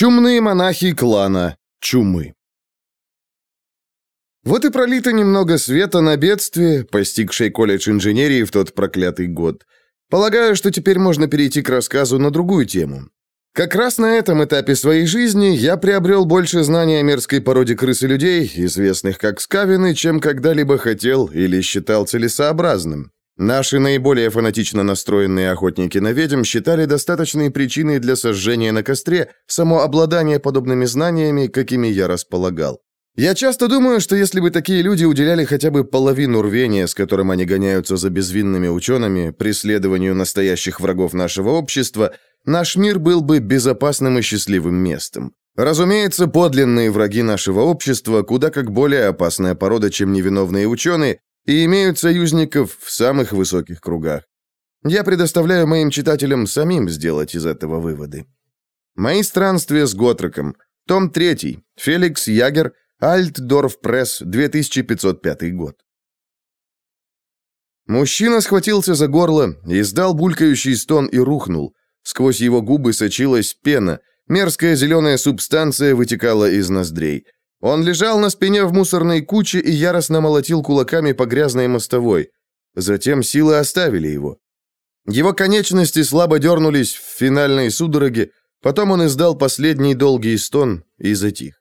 Чумные монахи клана Чумы. Вот и пролито немного света на бедствие, постигшее колледж инженерии в тот проклятый год. Полагаю, что теперь можно перейти к рассказу на другую тему. Как раз на этом этапе своей жизни я приобрел больше знаний о мерзкой породе крыс и людей, известных как скавины, чем когда-либо хотел или считал целесообразным. Наши наиболее фанатично настроенные охотники на ведьм считали достаточной причиной для сожжения на костре само обладание подобными знаниями, какими я располагал. Я часто думаю, что если бы такие люди уделяли хотя бы половину рвения, с которым они гоняются за безвинными учеными, преследованию настоящих врагов нашего общества, наш мир был бы безопасным и счастливым местом. Разумеется, подлинные враги нашего общества куда как более опасная порода, чем невиновные ученые, и имеют союзников в самых высоких кругах. Я предоставляю моим читателям самим сделать из этого выводы. Мои странствия с Готреком. Том 3. Феликс Ягер. Альтдорф Пресс. 2505 год. Мужчина схватился за горло, издал булькающий стон и рухнул. Сквозь его губы сочилась пена. Мерзкая зеленая субстанция вытекала из ноздрей. Он лежал на спине в мусорной куче и яростно молотил кулаками по грязной мостовой. Затем силы оставили его. Его конечности слабо дернулись в финальной судороге, потом он издал последний долгий стон и затих.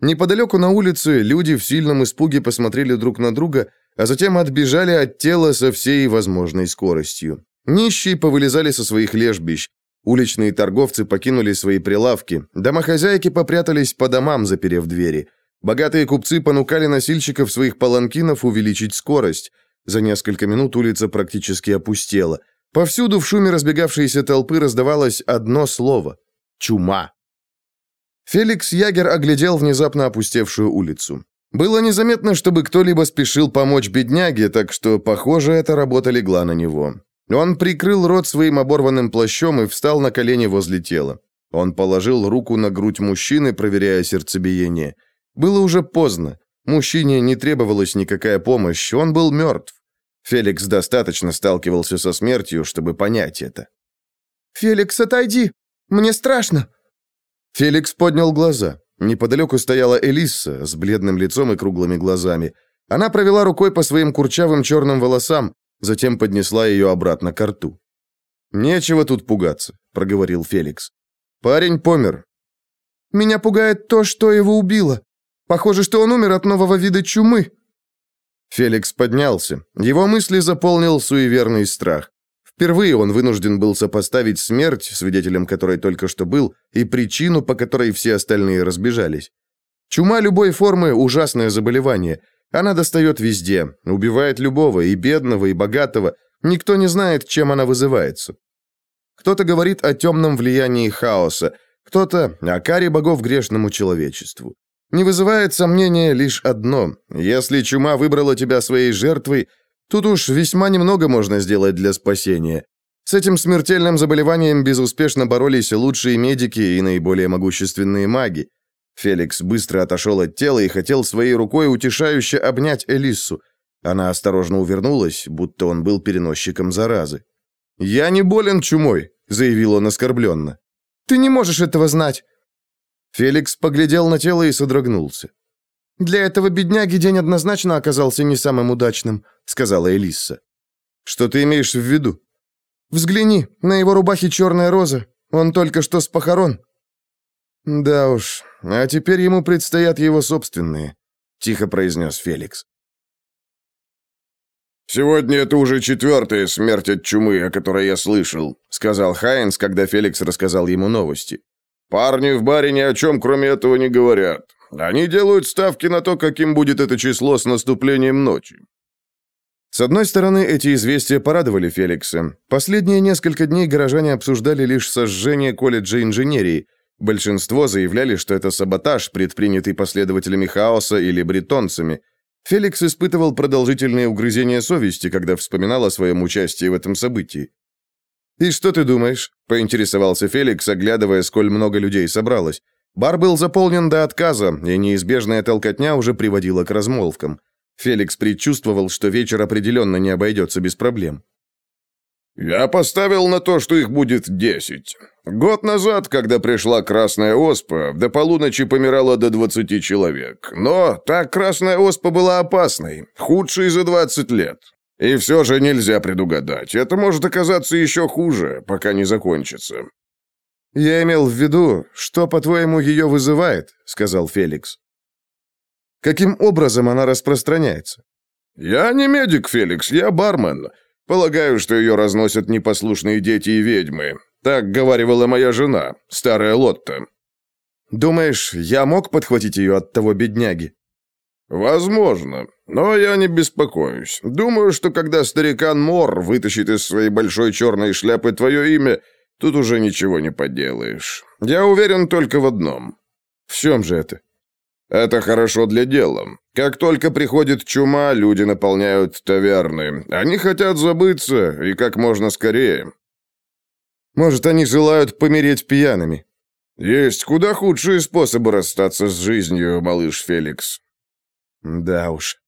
Неподалеку на улице люди в сильном испуге посмотрели друг на друга, а затем отбежали от тела со всей возможной скоростью. Нищие повылезали со своих лежбищ, Уличные торговцы покинули свои прилавки, домохозяйки попрятались по домам, заперев двери. Богатые купцы понукали носильщиков своих паланкинов увеличить скорость. За несколько минут улица практически опустела. Повсюду в шуме разбегавшейся толпы раздавалось одно слово — «Чума». Феликс Ягер оглядел внезапно опустевшую улицу. Было незаметно, чтобы кто-либо спешил помочь бедняге, так что, похоже, эта работа легла на него. Он прикрыл рот своим оборванным плащом и встал на колени возле тела. Он положил руку на грудь мужчины, проверяя сердцебиение. Было уже поздно. Мужчине не требовалась никакая помощь, он был мертв. Феликс достаточно сталкивался со смертью, чтобы понять это. «Феликс, отойди! Мне страшно!» Феликс поднял глаза. Неподалеку стояла Элисса с бледным лицом и круглыми глазами. Она провела рукой по своим курчавым черным волосам, затем поднесла ее обратно к рту. «Нечего тут пугаться», — проговорил Феликс. «Парень помер». «Меня пугает то, что его убило. Похоже, что он умер от нового вида чумы». Феликс поднялся. Его мысли заполнил суеверный страх. Впервые он вынужден был сопоставить смерть, свидетелем которой только что был, и причину, по которой все остальные разбежались. Чума любой формы – ужасное заболевание – она достает везде, убивает любого, и бедного, и богатого. Никто не знает, чем она вызывается. Кто-то говорит о темном влиянии хаоса, кто-то о каре богов грешному человечеству. Не вызывает сомнения лишь одно. Если чума выбрала тебя своей жертвой, тут уж весьма немного можно сделать для спасения. С этим смертельным заболеванием безуспешно боролись лучшие медики и наиболее могущественные маги. Феликс быстро отошел от тела и хотел своей рукой утешающе обнять Элиссу. Она осторожно увернулась, будто он был переносчиком заразы. «Я не болен чумой», — заявил он оскорбленно. «Ты не можешь этого знать». Феликс поглядел на тело и содрогнулся. «Для этого бедняги день однозначно оказался не самым удачным», — сказала Элисса. «Что ты имеешь в виду?» «Взгляни, на его рубахе черная роза. Он только что с похорон». «Да уж, а теперь ему предстоят его собственные», — тихо произнес Феликс. «Сегодня это уже четвертая смерть от чумы, о которой я слышал», — сказал Хайнс, когда Феликс рассказал ему новости. «Парни в баре ни о чем, кроме этого, не говорят. Они делают ставки на то, каким будет это число с наступлением ночи». С одной стороны, эти известия порадовали Феликса. Последние несколько дней горожане обсуждали лишь сожжение колледжа инженерии — Большинство заявляли, что это саботаж, предпринятый последователями хаоса или бретонцами. Феликс испытывал продолжительные угрызения совести, когда вспоминал о своем участии в этом событии. «И что ты думаешь?» – поинтересовался Феликс, оглядывая, сколь много людей собралось. Бар был заполнен до отказа, и неизбежная толкотня уже приводила к размолвкам. Феликс предчувствовал, что вечер определенно не обойдется без проблем. «Я поставил на то, что их будет десять. Год назад, когда пришла красная оспа, до полуночи помирало до двадцати человек. Но та красная оспа была опасной, худшей за двадцать лет. И все же нельзя предугадать. Это может оказаться еще хуже, пока не закончится». «Я имел в виду, что, по-твоему, ее вызывает?» — сказал Феликс. «Каким образом она распространяется?» «Я не медик, Феликс, я бармен. Полагаю, что ее разносят непослушные дети и ведьмы. Так говаривала моя жена, старая Лотта. Думаешь, я мог подхватить ее от того бедняги? Возможно, но я не беспокоюсь. Думаю, что когда старикан Мор вытащит из своей большой черной шляпы твое имя, тут уже ничего не поделаешь. Я уверен только в одном. В чем же это? Это хорошо для дела. Как только приходит чума, люди наполняют таверны. Они хотят забыться, и как можно скорее. Может, они желают помереть пьяными? Есть куда худшие способы расстаться с жизнью, малыш Феликс. Да уж.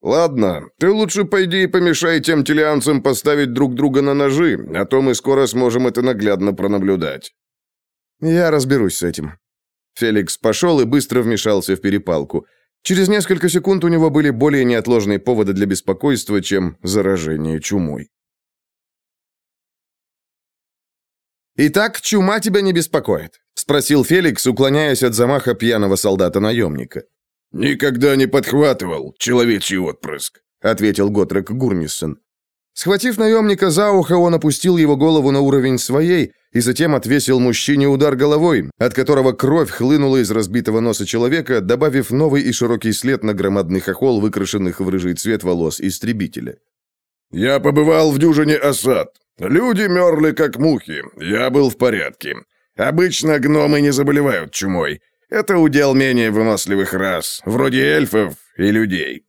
Ладно, ты лучше пойди и помешай тем телеанцам поставить друг друга на ножи, а то мы скоро сможем это наглядно пронаблюдать. Я разберусь с этим. Феликс пошел и быстро вмешался в перепалку. Через несколько секунд у него были более неотложные поводы для беспокойства, чем заражение чумой. «Итак, чума тебя не беспокоит?» — спросил Феликс, уклоняясь от замаха пьяного солдата-наемника. «Никогда не подхватывал человечий отпрыск», — ответил Готрек Гурнисон. Схватив наемника за ухо, он опустил его голову на уровень своей и затем отвесил мужчине удар головой, от которого кровь хлынула из разбитого носа человека, добавив новый и широкий след на громадный хохол, выкрашенных в рыжий цвет волос истребителя. «Я побывал в дюжине осад. Люди мерли, как мухи. Я был в порядке. Обычно гномы не заболевают чумой. Это удел менее выносливых рас, вроде эльфов и людей.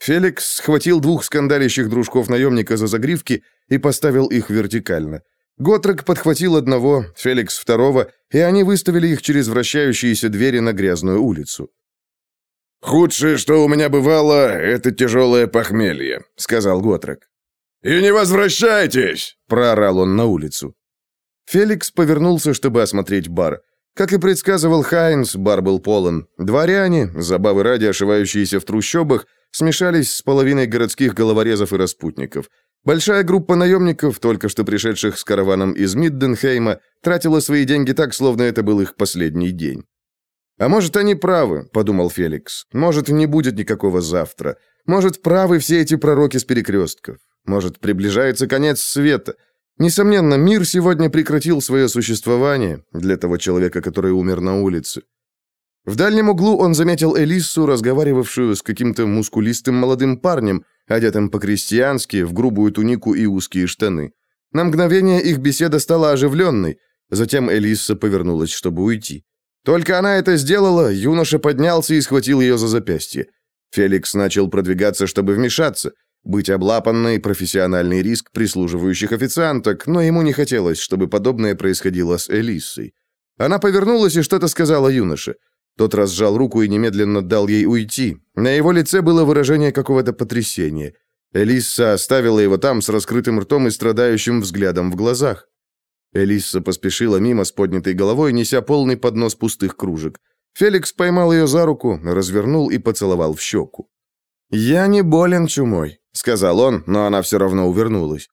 Феликс схватил двух скандалящих дружков-наемника за загривки и поставил их вертикально. Готрек подхватил одного, Феликс второго, и они выставили их через вращающиеся двери на грязную улицу. «Худшее, что у меня бывало, это тяжелое похмелье», — сказал Готрек. «И не возвращайтесь!» — проорал он на улицу. Феликс повернулся, чтобы осмотреть бар. Как и предсказывал Хайнс, бар был полон. Дворяне, забавы ради ошивающиеся в трущобах, смешались с половиной городских головорезов и распутников. Большая группа наемников, только что пришедших с караваном из Мидденхейма, тратила свои деньги так, словно это был их последний день. «А может, они правы», — подумал Феликс. «Может, не будет никакого завтра. Может, правы все эти пророки с перекрестков. Может, приближается конец света. Несомненно, мир сегодня прекратил свое существование для того человека, который умер на улице. В дальнем углу он заметил Элиссу, разговаривавшую с каким-то мускулистым молодым парнем, одетым по-крестьянски, в грубую тунику и узкие штаны. На мгновение их беседа стала оживленной, затем Элисса повернулась, чтобы уйти. Только она это сделала, юноша поднялся и схватил ее за запястье. Феликс начал продвигаться, чтобы вмешаться. Быть облапанной – профессиональный риск прислуживающих официанток, но ему не хотелось, чтобы подобное происходило с Элиссой. Она повернулась и что-то сказала юноше – тот разжал руку и немедленно дал ей уйти. На его лице было выражение какого-то потрясения. Элисса оставила его там с раскрытым ртом и страдающим взглядом в глазах. Элисса поспешила мимо с поднятой головой, неся полный поднос пустых кружек. Феликс поймал ее за руку, развернул и поцеловал в щеку. «Я не болен чумой», — сказал он, но она все равно увернулась.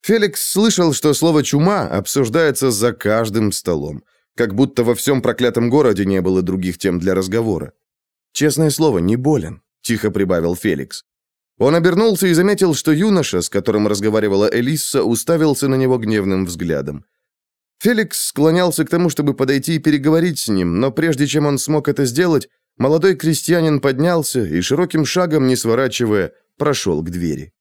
Феликс слышал, что слово «чума» обсуждается за каждым столом как будто во всем проклятом городе не было других тем для разговора. «Честное слово, не болен», — тихо прибавил Феликс. Он обернулся и заметил, что юноша, с которым разговаривала Элисса, уставился на него гневным взглядом. Феликс склонялся к тому, чтобы подойти и переговорить с ним, но прежде чем он смог это сделать, молодой крестьянин поднялся и широким шагом, не сворачивая, прошел к двери.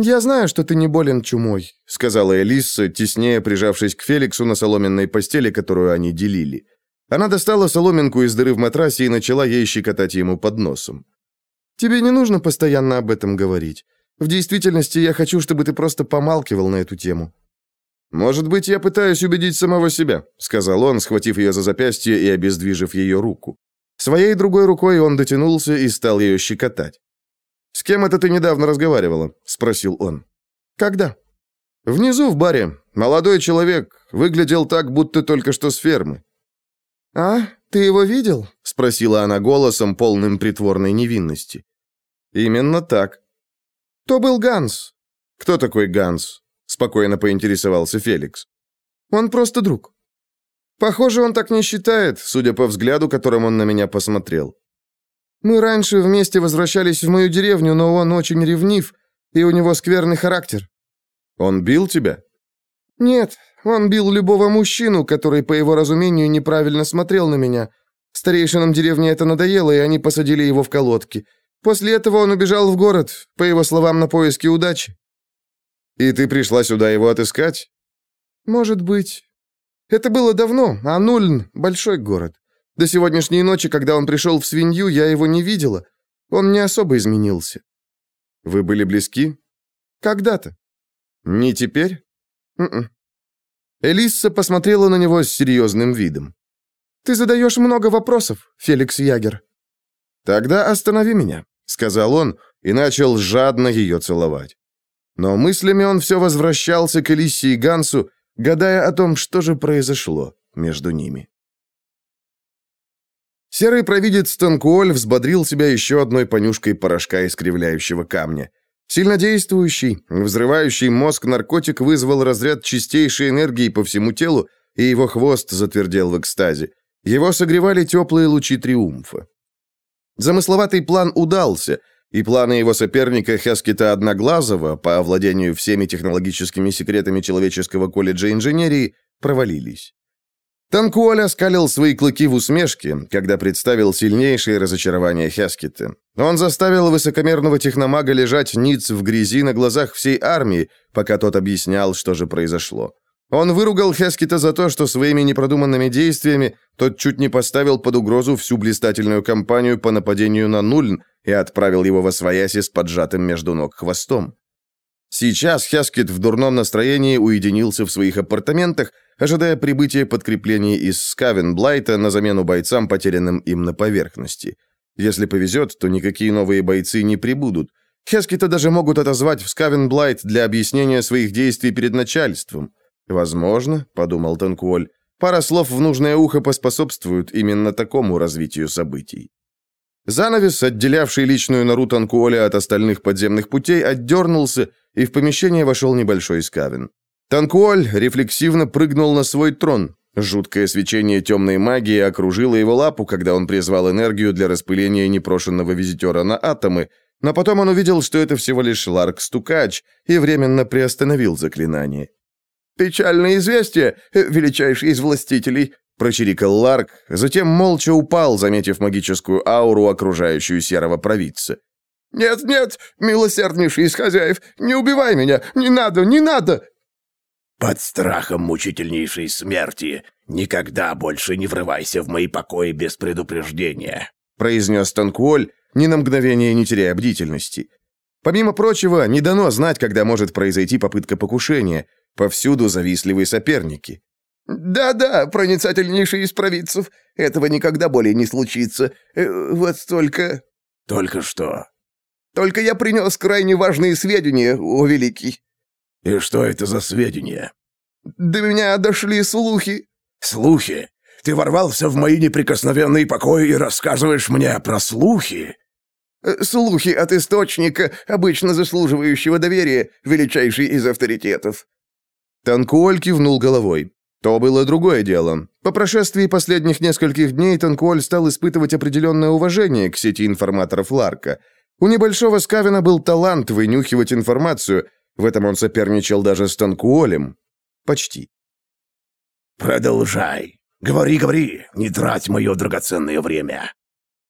«Я знаю, что ты не болен чумой», — сказала Элисса, теснее прижавшись к Феликсу на соломенной постели, которую они делили. Она достала соломинку из дыры в матрасе и начала ей щекотать ему под носом. «Тебе не нужно постоянно об этом говорить. В действительности я хочу, чтобы ты просто помалкивал на эту тему». «Может быть, я пытаюсь убедить самого себя», — сказал он, схватив ее за запястье и обездвижив ее руку. Своей другой рукой он дотянулся и стал ее щекотать. «С кем это ты недавно разговаривала?» — спросил он. Когда?» «Внизу в баре. Молодой человек. Выглядел так, будто только что с фермы». «А, ты его видел?» — спросила она голосом, полным притворной невинности. «Именно так». «То был Ганс». «Кто такой Ганс?» — спокойно поинтересовался Феликс. «Он просто друг». «Похоже, он так не считает, судя по взгляду, которым он на меня посмотрел». «Мы раньше вместе возвращались в мою деревню, но он очень ревнив, и у него скверный характер». «Он бил тебя?» «Нет, он бил любого мужчину, который, по его разумению, неправильно смотрел на меня. Старейшинам деревни это надоело, и они посадили его в колодки. После этого он убежал в город, по его словам, на поиски удачи». «И ты пришла сюда его отыскать?» «Может быть. Это было давно, а Нульн — большой город. До сегодняшней ночи, когда он пришел в свинью, я его не видела. Он не особо изменился». «Вы были близки?» «Когда-то». «Не теперь?» «М-м». Элисса посмотрела на него с серьезным видом. «Ты задаешь много вопросов, Феликс Ягер». «Тогда останови меня», — сказал он и начал жадно ее целовать. Но мыслями он все возвращался к Элиссе и Гансу, гадая о том, что же произошло между ними. Серый провидец Танкуоль взбодрил себя еще одной понюшкой порошка искривляющего камня. Сильнодействующий, взрывающий мозг наркотик вызвал разряд чистейшей энергии по всему телу, и его хвост затвердел в экстазе. Его согревали теплые лучи триумфа. Замысловатый план удался, и планы его соперника Хескита Одноглазого по овладению всеми технологическими секретами человеческого колледжа инженерии провалились. Танкуоль оскалил свои клыки в усмешке, когда представил сильнейшее разочарование Хескита. Он заставил высокомерного техномага лежать ниц в грязи на глазах всей армии, пока тот объяснял, что же произошло. Он выругал Хескита за то, что своими непродуманными действиями тот чуть не поставил под угрозу всю блистательную кампанию по нападению на Нульн и отправил его во свояси с поджатым между ног хвостом. Сейчас Хескит в дурном настроении уединился в своих апартаментах, ожидая прибытия подкреплений из Скавенблайта на замену бойцам, потерянным им на поверхности. Если повезет, то никакие новые бойцы не прибудут. Хескита даже могут отозвать в Скавенблайт для объяснения своих действий перед начальством. «Возможно», — подумал Танкуоль, — «пара слов в нужное ухо поспособствуют именно такому развитию событий». Занавес, отделявший личную нору Танкуоля от остальных подземных путей, отдернулся, и в помещение вошел небольшой скавен. Танкуоль рефлексивно прыгнул на свой трон. Жуткое свечение темной магии окружило его лапу, когда он призвал энергию для распыления непрошенного визитера на атомы, но потом он увидел, что это всего лишь Ларк-стукач, и временно приостановил заклинание. «Печальное известие, величайший из властителей», — прочирикал Ларк, затем молча упал, заметив магическую ауру, окружающую серого провидца. «Нет, нет, милосерднейший из хозяев, не убивай меня, не надо, не надо!» Под страхом мучительнейшей смерти никогда больше не врывайся в мои покои без предупреждения», произнес Танкуоль, ни на мгновение не теряя бдительности. Помимо прочего, не дано знать, когда может произойти попытка покушения. Повсюду завистливые соперники. «Да-да, проницательнейший из провидцев. Этого никогда более не случится. Э, вот только...» «Только что?» «Только я принес крайне важные сведения, о великий». «И что это за сведения?» «До меня дошли слухи». «Слухи? Ты ворвался в мои неприкосновенные покои и рассказываешь мне про слухи?» «Э, «Слухи от источника, обычно заслуживающего доверия, величайший из авторитетов». Танкуоль кивнул головой. То было другое дело. По прошествии последних нескольких дней Танкуоль стал испытывать определенное уважение к сети информаторов Ларка. У небольшого Скавина был талант вынюхивать информацию – в этом он соперничал даже с Танкуолем. Почти. «Продолжай. Говори, говори. Не трать мое драгоценное время».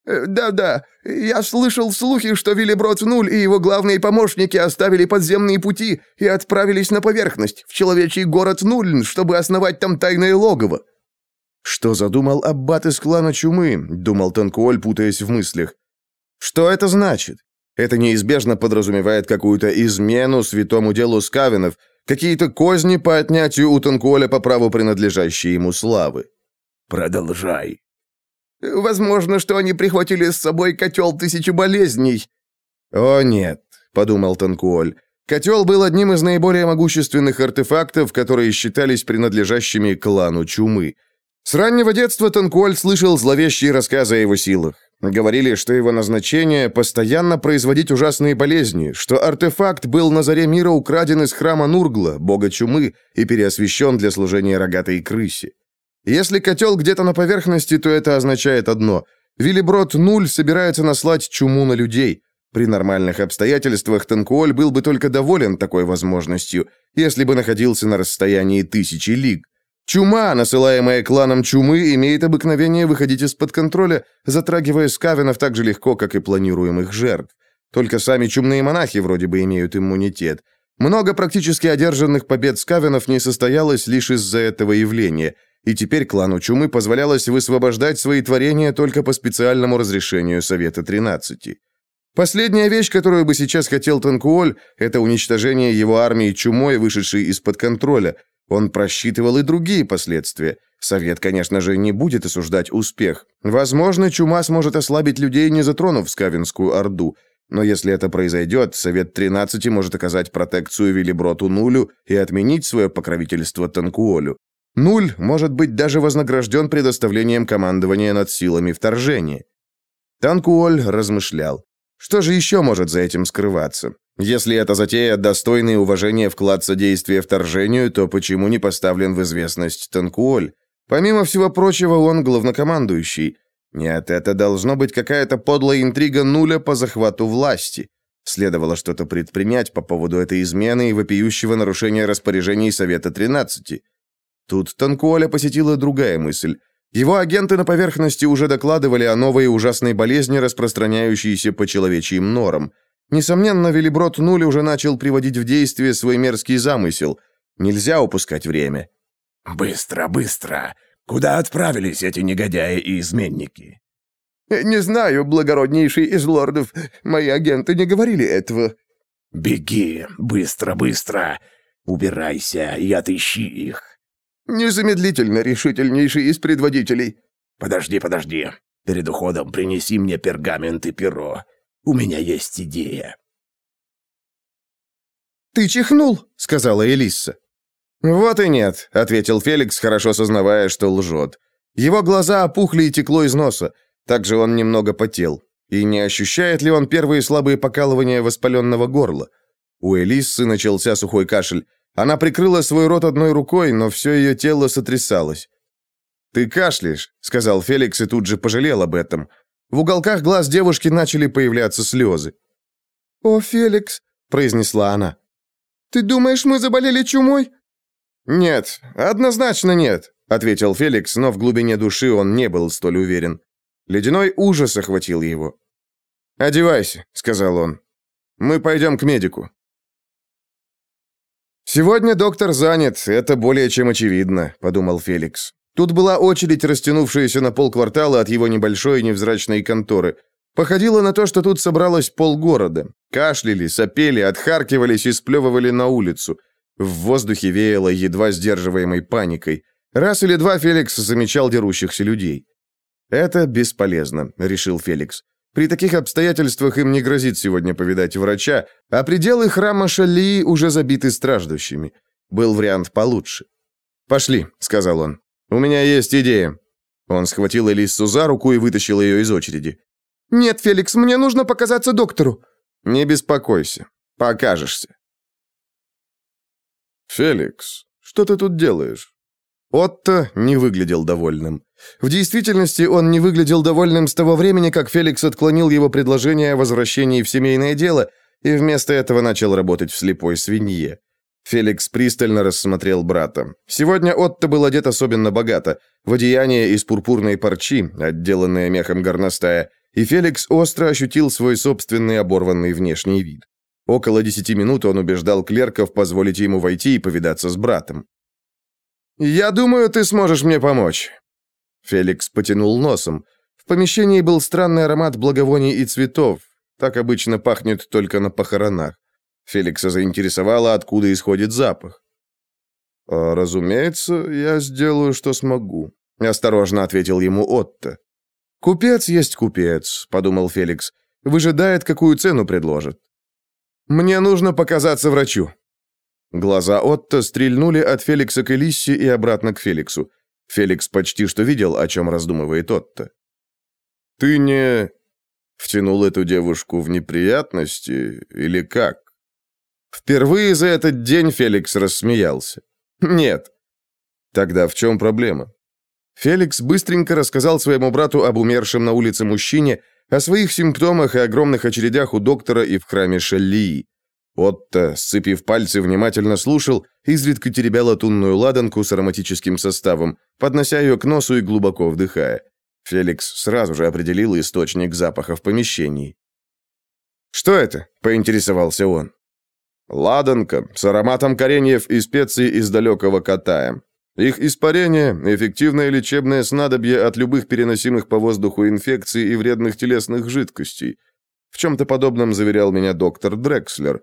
Э, «Да-да, я слышал слухи, что Виллиброд Нуль и его главные помощники оставили подземные пути и отправились на поверхность, в человечий город Нульн, чтобы основать там тайное логово». «Что задумал аббат из клана Чумы?» — думал Танкуоль, путаясь в мыслях. «Что это значит? Это неизбежно подразумевает какую-то измену святому делу Скавинов, какие-то козни по отнятию у Танкуоля по праву принадлежащей ему славы. Продолжай. Возможно, что они прихватили с собой котел тысячи болезней. О нет, подумал Танкуоль. Котел был одним из наиболее могущественных артефактов, которые считались принадлежащими клану Чумы. С раннего детства Танкуоль слышал зловещие рассказы о его силах. Говорили, что его назначение – постоянно производить ужасные болезни, что артефакт был на заре мира украден из храма Нургла, бога чумы, и переосвящен для служения рогатой крысе. Если котел где-то на поверхности, то это означает одно – Виллиброд Нуль собирается наслать чуму на людей. При нормальных обстоятельствах Танкуоль был бы только доволен такой возможностью, если бы находился на расстоянии тысячи лиг. Чума, насылаемая кланом чумы, имеет обыкновение выходить из-под контроля, затрагивая скавенов так же легко, как и планируемых жертв. Только сами чумные монахи вроде бы имеют иммунитет. Много практически одержанных побед скавенов не состоялось лишь из-за этого явления, и теперь клану чумы позволялось высвобождать свои творения только по специальному разрешению Совета 13. Последняя вещь, которую бы сейчас хотел Танкуоль, это уничтожение его армии чумой, вышедшей из-под контроля – он просчитывал и другие последствия. Совет, конечно же, не будет осуждать успех. Возможно, чума сможет ослабить людей, не затронув Скавинскую Орду. Но если это произойдет, Совет 13 может оказать протекцию Виллиброту Нулю и отменить свое покровительство Танкуолю. Нуль может быть даже вознагражден предоставлением командования над силами вторжения. Танкуоль размышлял. Что же еще может за этим скрываться? Если эта затея достойный уважения вклад содействия вторжению, то почему не поставлен в известность Танкуоль? Помимо всего прочего, он главнокомандующий. Нет, это должно быть какая-то подлая интрига нуля по захвату власти. Следовало что-то предпринять по поводу этой измены и вопиющего нарушения распоряжений Совета 13. Тут Танкуоля посетила другая мысль. Его агенты на поверхности уже докладывали о новой ужасной болезни, распространяющейся по человечьим норам – Несомненно, Велиброд Нули уже начал приводить в действие свой мерзкий замысел. Нельзя упускать время. «Быстро, быстро! Куда отправились эти негодяи и изменники?» «Не знаю, благороднейший из лордов. Мои агенты не говорили этого». «Беги, быстро, быстро! Убирайся и отыщи их!» «Незамедлительно, решительнейший из предводителей». «Подожди, подожди. Перед уходом принеси мне пергамент и перо. У меня есть идея». «Ты чихнул», — сказала Элисса. «Вот и нет», — ответил Феликс, хорошо сознавая, что лжет. Его глаза опухли и текло из носа. Также он немного потел. И не ощущает ли он первые слабые покалывания воспаленного горла? У Элиссы начался сухой кашель. Она прикрыла свой рот одной рукой, но все ее тело сотрясалось. «Ты кашляешь», — сказал Феликс и тут же пожалел об этом. В уголках глаз девушки начали появляться слезы. «О, Феликс», — произнесла она, — «ты думаешь, мы заболели чумой?» «Нет, однозначно нет», — ответил Феликс, но в глубине души он не был столь уверен. Ледяной ужас охватил его. «Одевайся», — сказал он. «Мы пойдем к медику». «Сегодня доктор занят, это более чем очевидно», — подумал Феликс. Тут была очередь, растянувшаяся на полквартала от его небольшой невзрачной конторы. Походило на то, что тут собралось полгорода. Кашляли, сопели, отхаркивались и сплевывали на улицу. В воздухе веяло едва сдерживаемой паникой. Раз или два Феликс замечал дерущихся людей. «Это бесполезно», — решил Феликс. «При таких обстоятельствах им не грозит сегодня повидать врача, а пределы храма Шалии уже забиты страждущими. Был вариант получше». «Пошли», — сказал он. «У меня есть идея». Он схватил Элиссу за руку и вытащил ее из очереди. «Нет, Феликс, мне нужно показаться доктору». «Не беспокойся. Покажешься». «Феликс, что ты тут делаешь?» Отто не выглядел довольным. В действительности он не выглядел довольным с того времени, как Феликс отклонил его предложение о возвращении в семейное дело и вместо этого начал работать в слепой свинье. Феликс пристально рассмотрел брата. Сегодня Отто был одет особенно богато, в одеяние из пурпурной парчи, отделанное мехом горностая, и Феликс остро ощутил свой собственный оборванный внешний вид. Около десяти минут он убеждал клерков позволить ему войти и повидаться с братом. «Я думаю, ты сможешь мне помочь». Феликс потянул носом. В помещении был странный аромат благовоний и цветов. Так обычно пахнет только на похоронах. Феликса заинтересовало, откуда исходит запах. «А, «Разумеется, я сделаю, что смогу», — осторожно ответил ему Отто. «Купец есть купец», — подумал Феликс. «Выжидает, какую цену предложит». «Мне нужно показаться врачу». Глаза Отто стрельнули от Феликса к Элиссе и обратно к Феликсу. Феликс почти что видел, о чем раздумывает Отто. «Ты не...» Втянул эту девушку в неприятности или как? Впервые за этот день Феликс рассмеялся. «Нет». «Тогда в чем проблема?» Феликс быстренько рассказал своему брату об умершем на улице мужчине, о своих симптомах и огромных очередях у доктора и в храме Шаллии. Отто, сцепив пальцы, внимательно слушал, изредка теребя латунную ладанку с ароматическим составом, поднося ее к носу и глубоко вдыхая. Феликс сразу же определил источник запаха в помещении. «Что это?» – поинтересовался он. «Ладанка с ароматом кореньев и специй из далекого Катая. Их испарение – эффективное лечебное снадобье от любых переносимых по воздуху инфекций и вредных телесных жидкостей. В чем-то подобном заверял меня доктор Дрекслер.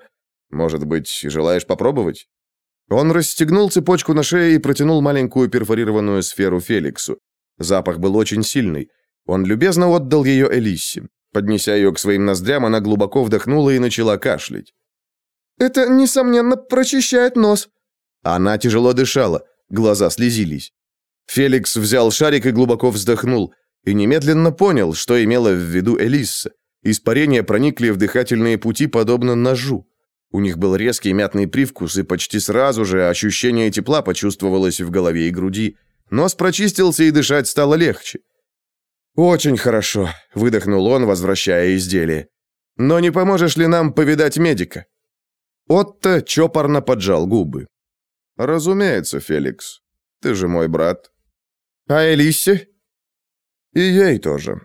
Может быть, желаешь попробовать?» Он расстегнул цепочку на шее и протянул маленькую перфорированную сферу Феликсу. Запах был очень сильный. Он любезно отдал ее Элиссе. Поднеся ее к своим ноздрям, она глубоко вдохнула и начала кашлять. «Это, несомненно, прочищает нос». Она тяжело дышала. Глаза слезились. Феликс взял шарик и глубоко вздохнул, и немедленно понял, что имела в виду Элисса. Испарения проникли в дыхательные пути, подобно ножу. У них был резкий мятный привкус, и почти сразу же ощущение тепла почувствовалось в голове и груди. Нос прочистился, и дышать стало легче. «Очень хорошо», — выдохнул он, возвращая изделие. «Но не поможешь ли нам повидать медика?» Отто чопорно поджал губы. «Разумеется, Феликс. Ты же мой брат». «А Элиссе?» «И ей тоже».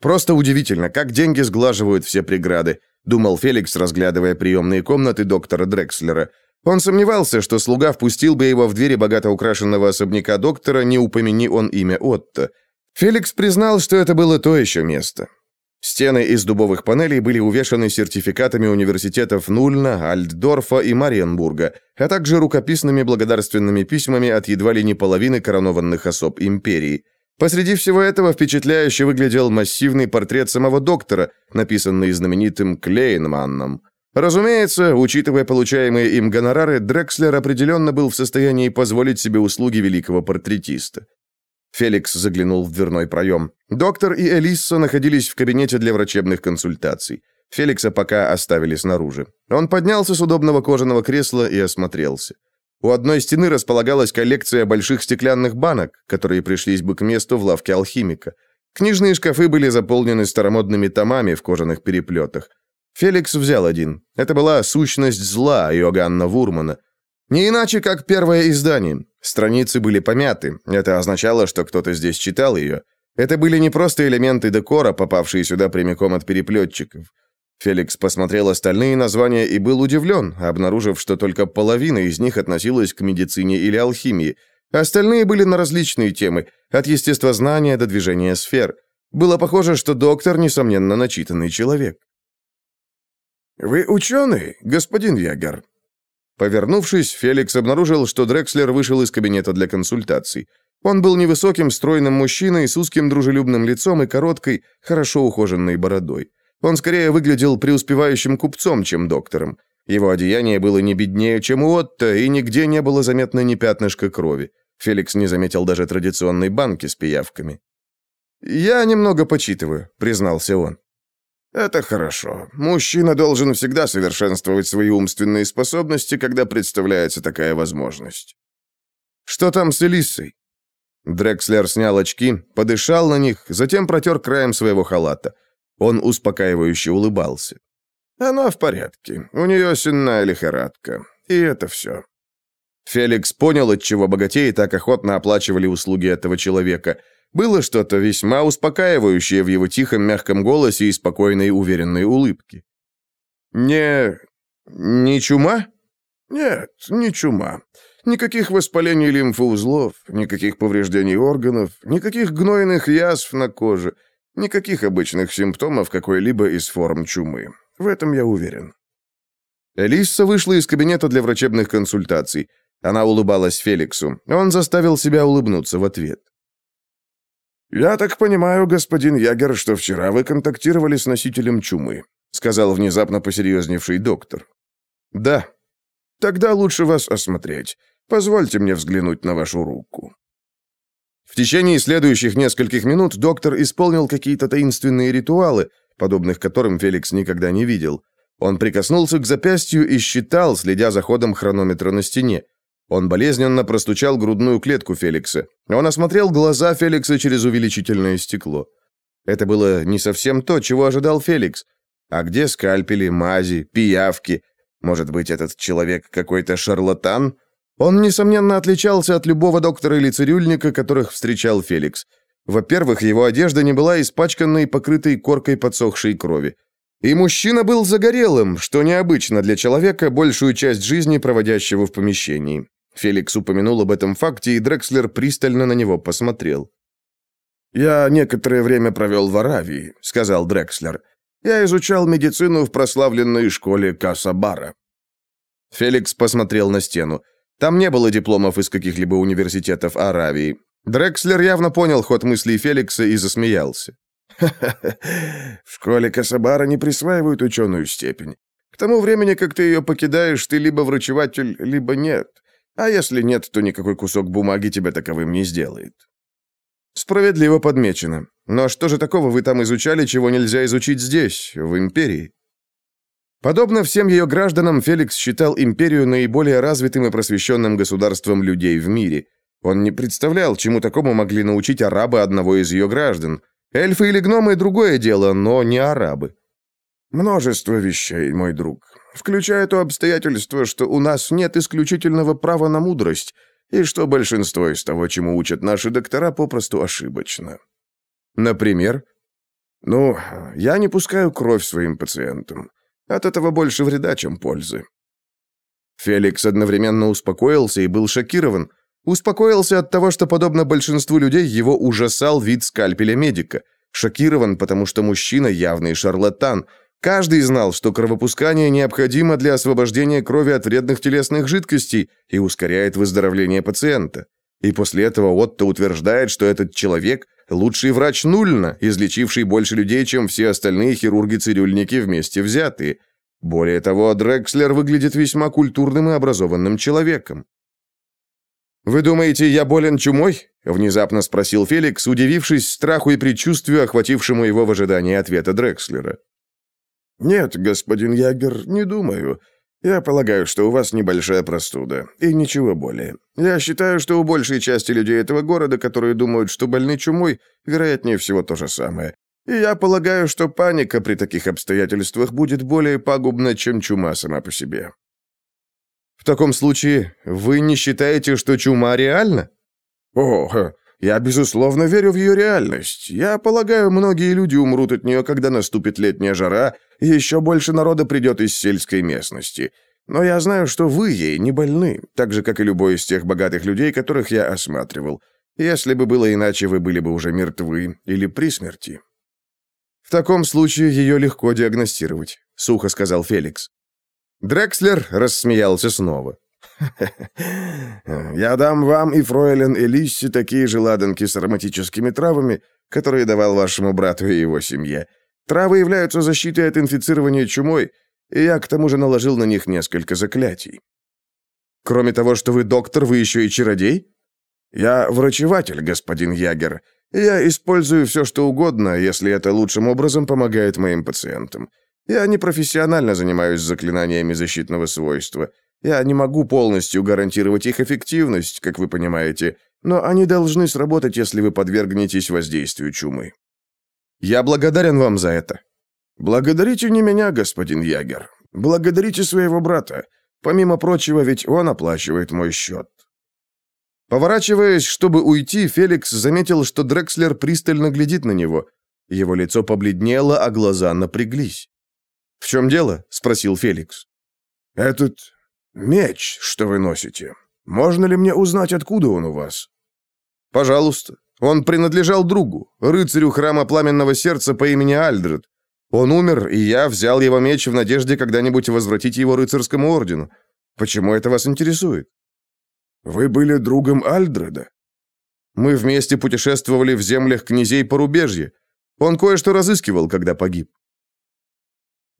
Просто удивительно, как деньги сглаживают все преграды, думал Феликс, разглядывая приемные комнаты доктора Дрекслера. Он сомневался, что слуга впустил бы его в двери богато украшенного особняка доктора, не упомяни он имя Отто. Феликс признал, что это было то еще место. Стены из дубовых панелей были увешаны сертификатами университетов Нульна, Альтдорфа и Мариенбурга, а также рукописными благодарственными письмами от едва ли не половины коронованных особ империи. Посреди всего этого впечатляюще выглядел массивный портрет самого доктора, написанный знаменитым Клейнманном. Разумеется, учитывая получаемые им гонорары, Дрекслер определенно был в состоянии позволить себе услуги великого портретиста. Феликс заглянул в дверной проем. Доктор и Элисса находились в кабинете для врачебных консультаций. Феликса пока оставили снаружи. Он поднялся с удобного кожаного кресла и осмотрелся. У одной стены располагалась коллекция больших стеклянных банок, которые пришлись бы к месту в лавке алхимика. Книжные шкафы были заполнены старомодными томами в кожаных переплетах. Феликс взял один. Это была «Сущность зла» Иоганна Вурмана. Не иначе, как первое издание. Страницы были помяты. Это означало, что кто-то здесь читал ее. Это были не просто элементы декора, попавшие сюда прямиком от переплетчиков. Феликс посмотрел остальные названия и был удивлен, обнаружив, что только половина из них относилась к медицине или алхимии. Остальные были на различные темы, от естествознания до движения сфер. Было похоже, что доктор, несомненно, начитанный человек. «Вы ученый, господин Ягер?» Повернувшись, Феликс обнаружил, что Дрекслер вышел из кабинета для консультаций. Он был невысоким, стройным мужчиной с узким дружелюбным лицом и короткой, хорошо ухоженной бородой. Он скорее выглядел преуспевающим купцом, чем доктором. Его одеяние было не беднее, чем у Отто, и нигде не было заметно ни пятнышка крови. Феликс не заметил даже традиционной банки с пиявками. «Я немного почитываю», — признался он. Это хорошо. Мужчина должен всегда совершенствовать свои умственные способности, когда представляется такая возможность. Что там с Элиссой? Дрекслер снял очки, подышал на них, затем протер краем своего халата. Он успокаивающе улыбался. Она в порядке. У нее сенная лихорадка. И это все. Феликс понял, отчего богатеи так охотно оплачивали услуги этого человека – было что-то весьма успокаивающее в его тихом мягком голосе и спокойной уверенной улыбке. «Не... не чума?» «Нет, не чума. Никаких воспалений лимфоузлов, никаких повреждений органов, никаких гнойных язв на коже, никаких обычных симптомов какой-либо из форм чумы. В этом я уверен». Элисса вышла из кабинета для врачебных консультаций. Она улыбалась Феликсу. Он заставил себя улыбнуться в ответ. «Я так понимаю, господин Ягер, что вчера вы контактировали с носителем чумы. сказал внезапно посерьезневший доктор. «Да». «Тогда лучше вас осмотреть. Позвольте мне взглянуть на вашу руку». В течение следующих нескольких минут доктор исполнил какие-то таинственные ритуалы, подобных которым Феликс никогда не видел. Он прикоснулся к запястью и считал, следя за ходом хронометра на стене. Он болезненно простучал грудную клетку Феликса. Он осмотрел глаза Феликса через увеличительное стекло. Это было не совсем то, чего ожидал Феликс. А где скальпели, мази, пиявки? Может быть, этот человек какой-то шарлатан? Он, несомненно, отличался от любого доктора или цирюльника, которых встречал Феликс. Во-первых, его одежда не была испачканной, покрытой коркой подсохшей крови. И мужчина был загорелым, что необычно для человека, большую часть жизни проводящего в помещении. Феликс упомянул об этом факте, и Дрекслер пристально на него посмотрел. «Я некоторое время провел в Аравии», — сказал Дрекслер. «Я изучал медицину в прославленной школе Касабара». Феликс посмотрел на стену. Там не было дипломов из каких-либо университетов Аравии. Дрекслер явно понял ход мыслей Феликса и засмеялся. В школе Касабара не присваивают ученую степень. К тому времени, как ты ее покидаешь, ты либо врачеватель, либо нет. А если нет, то никакой кусок бумаги тебя таковым не сделает. Справедливо подмечено. Но что же такого вы там изучали, чего нельзя изучить здесь, в империи? Подобно всем ее гражданам, Феликс считал империю наиболее развитым и просвещенным государством людей в мире. Он не представлял, чему такому могли научить арабы одного из ее граждан. Эльфы или гномы – другое дело, но не арабы. Множество вещей, мой друг, включая то обстоятельство, что у нас нет исключительного права на мудрость, и что большинство из того, чему учат наши доктора, попросту ошибочно. Например? Ну, я не пускаю кровь своим пациентам. От этого больше вреда, чем пользы. Феликс одновременно успокоился и был шокирован. Успокоился от того, что, подобно большинству людей, его ужасал вид скальпеля медика. Шокирован, потому что мужчина явный шарлатан – Каждый знал, что кровопускание необходимо для освобождения крови от вредных телесных жидкостей и ускоряет выздоровление пациента. И после этого Отто утверждает, что этот человек – лучший врач Нульна, излечивший больше людей, чем все остальные хирурги-цирюльники вместе взятые. Более того, Дрекслер выглядит весьма культурным и образованным человеком. «Вы думаете, я болен чумой?» – внезапно спросил Феликс, удивившись страху и предчувствию, охватившему его в ожидании ответа Дрекслера. «Нет, господин Ягер, не думаю. Я полагаю, что у вас небольшая простуда, и ничего более. Я считаю, что у большей части людей этого города, которые думают, что больны чумой, вероятнее всего то же самое. И я полагаю, что паника при таких обстоятельствах будет более пагубна, чем чума сама по себе». «В таком случае, вы не считаете, что чума реальна?» «О, я, безусловно, верю в ее реальность. Я полагаю, многие люди умрут от нее, когда наступит летняя жара, и еще больше народа придет из сельской местности. Но я знаю, что вы ей не больны, так же, как и любой из тех богатых людей, которых я осматривал. Если бы было иначе, вы были бы уже мертвы или при смерти». «В таком случае ее легко диагностировать», — сухо сказал Феликс. Дрекслер рассмеялся снова. Я дам вам и фройлен Элиссе такие же ладанки с ароматическими травами, которые давал вашему брату и его семье. Травы являются защитой от инфицирования чумой, и я к тому же наложил на них несколько заклятий. Кроме того, что вы доктор, вы еще и чародей? Я врачеватель, господин Ягер. я использую все, что угодно, если это лучшим образом помогает моим пациентам. Я не профессионально занимаюсь заклинаниями защитного свойства – я не могу полностью гарантировать их эффективность, как вы понимаете, но они должны сработать, если вы подвергнетесь воздействию чумы. Я благодарен вам за это. Благодарите не меня, господин Ягер. Благодарите своего брата. Помимо прочего, ведь он оплачивает мой счет. Поворачиваясь, чтобы уйти, Феликс заметил, что Дрекслер пристально глядит на него. Его лицо побледнело, а глаза напряглись. «В чем дело?» — спросил Феликс. «Этот «Меч, что вы носите. Можно ли мне узнать, откуда он у вас?» «Пожалуйста. Он принадлежал другу, рыцарю храма Пламенного Сердца по имени Альдред. Он умер, и я взял его меч в надежде когда-нибудь возвратить его рыцарскому ордену. Почему это вас интересует?» «Вы были другом Альдреда?» «Мы вместе путешествовали в землях князей порубежья. Он кое-что разыскивал, когда погиб».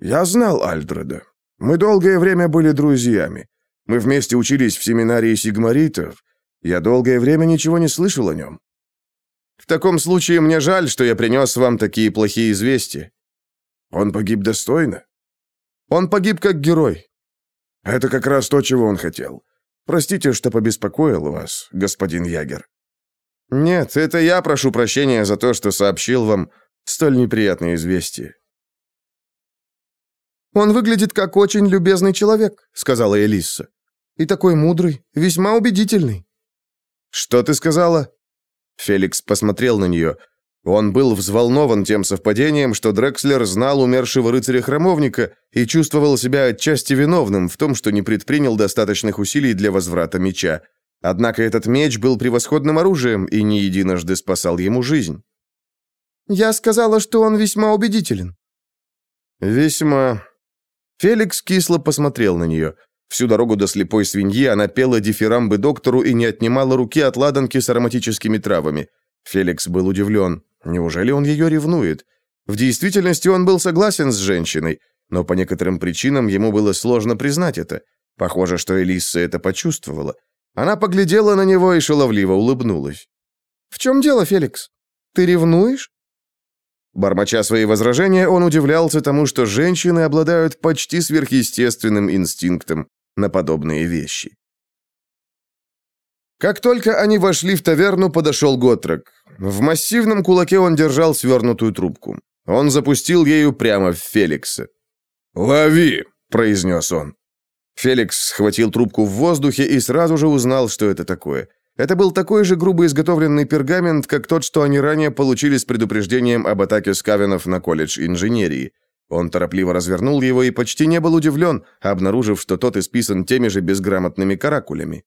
«Я знал Альдреда. Мы долгое время были друзьями. Мы вместе учились в семинарии сигмаритов. Я долгое время ничего не слышал о нем». «В таком случае мне жаль, что я принес вам такие плохие известия». «Он погиб достойно?» «Он погиб как герой». «Это как раз то, чего он хотел. Простите, что побеспокоил вас, господин Ягер». «Нет, это я прошу прощения за то, что сообщил вам столь неприятное известие». «Он выглядит как очень любезный человек», — сказала Элисса. «И такой мудрый, весьма убедительный». «Что ты сказала?» Феликс посмотрел на нее. Он был взволнован тем совпадением, что Дрекслер знал умершего рыцаря-храмовника и чувствовал себя отчасти виновным в том, что не предпринял достаточных усилий для возврата меча. Однако этот меч был превосходным оружием и не единожды спасал ему жизнь. «Я сказала, что он весьма убедителен». «Весьма...» Феликс кисло посмотрел на нее. Всю дорогу до слепой свиньи она пела дифирамбы доктору и не отнимала руки от ладанки с ароматическими травами. Феликс был удивлен. Неужели он ее ревнует? В действительности он был согласен с женщиной, но по некоторым причинам ему было сложно признать это. Похоже, что Элисса это почувствовала. Она поглядела на него и шаловливо улыбнулась. «В чем дело, Феликс? Ты ревнуешь?» Бормоча свои возражения, он удивлялся тому, что женщины обладают почти сверхъестественным инстинктом на подобные вещи. Как только они вошли в таверну, подошел Готрек. В массивном кулаке он держал свернутую трубку. Он запустил ею прямо в Феликса. «Лови!» – произнес он. Феликс схватил трубку в воздухе и сразу же узнал, что это такое. Это был такой же грубо изготовленный пергамент, как тот, что они ранее получили с предупреждением об атаке скавенов на колледж инженерии. Он торопливо развернул его и почти не был удивлен, обнаружив, что тот исписан теми же безграмотными каракулями.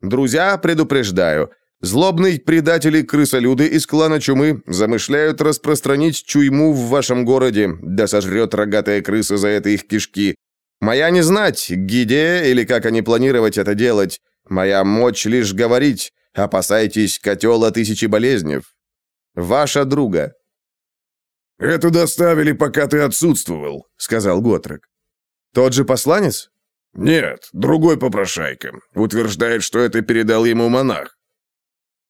«Друзья, предупреждаю, злобные предатели крысолюды из клана Чумы замышляют распространить чуйму в вашем городе, да сожрет рогатая крыса за это их кишки. Моя не знать, где или как они планировать это делать». Моя мочь лишь говорить. Опасайтесь котела тысячи болезнев. Ваша друга». «Это доставили, пока ты отсутствовал», — сказал Готрек. «Тот же посланец?» «Нет, другой попрошайка. Утверждает, что это передал ему монах».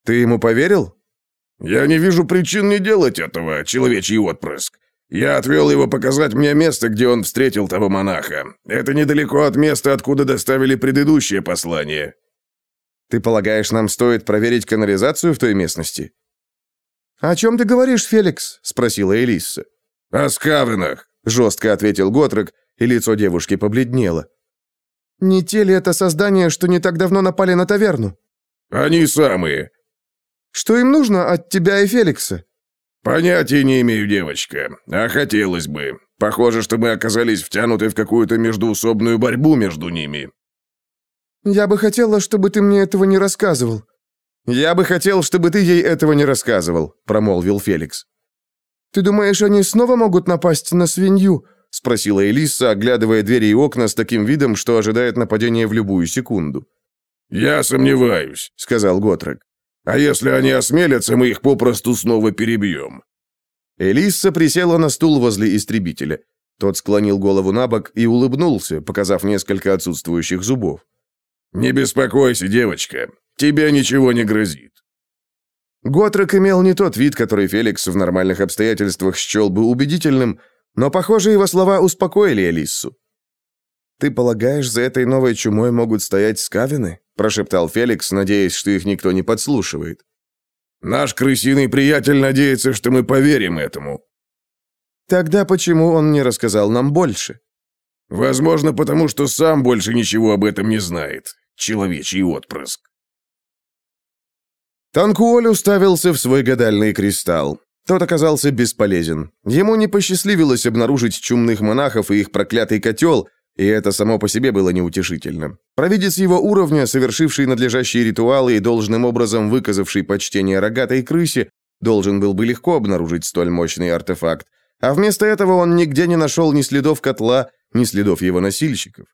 «Ты ему поверил?» «Я не вижу причин не делать этого, человечий отпрыск. Я отвел его показать мне место, где он встретил того монаха. Это недалеко от места, откуда доставили предыдущее послание». Ты полагаешь, нам стоит проверить канализацию в той местности?» «О чем ты говоришь, Феликс?» — спросила Элисса. «О скавенах», — жестко ответил Готрек, и лицо девушки побледнело. «Не те ли это создания, что не так давно напали на таверну?» «Они самые». «Что им нужно от тебя и Феликса?» «Понятия не имею, девочка. А хотелось бы. Похоже, что мы оказались втянуты в какую-то междуусобную борьбу между ними. «Я бы хотела, чтобы ты мне этого не рассказывал». «Я бы хотел, чтобы ты ей этого не рассказывал», — промолвил Феликс. «Ты думаешь, они снова могут напасть на свинью?» — спросила Элиса, оглядывая двери и окна с таким видом, что ожидает нападения в любую секунду. «Я сомневаюсь», — сказал Готрек. «А если они осмелятся, мы их попросту снова перебьем». Элисса присела на стул возле истребителя. Тот склонил голову на бок и улыбнулся, показав несколько отсутствующих зубов. «Не беспокойся, девочка, тебе ничего не грозит». Готрек имел не тот вид, который Феликс в нормальных обстоятельствах счел бы убедительным, но, похоже, его слова успокоили Элиссу. «Ты полагаешь, за этой новой чумой могут стоять скавины?» – прошептал Феликс, надеясь, что их никто не подслушивает. «Наш крысиный приятель надеется, что мы поверим этому». «Тогда почему он не рассказал нам больше?» «Возможно, потому что сам больше ничего об этом не знает человечий отпрыск. Танкуоль уставился в свой гадальный кристалл. Тот оказался бесполезен. Ему не посчастливилось обнаружить чумных монахов и их проклятый котел, и это само по себе было неутешительно. Провидец его уровня, совершивший надлежащие ритуалы и должным образом выказавший почтение рогатой крысе, должен был бы легко обнаружить столь мощный артефакт. А вместо этого он нигде не нашел ни следов котла, ни следов его носильщиков.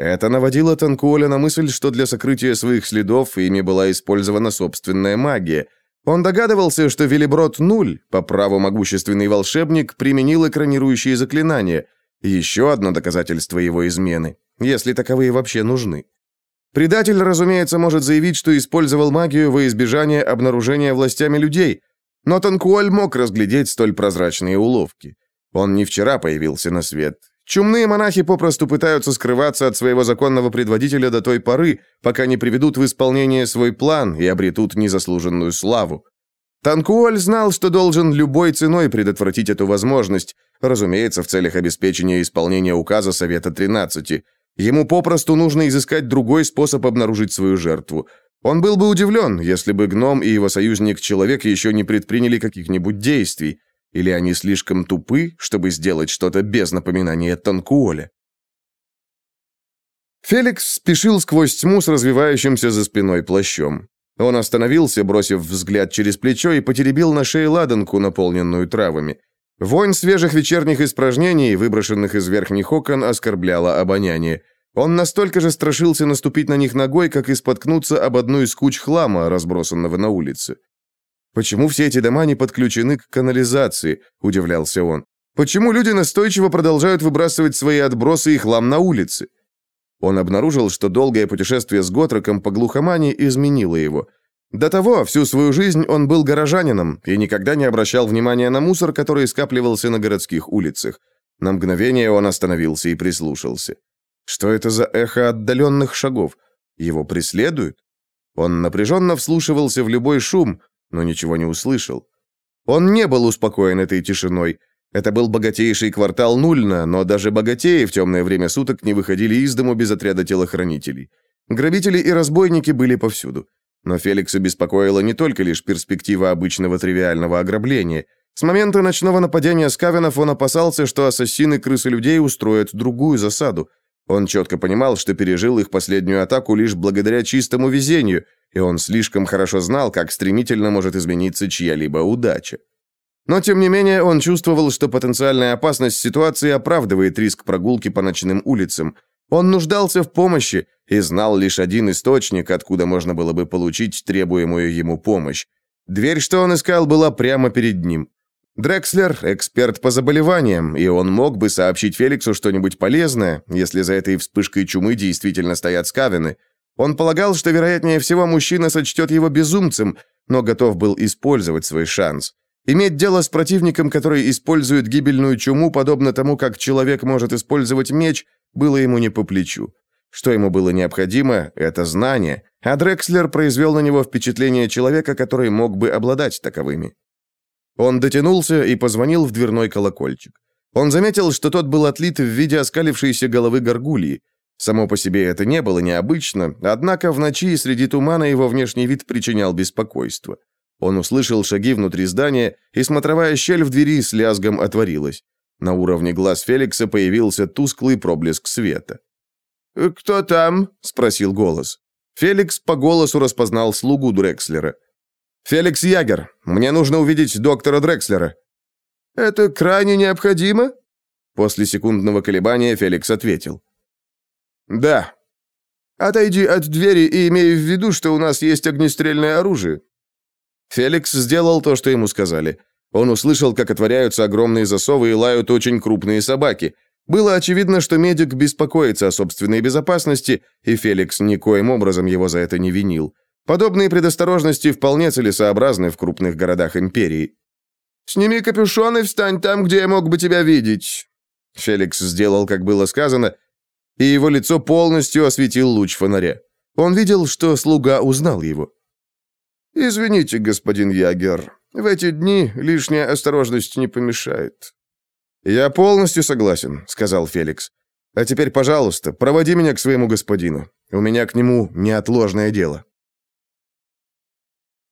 Это наводило Танкуоля на мысль, что для сокрытия своих следов ими была использована собственная магия. Он догадывался, что Велиброд Нуль, по праву могущественный волшебник, применил экранирующие заклинания. Еще одно доказательство его измены, если таковые вообще нужны. Предатель, разумеется, может заявить, что использовал магию во избежание обнаружения властями людей, но Танкуоль мог разглядеть столь прозрачные уловки. Он не вчера появился на свет. Чумные монахи попросту пытаются скрываться от своего законного предводителя до той поры, пока не приведут в исполнение свой план и обретут незаслуженную славу. Танкуоль знал, что должен любой ценой предотвратить эту возможность, разумеется, в целях обеспечения исполнения указа Совета 13. Ему попросту нужно изыскать другой способ обнаружить свою жертву. Он был бы удивлен, если бы гном и его союзник-человек еще не предприняли каких-нибудь действий, или они слишком тупы, чтобы сделать что-то без напоминания Танкуоля. Феликс спешил сквозь тьму с развивающимся за спиной плащом. Он остановился, бросив взгляд через плечо, и потеребил на шее ладанку, наполненную травами. Вонь свежих вечерних испражнений, выброшенных из верхних окон, оскорбляла обоняние. Он настолько же страшился наступить на них ногой, как и споткнуться об одну из куч хлама, разбросанного на улице. «Почему все эти дома не подключены к канализации?» – удивлялся он. «Почему люди настойчиво продолжают выбрасывать свои отбросы и хлам на улице?» Он обнаружил, что долгое путешествие с Готроком по глухомане изменило его. До того, всю свою жизнь он был горожанином и никогда не обращал внимания на мусор, который скапливался на городских улицах. На мгновение он остановился и прислушался. Что это за эхо отдаленных шагов? Его преследуют? Он напряженно вслушивался в любой шум, но ничего не услышал. Он не был успокоен этой тишиной. Это был богатейший квартал Нульна, но даже богатеи в темное время суток не выходили из дому без отряда телохранителей. Грабители и разбойники были повсюду. Но Феликса беспокоила не только лишь перспектива обычного тривиального ограбления. С момента ночного нападения Скавенов он опасался, что ассасины крысы людей устроят другую засаду. Он четко понимал, что пережил их последнюю атаку лишь благодаря чистому везению, и он слишком хорошо знал, как стремительно может измениться чья-либо удача. Но, тем не менее, он чувствовал, что потенциальная опасность ситуации оправдывает риск прогулки по ночным улицам. Он нуждался в помощи и знал лишь один источник, откуда можно было бы получить требуемую ему помощь. Дверь, что он искал, была прямо перед ним. Дрекслер – эксперт по заболеваниям, и он мог бы сообщить Феликсу что-нибудь полезное, если за этой вспышкой чумы действительно стоят скавины. Он полагал, что, вероятнее всего, мужчина сочтет его безумцем, но готов был использовать свой шанс. Иметь дело с противником, который использует гибельную чуму, подобно тому, как человек может использовать меч, было ему не по плечу. Что ему было необходимо, это знание, а Дрекслер произвел на него впечатление человека, который мог бы обладать таковыми. Он дотянулся и позвонил в дверной колокольчик. Он заметил, что тот был отлит в виде оскалившейся головы горгульи. Само по себе это не было необычно, однако в ночи среди тумана его внешний вид причинял беспокойство. Он услышал шаги внутри здания, и смотровая щель в двери с лязгом отворилась. На уровне глаз Феликса появился тусклый проблеск света. «Кто там?» — спросил голос. Феликс по голосу распознал слугу Дрекслера. «Феликс Ягер, мне нужно увидеть доктора Дрекслера». «Это крайне необходимо?» После секундного колебания Феликс ответил. «Да». «Отойди от двери и имей в виду, что у нас есть огнестрельное оружие». Феликс сделал то, что ему сказали. Он услышал, как отворяются огромные засовы и лают очень крупные собаки. Было очевидно, что медик беспокоится о собственной безопасности, и Феликс никоим образом его за это не винил. Подобные предосторожности вполне целесообразны в крупных городах империи. «Сними капюшон и встань там, где я мог бы тебя видеть». Феликс сделал, как было сказано, и его лицо полностью осветил луч фонаря. Он видел, что слуга узнал его. «Извините, господин Ягер, в эти дни лишняя осторожность не помешает». «Я полностью согласен», — сказал Феликс. «А теперь, пожалуйста, проводи меня к своему господину. У меня к нему неотложное дело».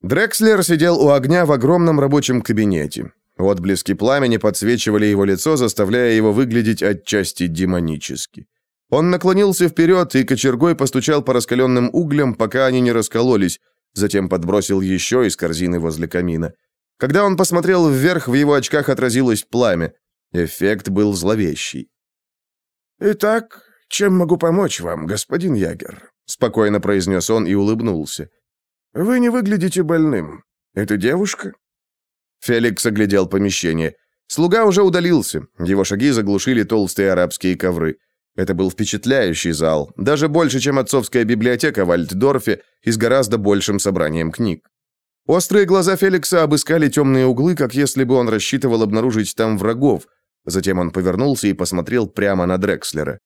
Дрекслер сидел у огня в огромном рабочем кабинете. Отблески пламени подсвечивали его лицо, заставляя его выглядеть отчасти демонически. Он наклонился вперед и кочергой постучал по раскаленным углям, пока они не раскололись, затем подбросил еще из корзины возле камина. Когда он посмотрел вверх, в его очках отразилось пламя. Эффект был зловещий. «Итак, чем могу помочь вам, господин Ягер?» спокойно произнес он и улыбнулся. «Вы не выглядите больным. Это девушка?» Феликс оглядел помещение. Слуга уже удалился, его шаги заглушили толстые арабские ковры. Это был впечатляющий зал, даже больше, чем отцовская библиотека в Альтдорфе и с гораздо большим собранием книг. Острые глаза Феликса обыскали темные углы, как если бы он рассчитывал обнаружить там врагов. Затем он повернулся и посмотрел прямо на Дрекслера.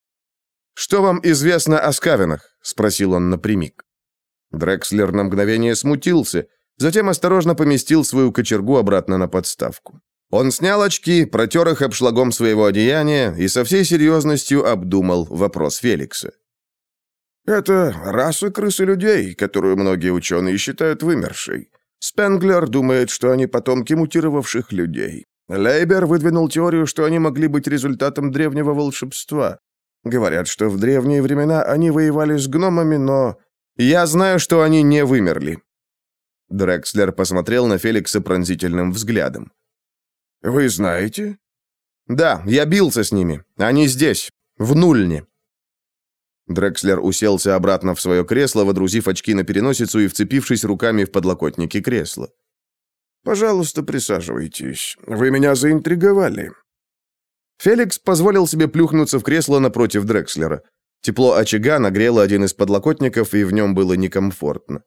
«Что вам известно о Скавинах?» — спросил он напрямик. Дрекслер на мгновение смутился, затем осторожно поместил свою кочергу обратно на подставку. Он снял очки, протер их обшлагом своего одеяния и со всей серьезностью обдумал вопрос Феликса. «Это раса крысы-людей, которую многие ученые считают вымершей. Спенглер думает, что они потомки мутировавших людей. Лейбер выдвинул теорию, что они могли быть результатом древнего волшебства. Говорят, что в древние времена они воевали с гномами, но... Я знаю, что они не вымерли». Дрекслер посмотрел на Феликса пронзительным взглядом. «Вы знаете?» «Да, я бился с ними. Они здесь, в Нульне». Дрекслер уселся обратно в свое кресло, водрузив очки на переносицу и вцепившись руками в подлокотники кресла. «Пожалуйста, присаживайтесь. Вы меня заинтриговали». Феликс позволил себе плюхнуться в кресло напротив Дрекслера. Тепло очага нагрело один из подлокотников, и в нем было некомфортно.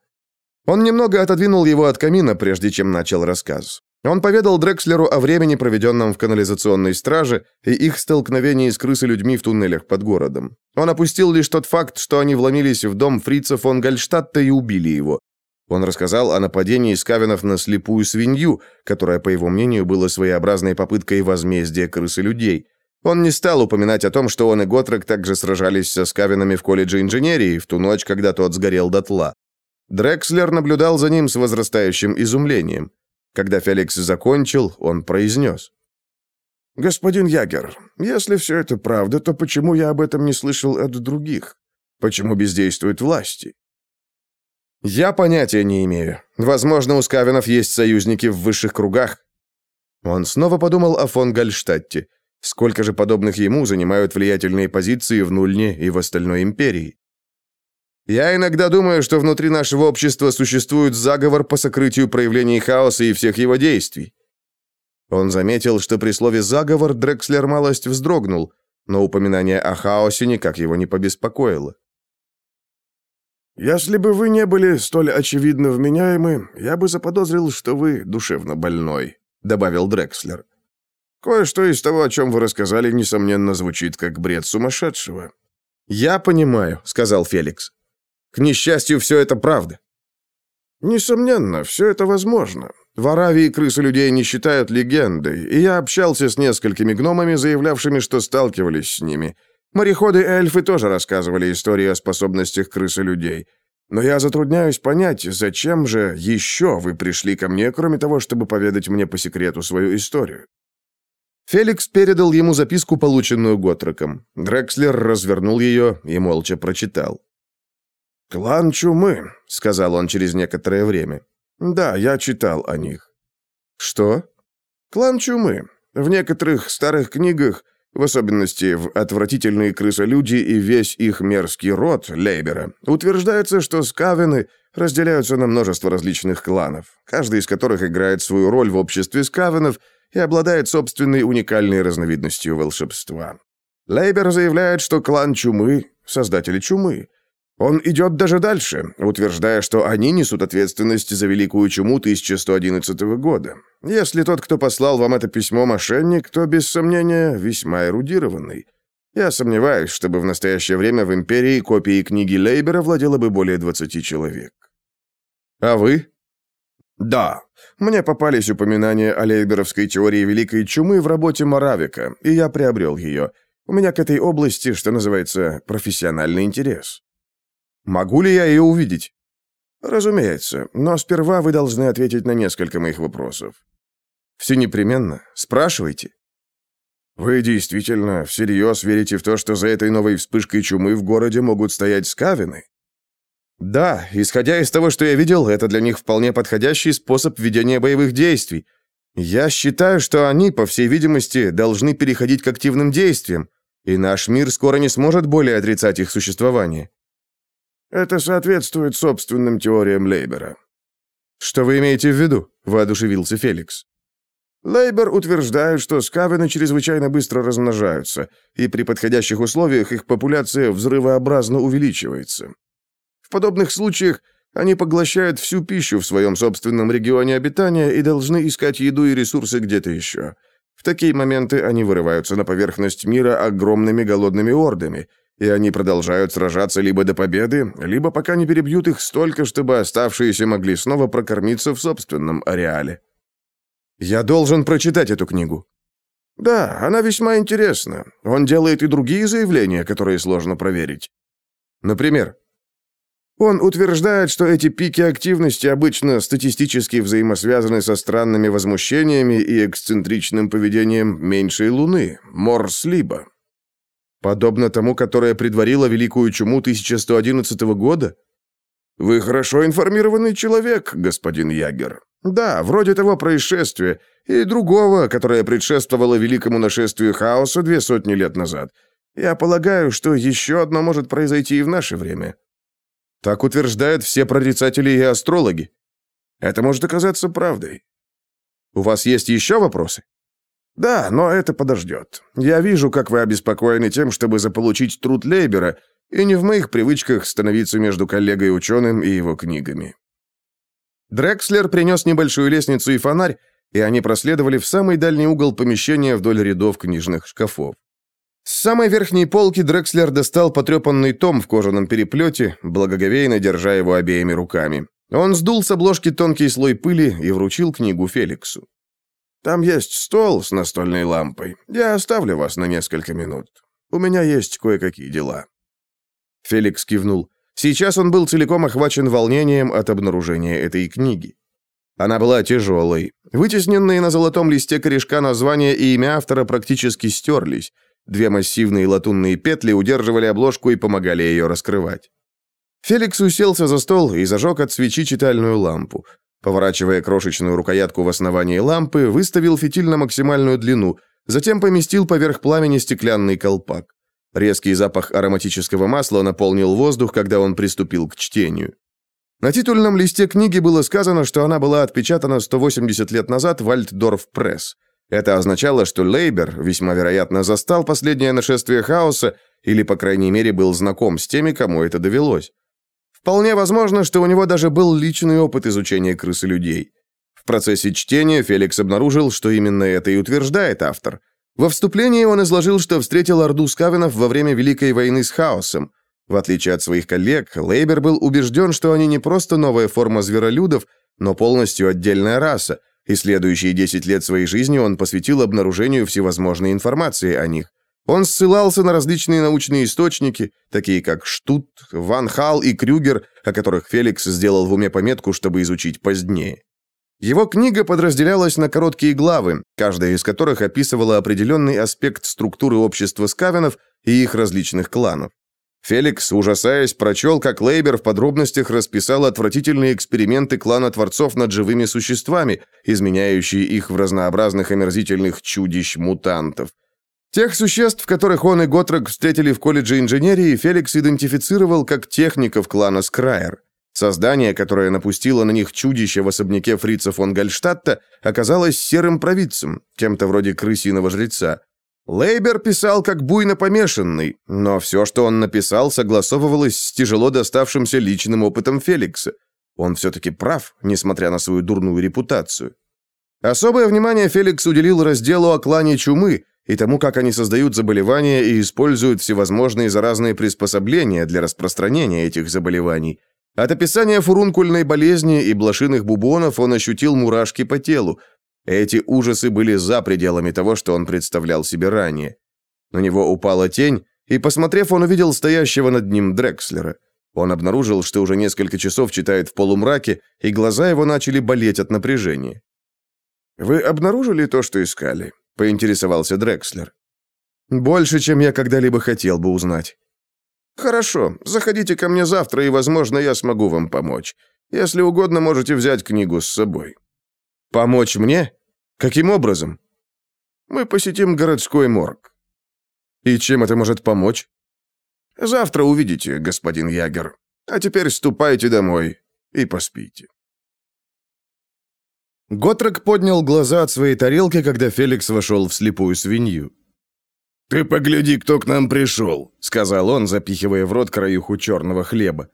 Он немного отодвинул его от камина, прежде чем начал рассказ. Он поведал Дрекслеру о времени, проведенном в канализационной страже, и их столкновении с крысы-людьми в туннелях под городом. Он опустил лишь тот факт, что они вломились в дом фрица фон Гальштадта и убили его. Он рассказал о нападении Скавинов на слепую свинью, которая, по его мнению, была своеобразной попыткой возмездия крысы-людей. Он не стал упоминать о том, что он и Готрек также сражались со Скавинами в колледже инженерии в ту ночь, когда тот сгорел дотла. Дрекслер наблюдал за ним с возрастающим изумлением. Когда Феликс закончил, он произнес. «Господин Ягер, если все это правда, то почему я об этом не слышал от других? Почему бездействуют власти?» «Я понятия не имею. Возможно, у Скавинов есть союзники в высших кругах». Он снова подумал о фон Гальштадте. Сколько же подобных ему занимают влиятельные позиции в Нульне и в остальной империи? Я иногда думаю, что внутри нашего общества существует заговор по сокрытию проявлений хаоса и всех его действий. Он заметил, что при слове «заговор» Дрекслер малость вздрогнул, но упоминание о хаосе никак его не побеспокоило. «Если бы вы не были столь очевидно вменяемы, я бы заподозрил, что вы душевно больной», — добавил Дрекслер. «Кое-что из того, о чем вы рассказали, несомненно, звучит как бред сумасшедшего». «Я понимаю», — сказал Феликс. К несчастью, все это правда. Несомненно, все это возможно. В Аравии крысы людей не считают легендой, и я общался с несколькими гномами, заявлявшими, что сталкивались с ними. Мореходы-эльфы тоже рассказывали истории о способностях крысы людей. Но я затрудняюсь понять, зачем же еще вы пришли ко мне, кроме того, чтобы поведать мне по секрету свою историю. Феликс передал ему записку, полученную Готроком. Дрекслер развернул ее и молча прочитал. «Клан Чумы», — сказал он через некоторое время. «Да, я читал о них». «Что?» «Клан Чумы. В некоторых старых книгах, в особенности в «Отвратительные крысолюди» и весь их мерзкий род Лейбера, утверждается, что скавены разделяются на множество различных кланов, каждый из которых играет свою роль в обществе скавенов и обладает собственной уникальной разновидностью волшебства. Лейбер заявляет, что клан Чумы — создатели Чумы, он идет даже дальше, утверждая, что они несут ответственность за Великую Чуму 1111 года. Если тот, кто послал вам это письмо, мошенник, то, без сомнения, весьма эрудированный. Я сомневаюсь, чтобы в настоящее время в Империи копии книги Лейбера владело бы более 20 человек. А вы? Да. Мне попались упоминания о лейберовской теории Великой Чумы в работе Моравика, и я приобрел ее. У меня к этой области, что называется, профессиональный интерес. Могу ли я ее увидеть? Разумеется, но сперва вы должны ответить на несколько моих вопросов. Все непременно. Спрашивайте. Вы действительно всерьез верите в то, что за этой новой вспышкой чумы в городе могут стоять скавины? Да, исходя из того, что я видел, это для них вполне подходящий способ ведения боевых действий. Я считаю, что они, по всей видимости, должны переходить к активным действиям, и наш мир скоро не сможет более отрицать их существование. Это соответствует собственным теориям Лейбера. Что вы имеете в виду? воодушевился Феликс. Лейбер утверждает, что скавены чрезвычайно быстро размножаются, и при подходящих условиях их популяция взрывообразно увеличивается. В подобных случаях они поглощают всю пищу в своем собственном регионе обитания и должны искать еду и ресурсы где-то еще. В такие моменты они вырываются на поверхность мира огромными голодными ордами, и они продолжают сражаться либо до победы, либо пока не перебьют их столько, чтобы оставшиеся могли снова прокормиться в собственном ареале. Я должен прочитать эту книгу. Да, она весьма интересна. Он делает и другие заявления, которые сложно проверить. Например, он утверждает, что эти пики активности обычно статистически взаимосвязаны со странными возмущениями и эксцентричным поведением меньшей Луны, Морс-Либо. Подобно тому, которое предварило Великую Чуму 1111 года? Вы хорошо информированный человек, господин Ягер. Да, вроде того происшествия и другого, которое предшествовало великому нашествию хаоса две сотни лет назад. Я полагаю, что еще одно может произойти и в наше время. Так утверждают все прорицатели и астрологи. Это может оказаться правдой. У вас есть еще вопросы? Да, но это подождет. Я вижу, как вы обеспокоены тем, чтобы заполучить труд Лейбера, и не в моих привычках становиться между коллегой-ученым и его книгами. Дрекслер принес небольшую лестницу и фонарь, и они проследовали в самый дальний угол помещения вдоль рядов книжных шкафов. С самой верхней полки Дрекслер достал потрепанный том в кожаном переплете, благоговейно держа его обеими руками. Он сдул с обложки тонкий слой пыли и вручил книгу Феликсу. «Там есть стол с настольной лампой. Я оставлю вас на несколько минут. У меня есть кое-какие дела». Феликс кивнул. Сейчас он был целиком охвачен волнением от обнаружения этой книги. Она была тяжелой. Вытесненные на золотом листе корешка названия и имя автора практически стерлись. Две массивные латунные петли удерживали обложку и помогали ее раскрывать. Феликс уселся за стол и зажег от свечи читальную лампу. Поворачивая крошечную рукоятку в основании лампы, выставил фитиль на максимальную длину, затем поместил поверх пламени стеклянный колпак. Резкий запах ароматического масла наполнил воздух, когда он приступил к чтению. На титульном листе книги было сказано, что она была отпечатана 180 лет назад в Альтдорф Пресс. Это означало, что Лейбер, весьма вероятно, застал последнее нашествие хаоса или, по крайней мере, был знаком с теми, кому это довелось. Вполне возможно, что у него даже был личный опыт изучения крыс и людей. В процессе чтения Феликс обнаружил, что именно это и утверждает автор – во вступлении он изложил, что встретил Орду Скавенов во время Великой войны с Хаосом. В отличие от своих коллег, Лейбер был убежден, что они не просто новая форма зверолюдов, но полностью отдельная раса, и следующие 10 лет своей жизни он посвятил обнаружению всевозможной информации о них. Он ссылался на различные научные источники, такие как Штут, Ван Хал и Крюгер, о которых Феликс сделал в уме пометку, чтобы изучить позднее. Его книга подразделялась на короткие главы, каждая из которых описывала определенный аспект структуры общества скавенов и их различных кланов. Феликс, ужасаясь, прочел, как Лейбер в подробностях расписал отвратительные эксперименты клана Творцов над живыми существами, изменяющие их в разнообразных омерзительных чудищ-мутантов. Тех существ, которых он и Готрек встретили в колледже инженерии, Феликс идентифицировал как техников клана Скрайер. Создание, которое напустило на них чудище в особняке фрица фон Гальштадта, оказалось серым провидцем, кем-то вроде крысиного жреца. Лейбер писал как буйно помешанный, но все, что он написал, согласовывалось с тяжело доставшимся личным опытом Феликса. Он все-таки прав, несмотря на свою дурную репутацию. Особое внимание Феликс уделил разделу о клане чумы и тому, как они создают заболевания и используют всевозможные заразные приспособления для распространения этих заболеваний – от описания фурункульной болезни и блошиных бубонов он ощутил мурашки по телу. Эти ужасы были за пределами того, что он представлял себе ранее. На него упала тень, и, посмотрев, он увидел стоящего над ним Дрекслера. Он обнаружил, что уже несколько часов читает в полумраке, и глаза его начали болеть от напряжения. «Вы обнаружили то, что искали?» — поинтересовался Дрекслер. «Больше, чем я когда-либо хотел бы узнать». «Хорошо, заходите ко мне завтра, и, возможно, я смогу вам помочь. Если угодно, можете взять книгу с собой». «Помочь мне? Каким образом?» «Мы посетим городской морг». «И чем это может помочь?» «Завтра увидите, господин Ягер. А теперь ступайте домой и поспите». Готрек поднял глаза от своей тарелки, когда Феликс вошел в слепую свинью. «Ты погляди, кто к нам пришел», — сказал он, запихивая в рот краюху черного хлеба.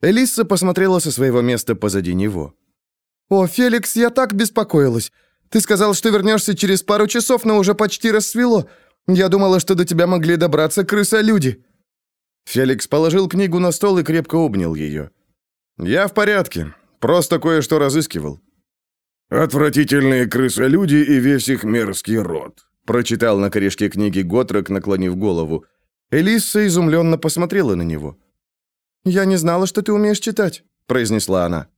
Элисса посмотрела со своего места позади него. «О, Феликс, я так беспокоилась. Ты сказал, что вернешься через пару часов, но уже почти рассвело. Я думала, что до тебя могли добраться крыса-люди». Феликс положил книгу на стол и крепко обнял ее. «Я в порядке. Просто кое-что разыскивал». «Отвратительные крысолюди и весь их мерзкий род», прочитал на корешке книги Готрек, наклонив голову. Элисса изумленно посмотрела на него. «Я не знала, что ты умеешь читать», — произнесла она.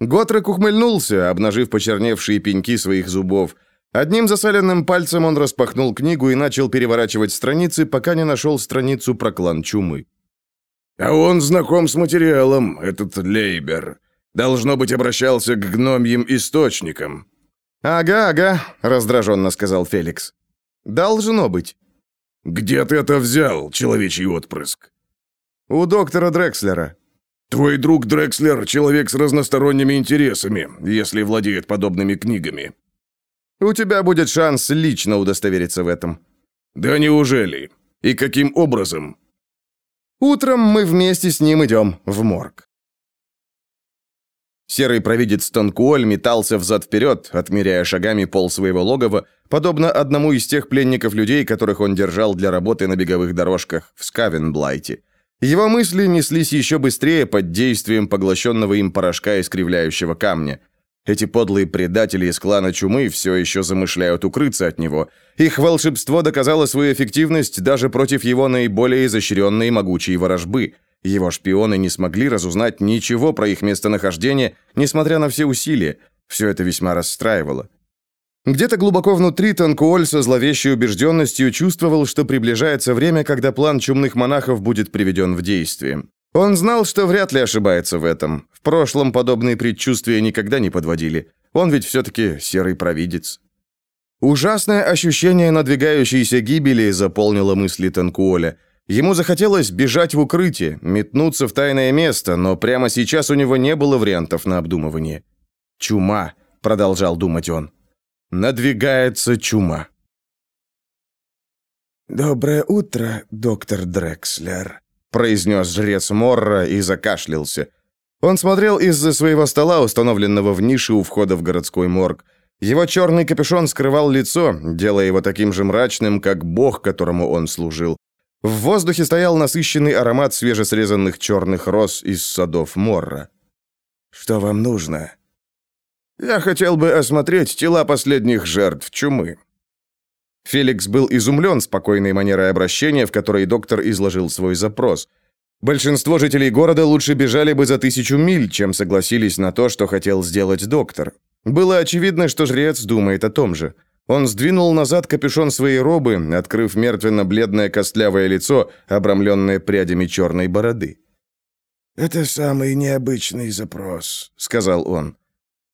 Готрек ухмыльнулся, обнажив почерневшие пеньки своих зубов. Одним засаленным пальцем он распахнул книгу и начал переворачивать страницы, пока не нашел страницу про клан чумы. «А он знаком с материалом, этот Лейбер. Должно быть, обращался к гномьим источникам». «Ага, ага», — раздраженно сказал Феликс. «Должно быть». «Где ты это взял, человечий отпрыск?» «У доктора Дрекслера». «Твой друг Дрекслер — человек с разносторонними интересами, если владеет подобными книгами». «У тебя будет шанс лично удостовериться в этом». «Да неужели? И каким образом?» «Утром мы вместе с ним идем в морг». Серый провидец Танкуоль метался взад-вперед, отмеряя шагами пол своего логова, подобно одному из тех пленников людей, которых он держал для работы на беговых дорожках в Скавенблайте. Его мысли неслись еще быстрее под действием поглощенного им порошка искривляющего камня. Эти подлые предатели из клана Чумы все еще замышляют укрыться от него. Их волшебство доказало свою эффективность даже против его наиболее изощренной и могучей ворожбы. Его шпионы не смогли разузнать ничего про их местонахождение, несмотря на все усилия. Все это весьма расстраивало. Где-то глубоко внутри Танкуоль со зловещей убежденностью чувствовал, что приближается время, когда план чумных монахов будет приведен в действие. Он знал, что вряд ли ошибается в этом. В прошлом подобные предчувствия никогда не подводили. Он ведь все-таки серый провидец. Ужасное ощущение надвигающейся гибели заполнило мысли Танкуоля. Ему захотелось бежать в укрытие, метнуться в тайное место, но прямо сейчас у него не было вариантов на обдумывание. «Чума», — продолжал думать он. Надвигается чума. «Доброе утро, доктор Дрекслер», — произнес жрец Морра и закашлялся. Он смотрел из-за своего стола, установленного в нише у входа в городской морг. Его черный капюшон скрывал лицо, делая его таким же мрачным, как бог, которому он служил. В воздухе стоял насыщенный аромат свежесрезанных черных роз из садов Морра. «Что вам нужно?» Я хотел бы осмотреть тела последних жертв чумы». Феликс был изумлен спокойной манерой обращения, в которой доктор изложил свой запрос. Большинство жителей города лучше бежали бы за тысячу миль, чем согласились на то, что хотел сделать доктор. Было очевидно, что жрец думает о том же. Он сдвинул назад капюшон своей робы, открыв мертвенно-бледное костлявое лицо, обрамленное прядями черной бороды. «Это самый необычный запрос», — сказал он.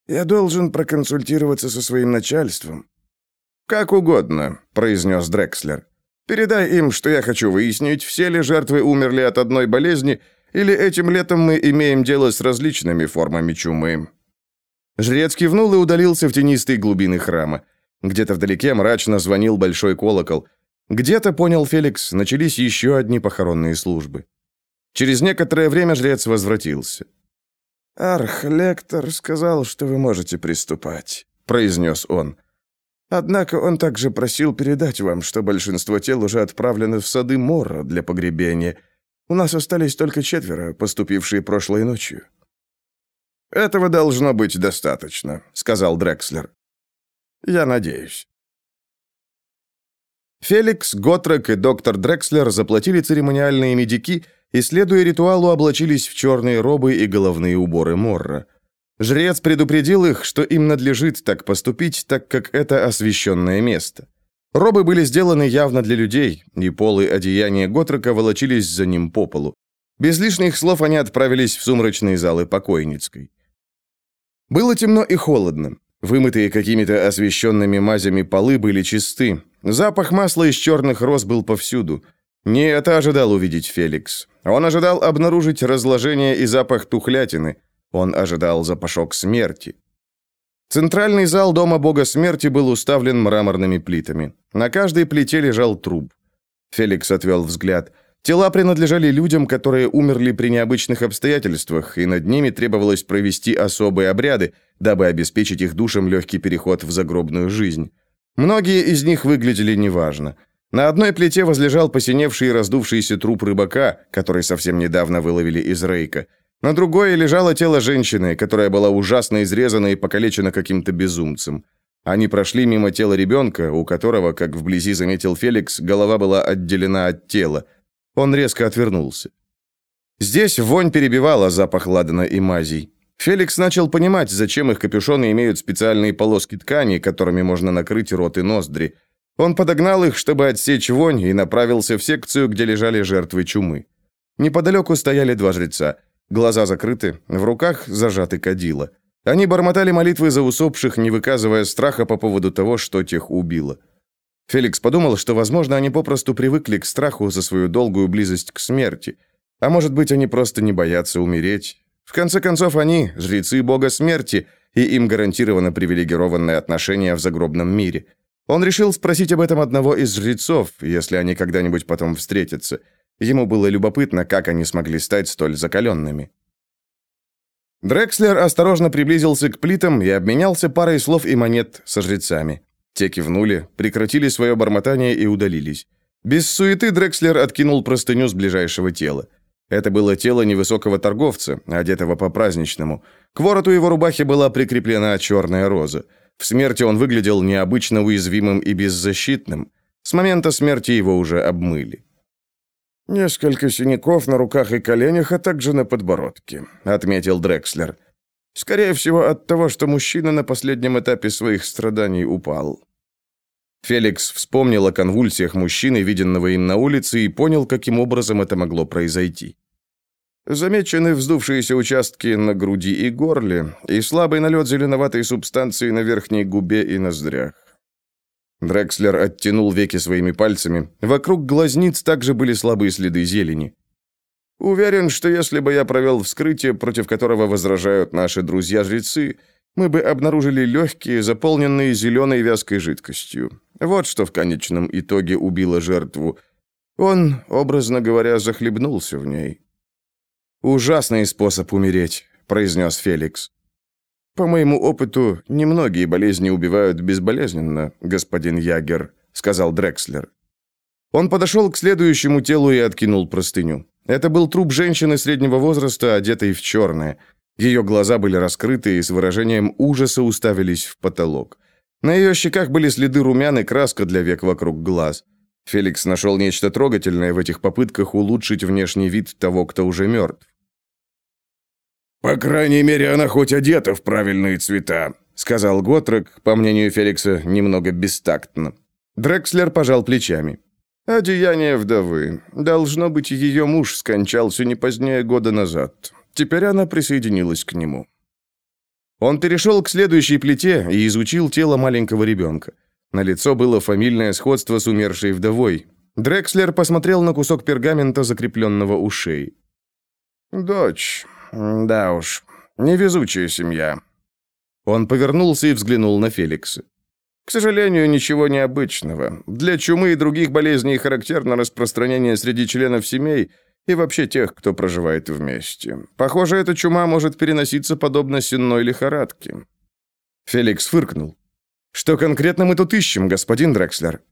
Я должен проконсультироваться со своим начальством». «Как угодно», — произнес Дрекслер. «Передай им, что я хочу выяснить, все ли жертвы умерли от одной болезни, или этим летом мы имеем дело с различными формами чумы». Жрец кивнул и удалился в тенистые глубины храма. Где-то вдалеке мрачно звонил большой колокол. Где-то, понял Феликс, начались еще одни похоронные службы. Через некоторое время жрец возвратился. «Архлектор сказал, что вы можете приступать», — произнес он. «Однако он также просил передать вам, что большинство тел уже отправлены в сады Морра для погребения. У нас остались только четверо, поступившие прошлой ночью». «Этого должно быть достаточно», — сказал Дрекслер. «Я надеюсь». Феликс, Готрек и доктор Дрекслер заплатили церемониальные медики и, следуя ритуалу, облачились в черные робы и головные уборы Морра. Жрец предупредил их, что им надлежит так поступить, так как это освященное место. Робы были сделаны явно для людей, и полы одеяния Готрека волочились за ним по полу. Без лишних слов они отправились в сумрачные залы покойницкой. Было темно и холодно. Вымытые какими-то освещенными мазями полы были чисты. Запах масла из черных роз был повсюду. Не это ожидал увидеть Феликс. Он ожидал обнаружить разложение и запах тухлятины. Он ожидал запашок смерти. Центральный зал дома бога смерти был уставлен мраморными плитами. На каждой плите лежал труп. Феликс отвел взгляд. Тела принадлежали людям, которые умерли при необычных обстоятельствах, и над ними требовалось провести особые обряды, дабы обеспечить их душам легкий переход в загробную жизнь. Многие из них выглядели неважно. На одной плите возлежал посиневший и раздувшийся труп рыбака, который совсем недавно выловили из рейка. На другой лежало тело женщины, которая была ужасно изрезана и покалечена каким-то безумцем. Они прошли мимо тела ребенка, у которого, как вблизи заметил Феликс, голова была отделена от тела. Он резко отвернулся. Здесь вонь перебивала запах ладана и мазей. Феликс начал понимать, зачем их капюшоны имеют специальные полоски ткани, которыми можно накрыть рот и ноздри. Он подогнал их, чтобы отсечь вонь, и направился в секцию, где лежали жертвы чумы. Неподалеку стояли два жреца. Глаза закрыты, в руках зажаты кадила. Они бормотали молитвы за усопших, не выказывая страха по поводу того, что тех убило. Феликс подумал, что, возможно, они попросту привыкли к страху за свою долгую близость к смерти. А может быть, они просто не боятся умереть. В конце концов, они – жрецы бога смерти, и им гарантировано привилегированное отношение в загробном мире. Он решил спросить об этом одного из жрецов, если они когда-нибудь потом встретятся – Ему было любопытно, как они смогли стать столь закаленными. Дрекслер осторожно приблизился к плитам и обменялся парой слов и монет со жрецами. Те кивнули, прекратили свое бормотание и удалились. Без суеты Дрекслер откинул простыню с ближайшего тела. Это было тело невысокого торговца, одетого по-праздничному. К вороту его рубахи была прикреплена черная роза. В смерти он выглядел необычно уязвимым и беззащитным. С момента смерти его уже обмыли. «Несколько синяков на руках и коленях, а также на подбородке», — отметил Дрекслер. «Скорее всего, от того, что мужчина на последнем этапе своих страданий упал». Феликс вспомнил о конвульсиях мужчины, виденного им на улице, и понял, каким образом это могло произойти. Замечены вздувшиеся участки на груди и горле и слабый налет зеленоватой субстанции на верхней губе и ноздрях. Дрекслер оттянул веки своими пальцами. Вокруг глазниц также были слабые следы зелени. Уверен, что если бы я провел вскрытие, против которого возражают наши друзья-жрецы, мы бы обнаружили легкие, заполненные зеленой вязкой жидкостью. Вот что в конечном итоге убило жертву. Он, образно говоря, захлебнулся в ней. «Ужасный способ умереть», — произнес Феликс. «По моему опыту, немногие болезни убивают безболезненно, господин Ягер», — сказал Дрекслер. Он подошел к следующему телу и откинул простыню. Это был труп женщины среднего возраста, одетой в черное. Ее глаза были раскрыты и с выражением ужаса уставились в потолок. На ее щеках были следы румян и краска для век вокруг глаз. Феликс нашел нечто трогательное в этих попытках улучшить внешний вид того, кто уже мертв. «По крайней мере, она хоть одета в правильные цвета», сказал Готрек, по мнению Феликса, немного бестактно. Дрекслер пожал плечами. «Одеяние вдовы. Должно быть, ее муж скончался не позднее года назад. Теперь она присоединилась к нему». Он перешел к следующей плите и изучил тело маленького ребенка. На лицо было фамильное сходство с умершей вдовой. Дрекслер посмотрел на кусок пергамента, закрепленного у шеи. «Дочь. Да уж, невезучая семья». Он повернулся и взглянул на Феликса. К сожалению, ничего необычного. Для чумы и других болезней характерно распространение среди членов семей и вообще тех, кто проживает вместе. Похоже, эта чума может переноситься подобно сенной лихорадке. Феликс фыркнул. «Что конкретно мы тут ищем, господин Дрекслер?»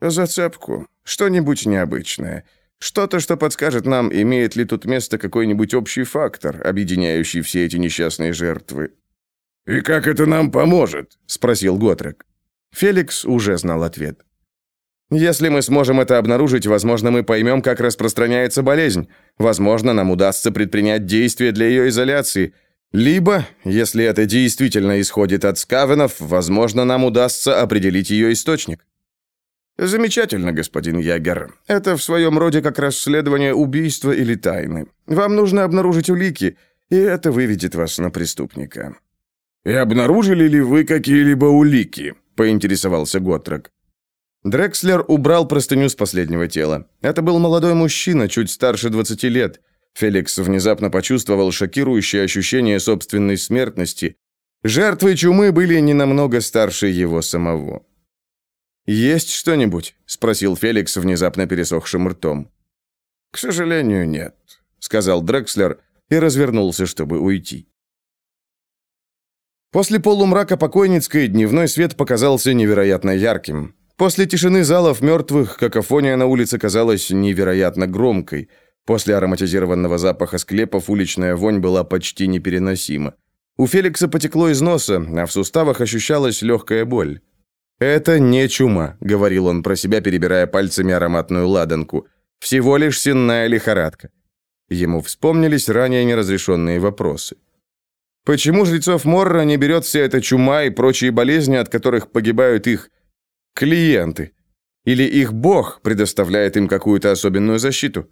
«Зацепку. Что-нибудь необычное. Что-то, что подскажет нам, имеет ли тут место какой-нибудь общий фактор, объединяющий все эти несчастные жертвы. «И как это нам поможет?» – спросил Готрек. Феликс уже знал ответ. «Если мы сможем это обнаружить, возможно, мы поймем, как распространяется болезнь. Возможно, нам удастся предпринять действия для ее изоляции. Либо, если это действительно исходит от скавенов, возможно, нам удастся определить ее источник». «Замечательно, господин Ягер. Это в своем роде как расследование убийства или тайны. Вам нужно обнаружить улики, и это выведет вас на преступника». «И обнаружили ли вы какие-либо улики?» – поинтересовался Готрек. Дрекслер убрал простыню с последнего тела. Это был молодой мужчина, чуть старше 20 лет. Феликс внезапно почувствовал шокирующее ощущение собственной смертности. Жертвы чумы были не намного старше его самого. «Есть что-нибудь?» — спросил Феликс внезапно пересохшим ртом. «К сожалению, нет», — сказал Дрекслер и развернулся, чтобы уйти. После полумрака покойницкой дневной свет показался невероятно ярким. После тишины залов мертвых какофония на улице казалась невероятно громкой. После ароматизированного запаха склепов уличная вонь была почти непереносима. У Феликса потекло из носа, а в суставах ощущалась легкая боль. «Это не чума», — говорил он про себя, перебирая пальцами ароматную ладанку. «Всего лишь сенная лихорадка». Ему вспомнились ранее неразрешенные вопросы. Почему жрецов Морра не берет вся эта чума и прочие болезни, от которых погибают их клиенты? Или их бог предоставляет им какую-то особенную защиту?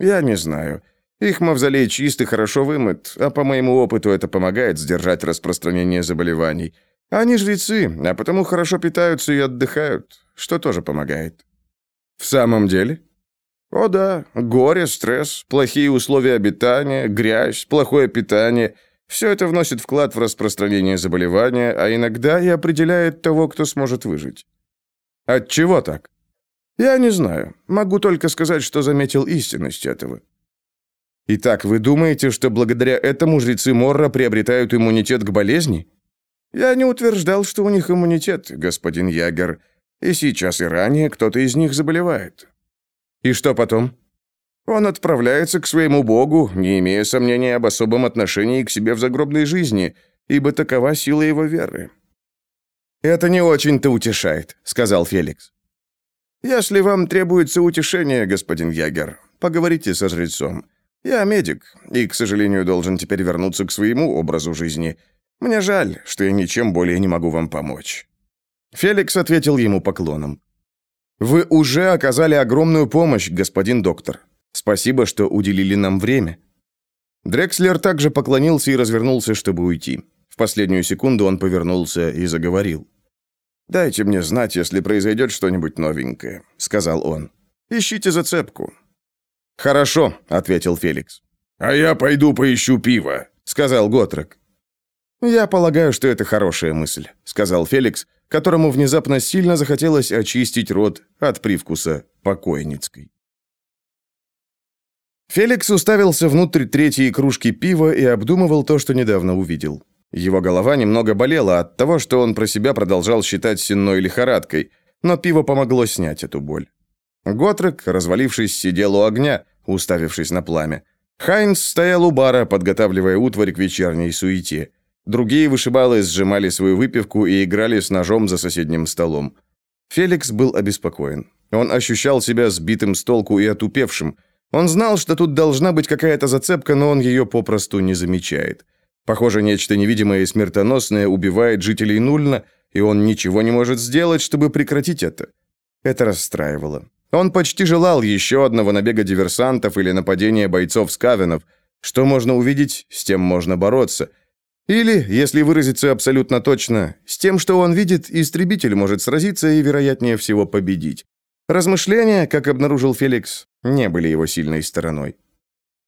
Я не знаю. Их мавзолей чист и хорошо вымыт, а по моему опыту это помогает сдержать распространение заболеваний. Они жрецы, а потому хорошо питаются и отдыхают, что тоже помогает. В самом деле? О да, горе, стресс, плохие условия обитания, грязь, плохое питание – все это вносит вклад в распространение заболевания, а иногда и определяет того, кто сможет выжить. От чего так? Я не знаю. Могу только сказать, что заметил истинность этого. Итак, вы думаете, что благодаря этому жрецы Морра приобретают иммунитет к болезни? Я не утверждал, что у них иммунитет, господин Ягер. И сейчас и ранее кто-то из них заболевает. И что потом? Он отправляется к своему богу, не имея сомнений об особом отношении к себе в загробной жизни, ибо такова сила его веры. «Это не очень-то утешает», — сказал Феликс. «Если вам требуется утешение, господин Ягер, поговорите со жрецом. Я медик, и, к сожалению, должен теперь вернуться к своему образу жизни. Мне жаль, что я ничем более не могу вам помочь». Феликс ответил ему поклоном. «Вы уже оказали огромную помощь, господин доктор. Спасибо, что уделили нам время». Дрекслер также поклонился и развернулся, чтобы уйти. В последнюю секунду он повернулся и заговорил. «Дайте мне знать, если произойдет что-нибудь новенькое», — сказал он. «Ищите зацепку». «Хорошо», — ответил Феликс. «А я пойду поищу пиво», — сказал Готрек. «Я полагаю, что это хорошая мысль», — сказал Феликс, которому внезапно сильно захотелось очистить рот от привкуса покойницкой. Феликс уставился внутрь третьей кружки пива и обдумывал то, что недавно увидел. Его голова немного болела от того, что он про себя продолжал считать сенной лихорадкой, но пиво помогло снять эту боль. Готрек, развалившись, сидел у огня, уставившись на пламя. Хайнс стоял у бара, подготавливая утварь к вечерней суете. Другие вышибалы сжимали свою выпивку и играли с ножом за соседним столом. Феликс был обеспокоен. Он ощущал себя сбитым с толку и отупевшим, он знал, что тут должна быть какая-то зацепка, но он ее попросту не замечает. Похоже, нечто невидимое и смертоносное убивает жителей Нульна, и он ничего не может сделать, чтобы прекратить это. Это расстраивало. Он почти желал еще одного набега диверсантов или нападения бойцов Скавенов. Что можно увидеть, с тем можно бороться. Или, если выразиться абсолютно точно, с тем, что он видит, истребитель может сразиться и, вероятнее всего, победить. Размышления, как обнаружил Феликс, не были его сильной стороной.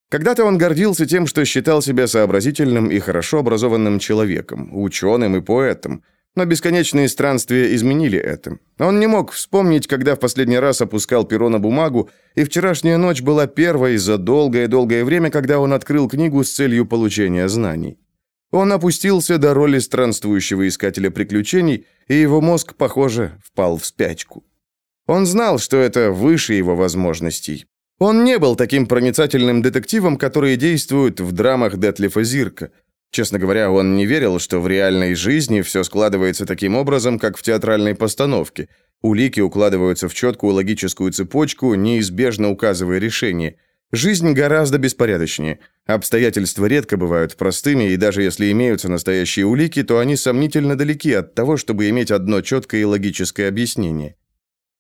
Когда-то он гордился тем, что считал себя сообразительным и хорошо образованным человеком, ученым и поэтом, но бесконечные странствия изменили это. Он не мог вспомнить, когда в последний раз опускал перо на бумагу, и вчерашняя ночь была первой за долгое-долгое время, когда он открыл книгу с целью получения знаний. Он опустился до роли странствующего искателя приключений, и его мозг, похоже, впал в спячку. Он знал, что это выше его возможностей. Он не был таким проницательным детективом, которые действуют в драмах Детлифа Зирка. Честно говоря, он не верил, что в реальной жизни все складывается таким образом, как в театральной постановке. Улики укладываются в четкую логическую цепочку, неизбежно указывая решение. Жизнь гораздо беспорядочнее. Обстоятельства редко бывают простыми, и даже если имеются настоящие улики, то они сомнительно далеки от того, чтобы иметь одно четкое и логическое объяснение.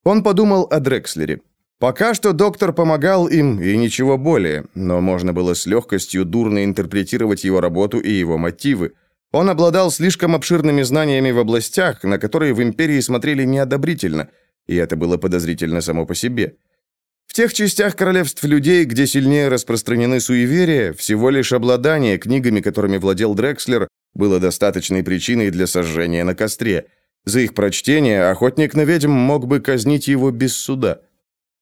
Он подумал о Дрекслере. Пока что доктор помогал им, и ничего более, но можно было с легкостью дурно интерпретировать его работу и его мотивы. Он обладал слишком обширными знаниями в областях, на которые в империи смотрели неодобрительно, и это было подозрительно само по себе. В тех частях королевств людей, где сильнее распространены суеверия, всего лишь обладание книгами, которыми владел Дрекслер, было достаточной причиной для сожжения на костре. За их прочтение охотник на ведьм мог бы казнить его без суда.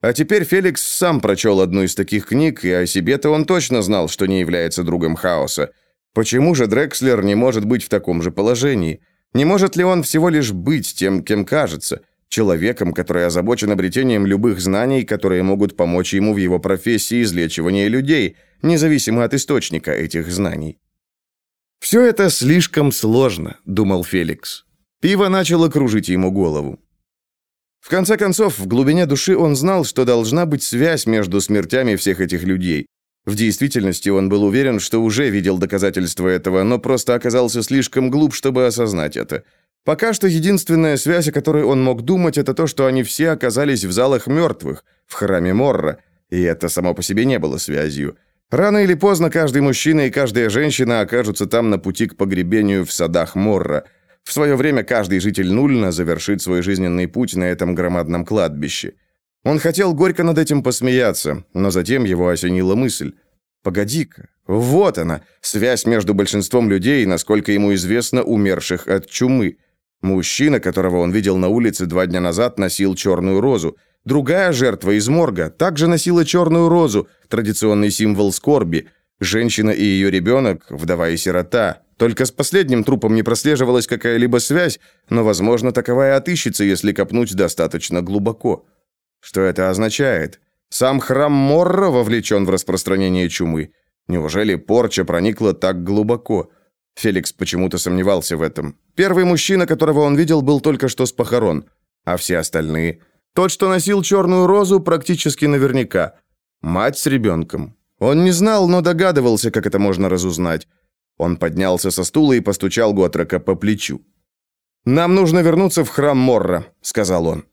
А теперь Феликс сам прочел одну из таких книг, и о себе-то он точно знал, что не является другом хаоса. Почему же Дрекслер не может быть в таком же положении? Не может ли он всего лишь быть тем, кем кажется – человеком, который озабочен обретением любых знаний, которые могут помочь ему в его профессии излечивания людей, независимо от источника этих знаний. «Все это слишком сложно», — думал Феликс. Пиво начало кружить ему голову. В конце концов, в глубине души он знал, что должна быть связь между смертями всех этих людей. В действительности он был уверен, что уже видел доказательства этого, но просто оказался слишком глуп, чтобы осознать это. Пока что единственная связь, о которой он мог думать, это то, что они все оказались в залах мертвых, в храме Морра, и это само по себе не было связью. Рано или поздно каждый мужчина и каждая женщина окажутся там на пути к погребению в садах Морра. В свое время каждый житель Нульна завершит свой жизненный путь на этом громадном кладбище. Он хотел горько над этим посмеяться, но затем его осенила мысль. «Погоди-ка, вот она, связь между большинством людей, насколько ему известно, умерших от чумы. Мужчина, которого он видел на улице два дня назад, носил черную розу. Другая жертва из морга также носила черную розу, традиционный символ скорби. Женщина и ее ребенок, вдова и сирота. Только с последним трупом не прослеживалась какая-либо связь, но, возможно, таковая отыщется, если копнуть достаточно глубоко. Что это означает? Сам храм Морра вовлечен в распространение чумы. Неужели порча проникла так глубоко? Феликс почему-то сомневался в этом. Первый мужчина, которого он видел, был только что с похорон, а все остальные... Тот, что носил черную розу, практически наверняка. Мать с ребенком. Он не знал, но догадывался, как это можно разузнать. Он поднялся со стула и постучал Готрока по плечу. «Нам нужно вернуться в храм Морра», — сказал он.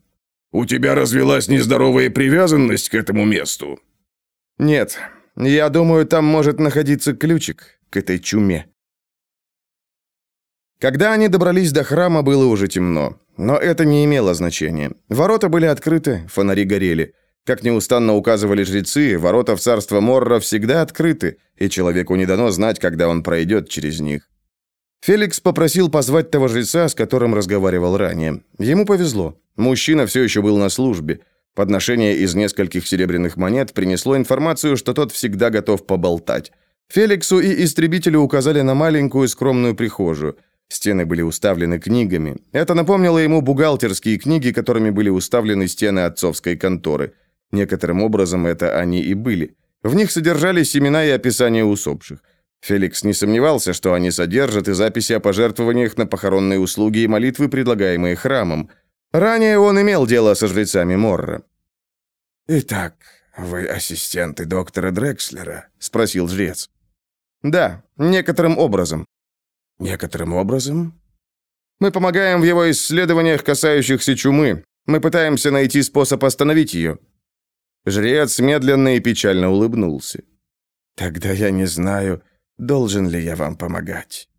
«У тебя развелась нездоровая привязанность к этому месту?» «Нет. Я думаю, там может находиться ключик к этой чуме». Когда они добрались до храма, было уже темно. Но это не имело значения. Ворота были открыты, фонари горели. Как неустанно указывали жрецы, ворота в царство Морра всегда открыты, и человеку не дано знать, когда он пройдет через них. Феликс попросил позвать того жреца, с которым разговаривал ранее. Ему повезло. Мужчина все еще был на службе. Подношение из нескольких серебряных монет принесло информацию, что тот всегда готов поболтать. Феликсу и истребителю указали на маленькую скромную прихожую – Стены были уставлены книгами. Это напомнило ему бухгалтерские книги, которыми были уставлены стены отцовской конторы. Некоторым образом это они и были. В них содержались имена и описания усопших. Феликс не сомневался, что они содержат и записи о пожертвованиях на похоронные услуги и молитвы, предлагаемые храмом. Ранее он имел дело со жрецами Морра. «Итак, вы ассистенты доктора Дрекслера?» — спросил жрец. «Да, некоторым образом. Некоторым образом? Мы помогаем в его исследованиях, касающихся чумы. Мы пытаемся найти способ остановить ее». Жрец медленно и печально улыбнулся. «Тогда я не знаю, должен ли я вам помогать».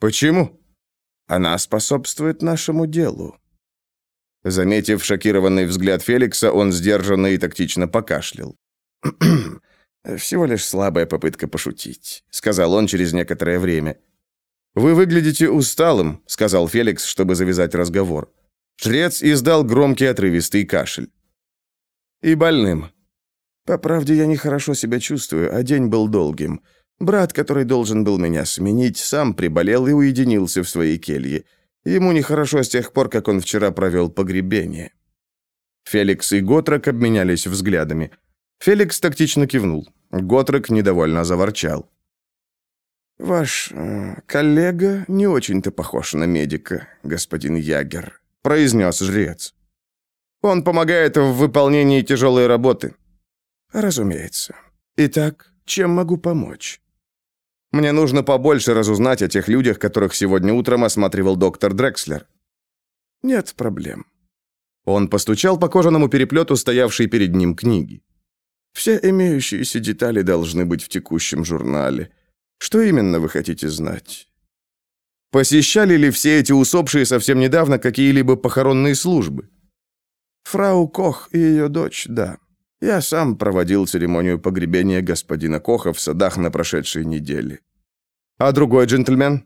«Почему?» «Она способствует нашему делу». Заметив шокированный взгляд Феликса, он сдержанно и тактично покашлял. «Всего лишь слабая попытка пошутить», — сказал он через некоторое время. «Вы выглядите усталым», — сказал Феликс, чтобы завязать разговор. Жрец издал громкий отрывистый кашель. «И больным». «По правде, я нехорошо себя чувствую, а день был долгим. Брат, который должен был меня сменить, сам приболел и уединился в своей келье. Ему нехорошо с тех пор, как он вчера провел погребение». Феликс и Готрок обменялись взглядами. Феликс тактично кивнул. Готрок недовольно заворчал. «Ваш э, коллега не очень-то похож на медика, господин Ягер», — произнес жрец. «Он помогает в выполнении тяжелой работы». «Разумеется. Итак, чем могу помочь?» «Мне нужно побольше разузнать о тех людях, которых сегодня утром осматривал доктор Дрекслер». «Нет проблем». Он постучал по кожаному переплету, стоявшей перед ним книги. «Все имеющиеся детали должны быть в текущем журнале». Что именно вы хотите знать? Посещали ли все эти усопшие совсем недавно какие-либо похоронные службы? Фрау Кох и ее дочь, да. Я сам проводил церемонию погребения господина Коха в садах на прошедшей неделе. А другой джентльмен?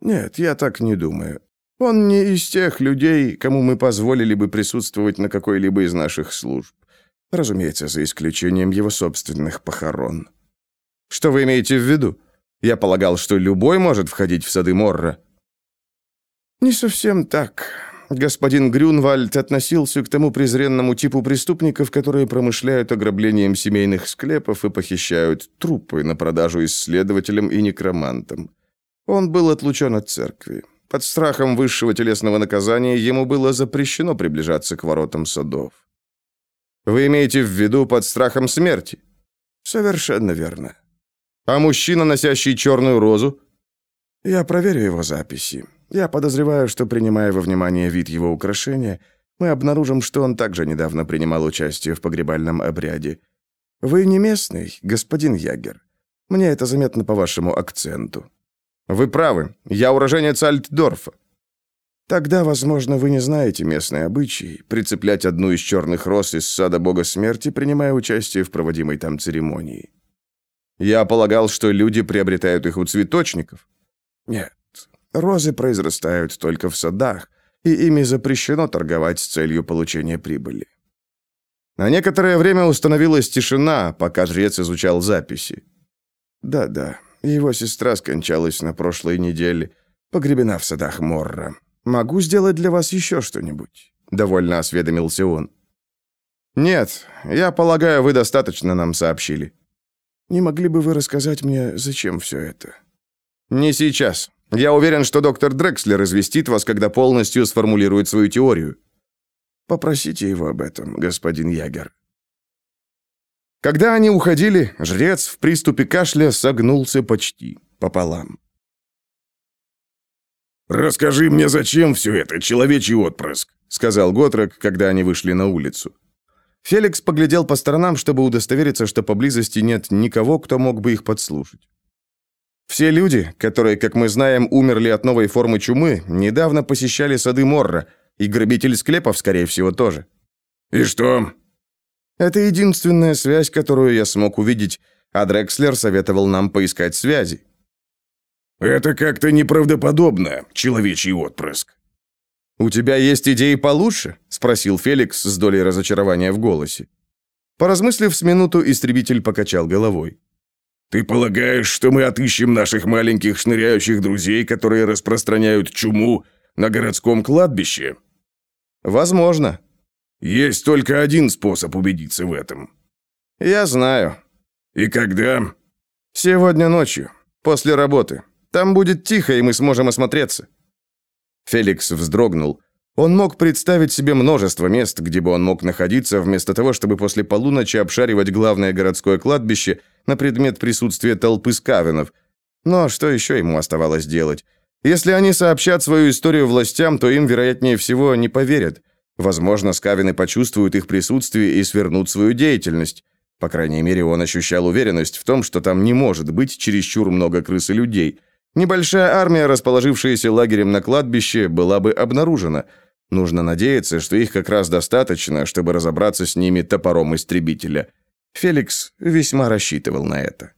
Нет, я так не думаю. Он не из тех людей, кому мы позволили бы присутствовать на какой-либо из наших служб. Разумеется, за исключением его собственных похорон. Что вы имеете в виду? Я полагал, что любой может входить в сады Морра. Не совсем так. Господин Грюнвальд относился к тому презренному типу преступников, которые промышляют ограблением семейных склепов и похищают трупы на продажу исследователям и некромантам. Он был отлучен от церкви. Под страхом высшего телесного наказания ему было запрещено приближаться к воротам садов. Вы имеете в виду под страхом смерти? Совершенно верно. А мужчина, носящий черную розу? Я проверю его записи. Я подозреваю, что, принимая во внимание вид его украшения, мы обнаружим, что он также недавно принимал участие в погребальном обряде. Вы не местный, господин Ягер. Мне это заметно по вашему акценту. Вы правы. Я уроженец Альтдорфа. Тогда, возможно, вы не знаете местные обычаи, прицеплять одну из черных роз из сада бога смерти, принимая участие в проводимой там церемонии. Я полагал, что люди приобретают их у цветочников. Нет. Розы произрастают только в садах, и ими запрещено торговать с целью получения прибыли. На некоторое время установилась тишина, пока жрец изучал записи. Да-да, его сестра скончалась на прошлой неделе, погребена в садах Морра. Могу сделать для вас еще что-нибудь?» — довольно осведомился он. «Нет, я полагаю, вы достаточно нам сообщили». «Не могли бы вы рассказать мне, зачем все это?» «Не сейчас. Я уверен, что доктор Дрекслер известит вас, когда полностью сформулирует свою теорию». «Попросите его об этом, господин Ягер». Когда они уходили, жрец в приступе кашля согнулся почти пополам. «Расскажи мне, зачем все это, человечий отпрыск?» — сказал Готрек, когда они вышли на улицу. Феликс поглядел по сторонам, чтобы удостовериться, что поблизости нет никого, кто мог бы их подслушать. Все люди, которые, как мы знаем, умерли от новой формы чумы, недавно посещали сады Морра, и грабитель склепов, скорее всего, тоже. «И что?» Это единственная связь, которую я смог увидеть, а Дрекслер советовал нам поискать связи. «Это как-то неправдоподобно, человечий отпрыск». «У тебя есть идеи получше?» — спросил Феликс с долей разочарования в голосе. Поразмыслив с минуту, истребитель покачал головой. «Ты полагаешь, что мы отыщем наших маленьких шныряющих друзей, которые распространяют чуму на городском кладбище?» «Возможно». «Есть только один способ убедиться в этом». «Я знаю». «И когда?» «Сегодня ночью, после работы. Там будет тихо, и мы сможем осмотреться». Феликс вздрогнул. Он мог представить себе множество мест, где бы он мог находиться, вместо того, чтобы после полуночи обшаривать главное городское кладбище на предмет присутствия толпы скавенов. Но что еще ему оставалось делать? Если они сообщат свою историю властям, то им, вероятнее всего, не поверят. Возможно, скавины почувствуют их присутствие и свернут свою деятельность. По крайней мере, он ощущал уверенность в том, что там не может быть чересчур много крыс и людей – Небольшая армия, расположившаяся лагерем на кладбище, была бы обнаружена. Нужно надеяться, что их как раз достаточно, чтобы разобраться с ними топором истребителя. Феликс весьма рассчитывал на это.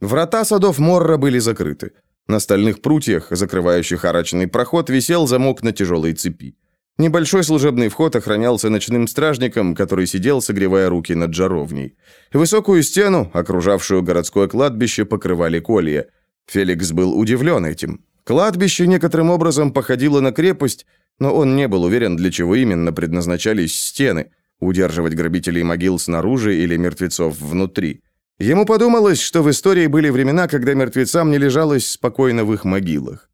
Врата садов Морра были закрыты. На стальных прутьях, закрывающих арочный проход, висел замок на тяжелой цепи. Небольшой служебный вход охранялся ночным стражником, который сидел, согревая руки над жаровней. Высокую стену, окружавшую городское кладбище, покрывали колья. Феликс был удивлен этим. Кладбище некоторым образом походило на крепость, но он не был уверен, для чего именно предназначались стены – удерживать грабителей могил снаружи или мертвецов внутри. Ему подумалось, что в истории были времена, когда мертвецам не лежалось спокойно в их могилах.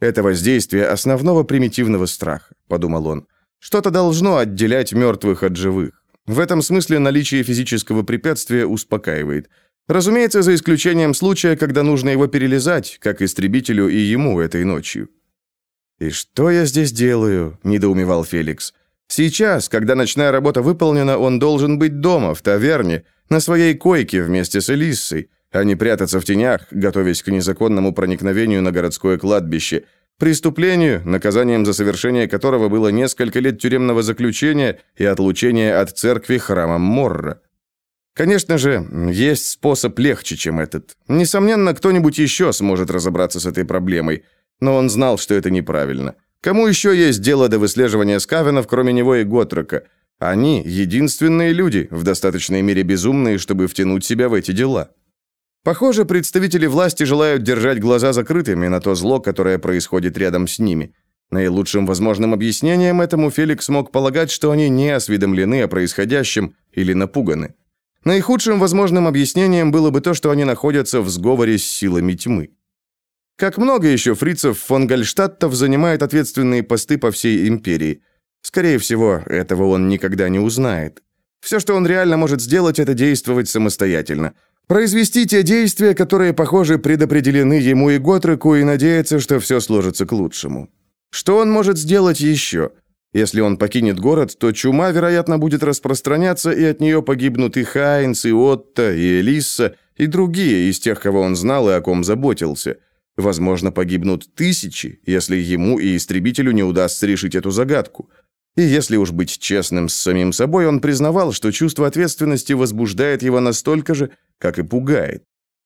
Это воздействие основного примитивного страха, подумал он. Что-то должно отделять мертвых от живых. В этом смысле наличие физического препятствия успокаивает. Разумеется, за исключением случая, когда нужно его перелезать, как истребителю и ему этой ночью. «И что я здесь делаю?» – недоумевал Феликс. «Сейчас, когда ночная работа выполнена, он должен быть дома, в таверне, на своей койке вместе с Элиссой, а не прятаться в тенях, готовясь к незаконному проникновению на городское кладбище. Преступлению, наказанием за совершение которого было несколько лет тюремного заключения и отлучение от церкви храмом Морра. Конечно же, есть способ легче, чем этот. Несомненно, кто-нибудь еще сможет разобраться с этой проблемой, но он знал, что это неправильно. Кому еще есть дело до выслеживания скавенов, кроме него и Готрока? Они — единственные люди, в достаточной мере безумные, чтобы втянуть себя в эти дела. Похоже, представители власти желают держать глаза закрытыми на то зло, которое происходит рядом с ними. Наилучшим возможным объяснением этому Феликс мог полагать, что они не осведомлены о происходящем или напуганы. Наихудшим возможным объяснением было бы то, что они находятся в сговоре с силами тьмы. Как много еще фрицев фон Гальштадтов занимает ответственные посты по всей империи. Скорее всего, этого он никогда не узнает. Все, что он реально может сделать, это действовать самостоятельно. Произвести те действия, которые, похоже, предопределены ему и Готреку, и надеяться, что все сложится к лучшему. Что он может сделать еще? Если он покинет город, то чума, вероятно, будет распространяться, и от нее погибнут и Хайнс, и Отто, и Элисса, и другие из тех, кого он знал и о ком заботился. Возможно, погибнут тысячи, если ему и истребителю не удастся решить эту загадку. И если уж быть честным с самим собой, он признавал, что чувство ответственности возбуждает его настолько же, как и пугает.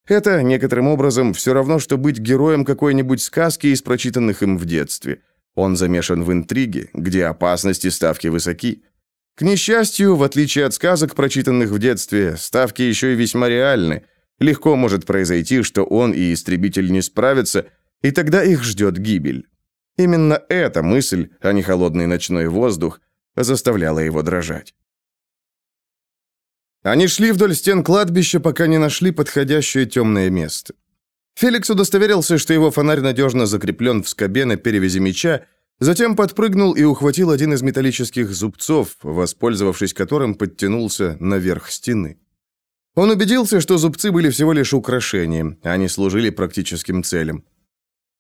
Это, некоторым образом, все равно, что быть героем какой-нибудь сказки из прочитанных им в детстве – он замешан в интриге, где опасности ставки высоки. К несчастью, в отличие от сказок, прочитанных в детстве, ставки еще и весьма реальны. Легко может произойти, что он и истребитель не справятся, и тогда их ждет гибель. Именно эта мысль, а не холодный ночной воздух, заставляла его дрожать. Они шли вдоль стен кладбища, пока не нашли подходящее темное место. Феликс удостоверился, что его фонарь надежно закреплен в скобе на перевязи меча, затем подпрыгнул и ухватил один из металлических зубцов, воспользовавшись которым подтянулся наверх стены. Он убедился, что зубцы были всего лишь украшением, а не служили практическим целям.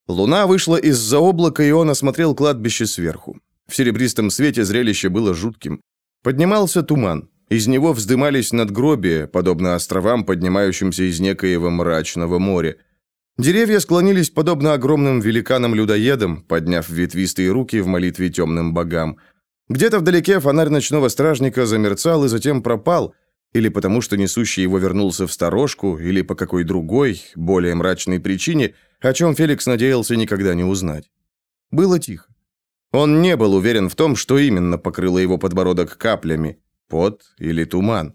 Луна вышла из-за облака, и он осмотрел кладбище сверху. В серебристом свете зрелище было жутким. Поднимался туман. Из него вздымались надгробия, подобно островам, поднимающимся из некоего мрачного моря. Деревья склонились подобно огромным великанам-людоедам, подняв ветвистые руки в молитве темным богам. Где-то вдалеке фонарь ночного стражника замерцал и затем пропал, или потому что несущий его вернулся в сторожку, или по какой другой, более мрачной причине, о чем Феликс надеялся никогда не узнать. Было тихо. Он не был уверен в том, что именно покрыло его подбородок каплями – пот или туман.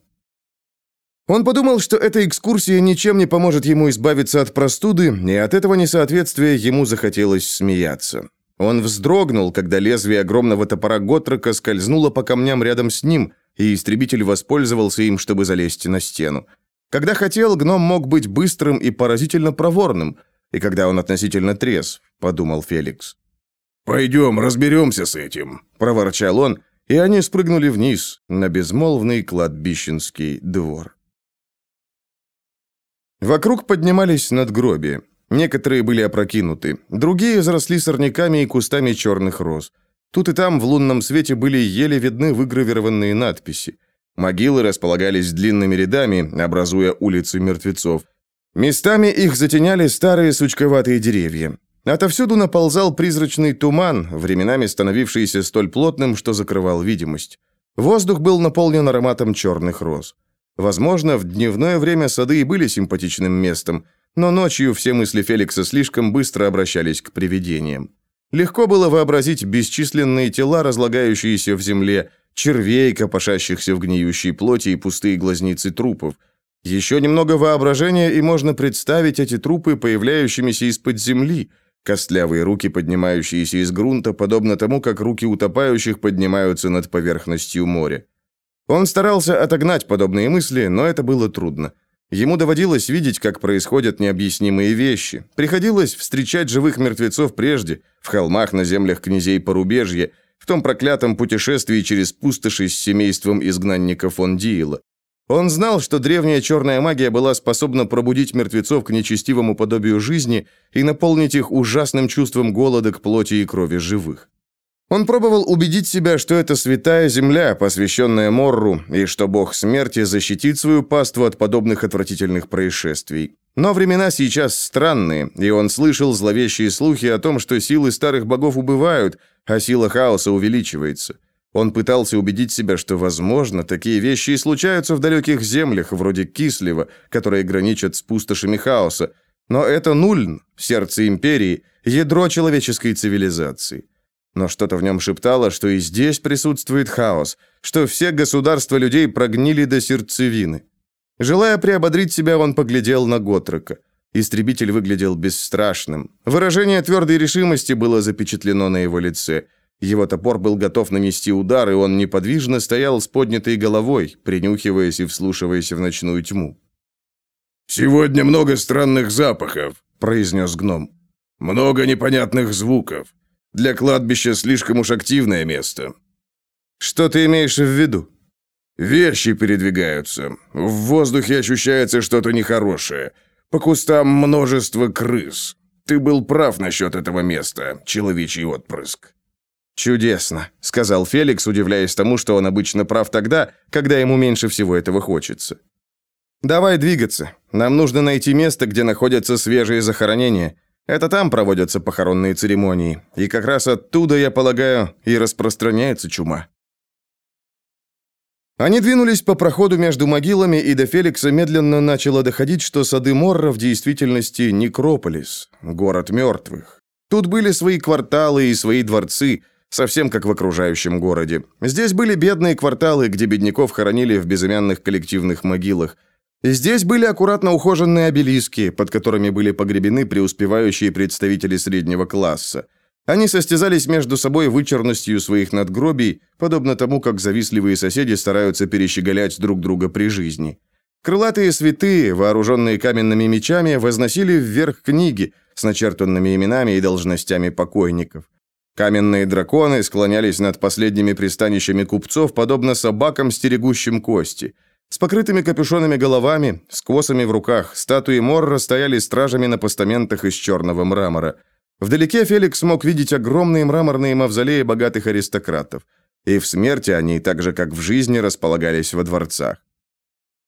Он подумал, что эта экскурсия ничем не поможет ему избавиться от простуды, и от этого несоответствия ему захотелось смеяться. Он вздрогнул, когда лезвие огромного топора Готрока скользнуло по камням рядом с ним, и истребитель воспользовался им, чтобы залезть на стену. Когда хотел, гном мог быть быстрым и поразительно проворным, и когда он относительно трезв, подумал Феликс. «Пойдем, разберемся с этим», — проворчал он, и они спрыгнули вниз на безмолвный кладбищенский двор. Вокруг поднимались надгробия. Некоторые были опрокинуты, другие заросли сорняками и кустами черных роз. Тут и там в лунном свете были еле видны выгравированные надписи. Могилы располагались длинными рядами, образуя улицы мертвецов. Местами их затеняли старые сучковатые деревья. Отовсюду наползал призрачный туман, временами становившийся столь плотным, что закрывал видимость. Воздух был наполнен ароматом черных роз. Возможно, в дневное время сады и были симпатичным местом, но ночью все мысли Феликса слишком быстро обращались к привидениям. Легко было вообразить бесчисленные тела, разлагающиеся в земле, червей, копошащихся в гниющей плоти и пустые глазницы трупов. Еще немного воображения, и можно представить эти трупы, появляющимися из-под земли, костлявые руки, поднимающиеся из грунта, подобно тому, как руки утопающих поднимаются над поверхностью моря. Он старался отогнать подобные мысли, но это было трудно. Ему доводилось видеть, как происходят необъяснимые вещи. Приходилось встречать живых мертвецов прежде, в холмах на землях князей порубежья, в том проклятом путешествии через пустоши с семейством изгнанников фон Диила. Он знал, что древняя черная магия была способна пробудить мертвецов к нечестивому подобию жизни и наполнить их ужасным чувством голода к плоти и крови живых. Он пробовал убедить себя, что это святая земля, посвященная Морру, и что бог смерти защитит свою паству от подобных отвратительных происшествий. Но времена сейчас странные, и он слышал зловещие слухи о том, что силы старых богов убывают, а сила хаоса увеличивается. Он пытался убедить себя, что, возможно, такие вещи и случаются в далеких землях, вроде Кислева, которые граничат с пустошами хаоса. Но это Нульн, сердце империи, ядро человеческой цивилизации. Но что-то в нем шептало, что и здесь присутствует хаос, что все государства людей прогнили до сердцевины. Желая приободрить себя, он поглядел на Готрека. Истребитель выглядел бесстрашным. Выражение твердой решимости было запечатлено на его лице. Его топор был готов нанести удар, и он неподвижно стоял с поднятой головой, принюхиваясь и вслушиваясь в ночную тьму. «Сегодня много странных запахов», — произнес гном. «Много непонятных звуков. Для кладбища слишком уж активное место». «Что ты имеешь в виду?» Вещи передвигаются. В воздухе ощущается что-то нехорошее. По кустам множество крыс. Ты был прав насчет этого места, человечий отпрыск. «Чудесно», — сказал Феликс, удивляясь тому, что он обычно прав тогда, когда ему меньше всего этого хочется. «Давай двигаться. Нам нужно найти место, где находятся свежие захоронения. Это там проводятся похоронные церемонии. И как раз оттуда, я полагаю, и распространяется чума». Они двинулись по проходу между могилами, и до Феликса медленно начало доходить, что сады Морра в действительности некрополис, город мертвых. Тут были свои кварталы и свои дворцы, совсем как в окружающем городе. Здесь были бедные кварталы, где бедняков хоронили в безымянных коллективных могилах. Здесь были аккуратно ухоженные обелиски, под которыми были погребены преуспевающие представители среднего класса. Они состязались между собой вычурностью своих надгробий, подобно тому, как завистливые соседи стараются перещеголять друг друга при жизни. Крылатые святые, вооруженные каменными мечами, возносили вверх книги с начертанными именами и должностями покойников. Каменные драконы склонялись над последними пристанищами купцов, подобно собакам, стерегущим кости. С покрытыми капюшонами головами, с косами в руках, статуи Морра стояли стражами на постаментах из черного мрамора – Вдалеке Феликс мог видеть огромные мраморные мавзолеи богатых аристократов. И в смерти они, так же как в жизни, располагались во дворцах.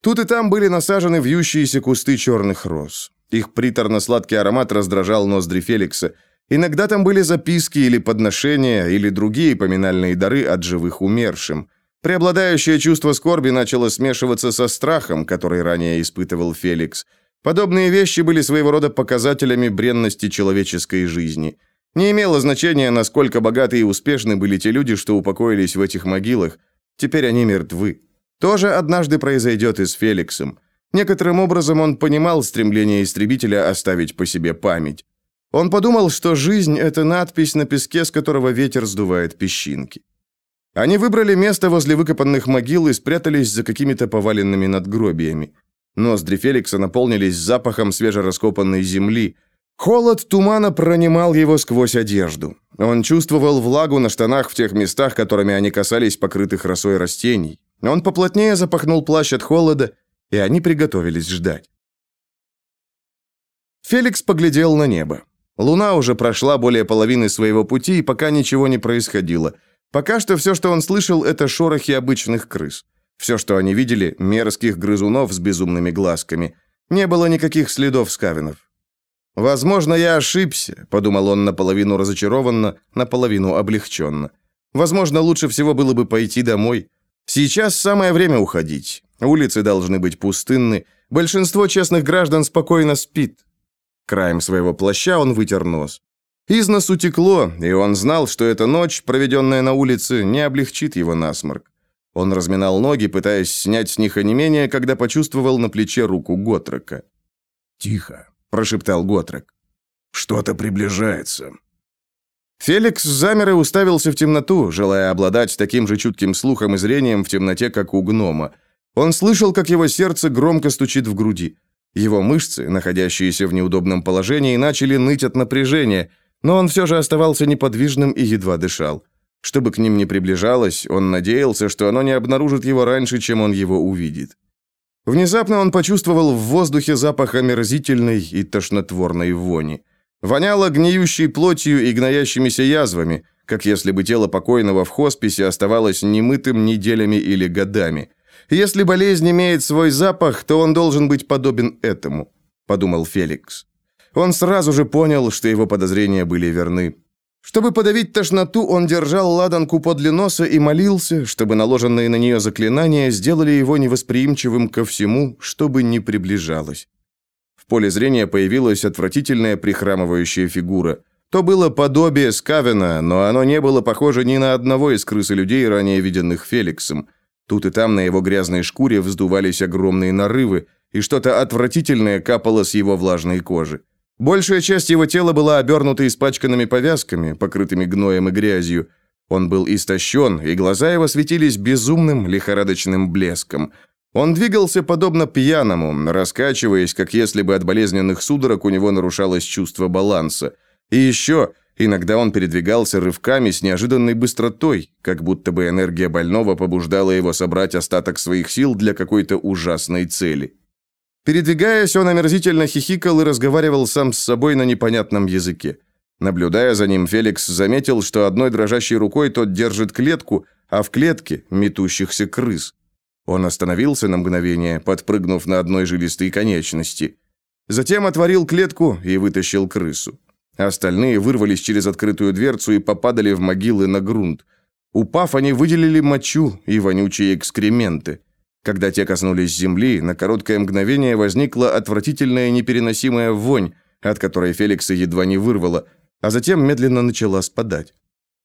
Тут и там были насажены вьющиеся кусты черных роз. Их приторно-сладкий аромат раздражал ноздри Феликса. Иногда там были записки или подношения, или другие поминальные дары от живых умершим. Преобладающее чувство скорби начало смешиваться со страхом, который ранее испытывал Феликс – Подобные вещи были своего рода показателями бренности человеческой жизни. Не имело значения, насколько богаты и успешны были те люди, что упокоились в этих могилах. Теперь они мертвы. То же однажды произойдет и с Феликсом. Некоторым образом он понимал стремление истребителя оставить по себе память. Он подумал, что жизнь – это надпись на песке, с которого ветер сдувает песчинки. Они выбрали место возле выкопанных могил и спрятались за какими-то поваленными надгробиями. Ноздри Феликса наполнились запахом свежераскопанной земли. Холод тумана пронимал его сквозь одежду. Он чувствовал влагу на штанах в тех местах, которыми они касались покрытых росой растений. Он поплотнее запахнул плащ от холода, и они приготовились ждать. Феликс поглядел на небо. Луна уже прошла более половины своего пути, и пока ничего не происходило. Пока что все, что он слышал, это шорохи обычных крыс. Все, что они видели, мерзких грызунов с безумными глазками. Не было никаких следов скавинов. «Возможно, я ошибся», — подумал он наполовину разочарованно, наполовину облегченно. «Возможно, лучше всего было бы пойти домой. Сейчас самое время уходить. Улицы должны быть пустынны. Большинство честных граждан спокойно спит». Краем своего плаща он вытер нос. Из носу текло, и он знал, что эта ночь, проведенная на улице, не облегчит его насморк. Он разминал ноги, пытаясь снять с них онемение, когда почувствовал на плече руку Готрека. «Тихо», — прошептал Готрек. «Что-то приближается». Феликс замер и уставился в темноту, желая обладать таким же чутким слухом и зрением в темноте, как у гнома. Он слышал, как его сердце громко стучит в груди. Его мышцы, находящиеся в неудобном положении, начали ныть от напряжения, но он все же оставался неподвижным и едва дышал. Чтобы к ним не приближалось, он надеялся, что оно не обнаружит его раньше, чем он его увидит. Внезапно он почувствовал в воздухе запах омерзительной и тошнотворной вони. Воняло гниющей плотью и гноящимися язвами, как если бы тело покойного в хосписе оставалось немытым неделями или годами. Если болезнь имеет свой запах, то он должен быть подобен этому. подумал Феликс. Он сразу же понял, что его подозрения были верны. Чтобы подавить тошноту, он держал ладанку подле носа и молился, чтобы наложенные на нее заклинания сделали его невосприимчивым ко всему, чтобы не приближалось. В поле зрения появилась отвратительная прихрамывающая фигура. То было подобие Скавена, но оно не было похоже ни на одного из крыс и людей, ранее виденных Феликсом. Тут и там на его грязной шкуре вздувались огромные нарывы, и что-то отвратительное капало с его влажной кожи. Большая часть его тела была обернута испачканными повязками, покрытыми гноем и грязью. Он был истощен, и глаза его светились безумным, лихорадочным блеском. Он двигался подобно пьяному, раскачиваясь, как если бы от болезненных судорог у него нарушалось чувство баланса. И еще, иногда он передвигался рывками с неожиданной быстротой, как будто бы энергия больного побуждала его собрать остаток своих сил для какой-то ужасной цели. Передвигаясь, он омерзительно хихикал и разговаривал сам с собой на непонятном языке. Наблюдая за ним, Феликс заметил, что одной дрожащей рукой тот держит клетку, а в клетке – метущихся крыс. Он остановился на мгновение, подпрыгнув на одной жилистой конечности. Затем отворил клетку и вытащил крысу. Остальные вырвались через открытую дверцу и попадали в могилы на грунт. Упав, они выделили мочу и вонючие экскременты. Когда те коснулись земли, на короткое мгновение возникла отвратительная непереносимая вонь, от которой Феликса едва не вырвало, а затем медленно начала спадать.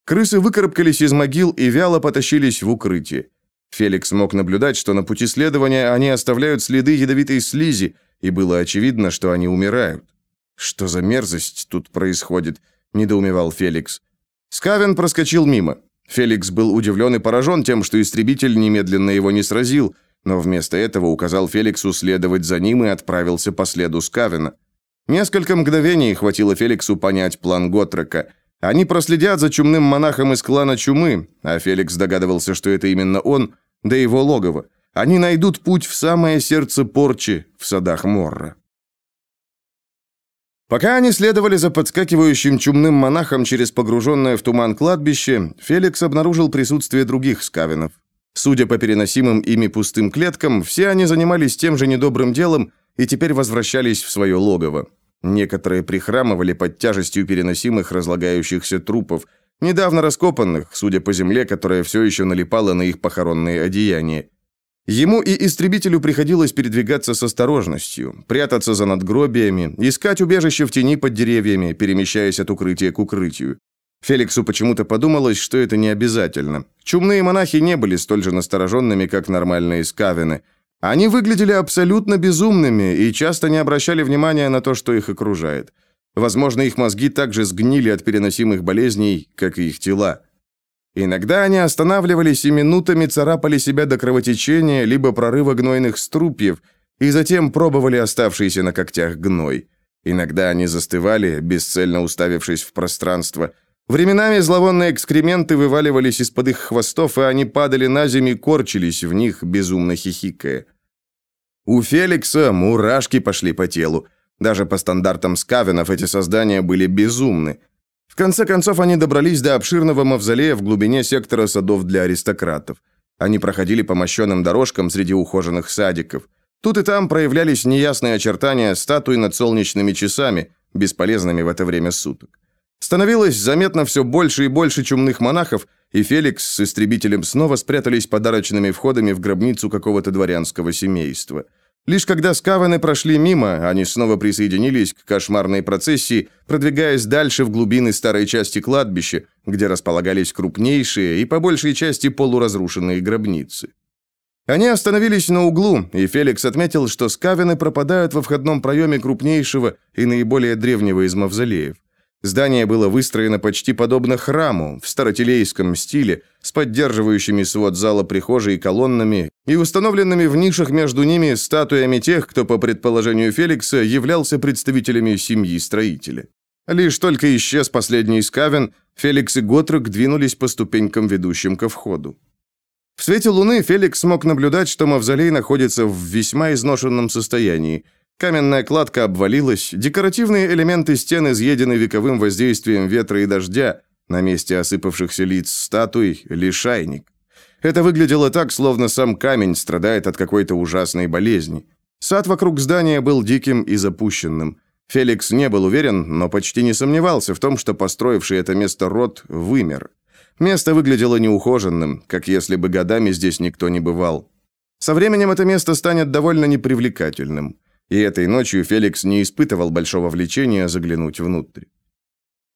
Крысы выкарабкались из могил и вяло потащились в укрытие. Феликс мог наблюдать, что на пути следования они оставляют следы ядовитой слизи, и было очевидно, что они умирают. «Что за мерзость тут происходит?» – недоумевал Феликс. Скавен проскочил мимо. Феликс был удивлен и поражен тем, что истребитель немедленно его не сразил, но вместо этого указал Феликсу следовать за ним и отправился по следу Скавена. Несколько мгновений хватило Феликсу понять план Готрека. Они проследят за чумным монахом из клана Чумы, а Феликс догадывался, что это именно он, да его логово. Они найдут путь в самое сердце порчи в садах Морра. Пока они следовали за подскакивающим чумным монахом через погруженное в туман кладбище, Феликс обнаружил присутствие других скавинов. Судя по переносимым ими пустым клеткам, все они занимались тем же недобрым делом и теперь возвращались в свое логово. Некоторые прихрамывали под тяжестью переносимых разлагающихся трупов, недавно раскопанных, судя по земле, которая все еще налипала на их похоронные одеяния. Ему и истребителю приходилось передвигаться с осторожностью, прятаться за надгробиями, искать убежище в тени под деревьями, перемещаясь от укрытия к укрытию. Феликсу почему-то подумалось, что это не обязательно. Чумные монахи не были столь же настороженными, как нормальные скавины. Они выглядели абсолютно безумными и часто не обращали внимания на то, что их окружает. Возможно, их мозги также сгнили от переносимых болезней, как и их тела. Иногда они останавливались и минутами царапали себя до кровотечения либо прорыва гнойных струпьев, и затем пробовали оставшийся на когтях гной. Иногда они застывали, бесцельно уставившись в пространство – Временами зловонные экскременты вываливались из-под их хвостов, и они падали на землю и корчились в них, безумно хихикая. У Феликса мурашки пошли по телу. Даже по стандартам скавенов эти создания были безумны. В конце концов, они добрались до обширного мавзолея в глубине сектора садов для аристократов. Они проходили по мощенным дорожкам среди ухоженных садиков. Тут и там проявлялись неясные очертания статуй над солнечными часами, бесполезными в это время суток. Становилось заметно все больше и больше чумных монахов, и Феликс с истребителем снова спрятались подарочными входами в гробницу какого-то дворянского семейства. Лишь когда скаваны прошли мимо, они снова присоединились к кошмарной процессии, продвигаясь дальше в глубины старой части кладбища, где располагались крупнейшие и по большей части полуразрушенные гробницы. Они остановились на углу, и Феликс отметил, что скавины пропадают во входном проеме крупнейшего и наиболее древнего из мавзолеев. Здание было выстроено почти подобно храму, в старотилейском стиле, с поддерживающими свод зала прихожей колоннами и установленными в нишах между ними статуями тех, кто, по предположению Феликса, являлся представителями семьи строителя. Лишь только исчез последний скавен, Феликс и Готрек двинулись по ступенькам, ведущим ко входу. В свете луны Феликс смог наблюдать, что мавзолей находится в весьма изношенном состоянии – Каменная кладка обвалилась, декоративные элементы стен изъедены вековым воздействием ветра и дождя, на месте осыпавшихся лиц статуй – лишайник. Это выглядело так, словно сам камень страдает от какой-то ужасной болезни. Сад вокруг здания был диким и запущенным. Феликс не был уверен, но почти не сомневался в том, что построивший это место род вымер. Место выглядело неухоженным, как если бы годами здесь никто не бывал. Со временем это место станет довольно непривлекательным. И этой ночью Феликс не испытывал большого влечения заглянуть внутрь.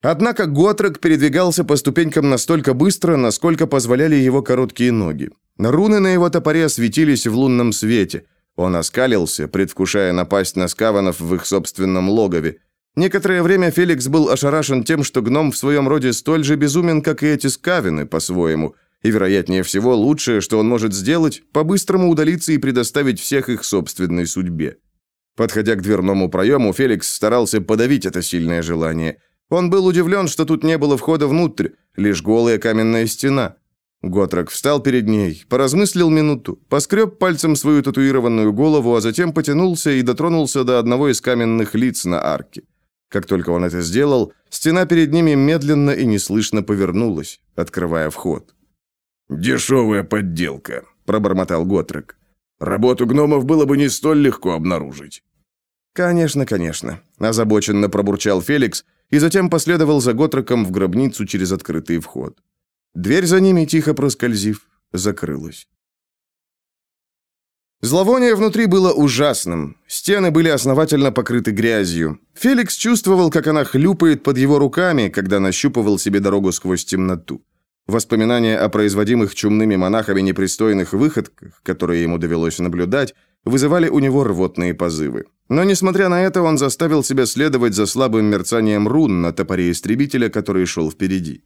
Однако Готрек передвигался по ступенькам настолько быстро, насколько позволяли его короткие ноги. Руны на его топоре светились в лунном свете. Он оскалился, предвкушая напасть на скаванов в их собственном логове. Некоторое время Феликс был ошарашен тем, что гном в своем роде столь же безумен, как и эти скавины по-своему, и, вероятнее всего, лучшее, что он может сделать, по-быстрому удалиться и предоставить всех их собственной судьбе. Подходя к дверному проему, Феликс старался подавить это сильное желание – он был удивлен, что тут не было входа внутрь, лишь голая каменная стена. Готрок встал перед ней, поразмыслил минуту, поскреб пальцем свою татуированную голову, а затем потянулся и дотронулся до одного из каменных лиц на арке. Как только он это сделал, стена перед ними медленно и неслышно повернулась, открывая вход. «Дешевая подделка», — пробормотал Готрек. «Работу гномов было бы не столь легко обнаружить». «Конечно, конечно», — озабоченно пробурчал Феликс, — и затем последовал за Готроком в гробницу через открытый вход. Дверь за ними, тихо проскользив, закрылась. Зловоние внутри было ужасным. Стены были основательно покрыты грязью. Феликс чувствовал, как она хлюпает под его руками, когда нащупывал себе дорогу сквозь темноту. Воспоминания о производимых чумными монахами непристойных выходках, которые ему довелось наблюдать, вызывали у него рвотные позывы. Но, несмотря на это, он заставил себя следовать за слабым мерцанием рун на топоре истребителя, который шел впереди.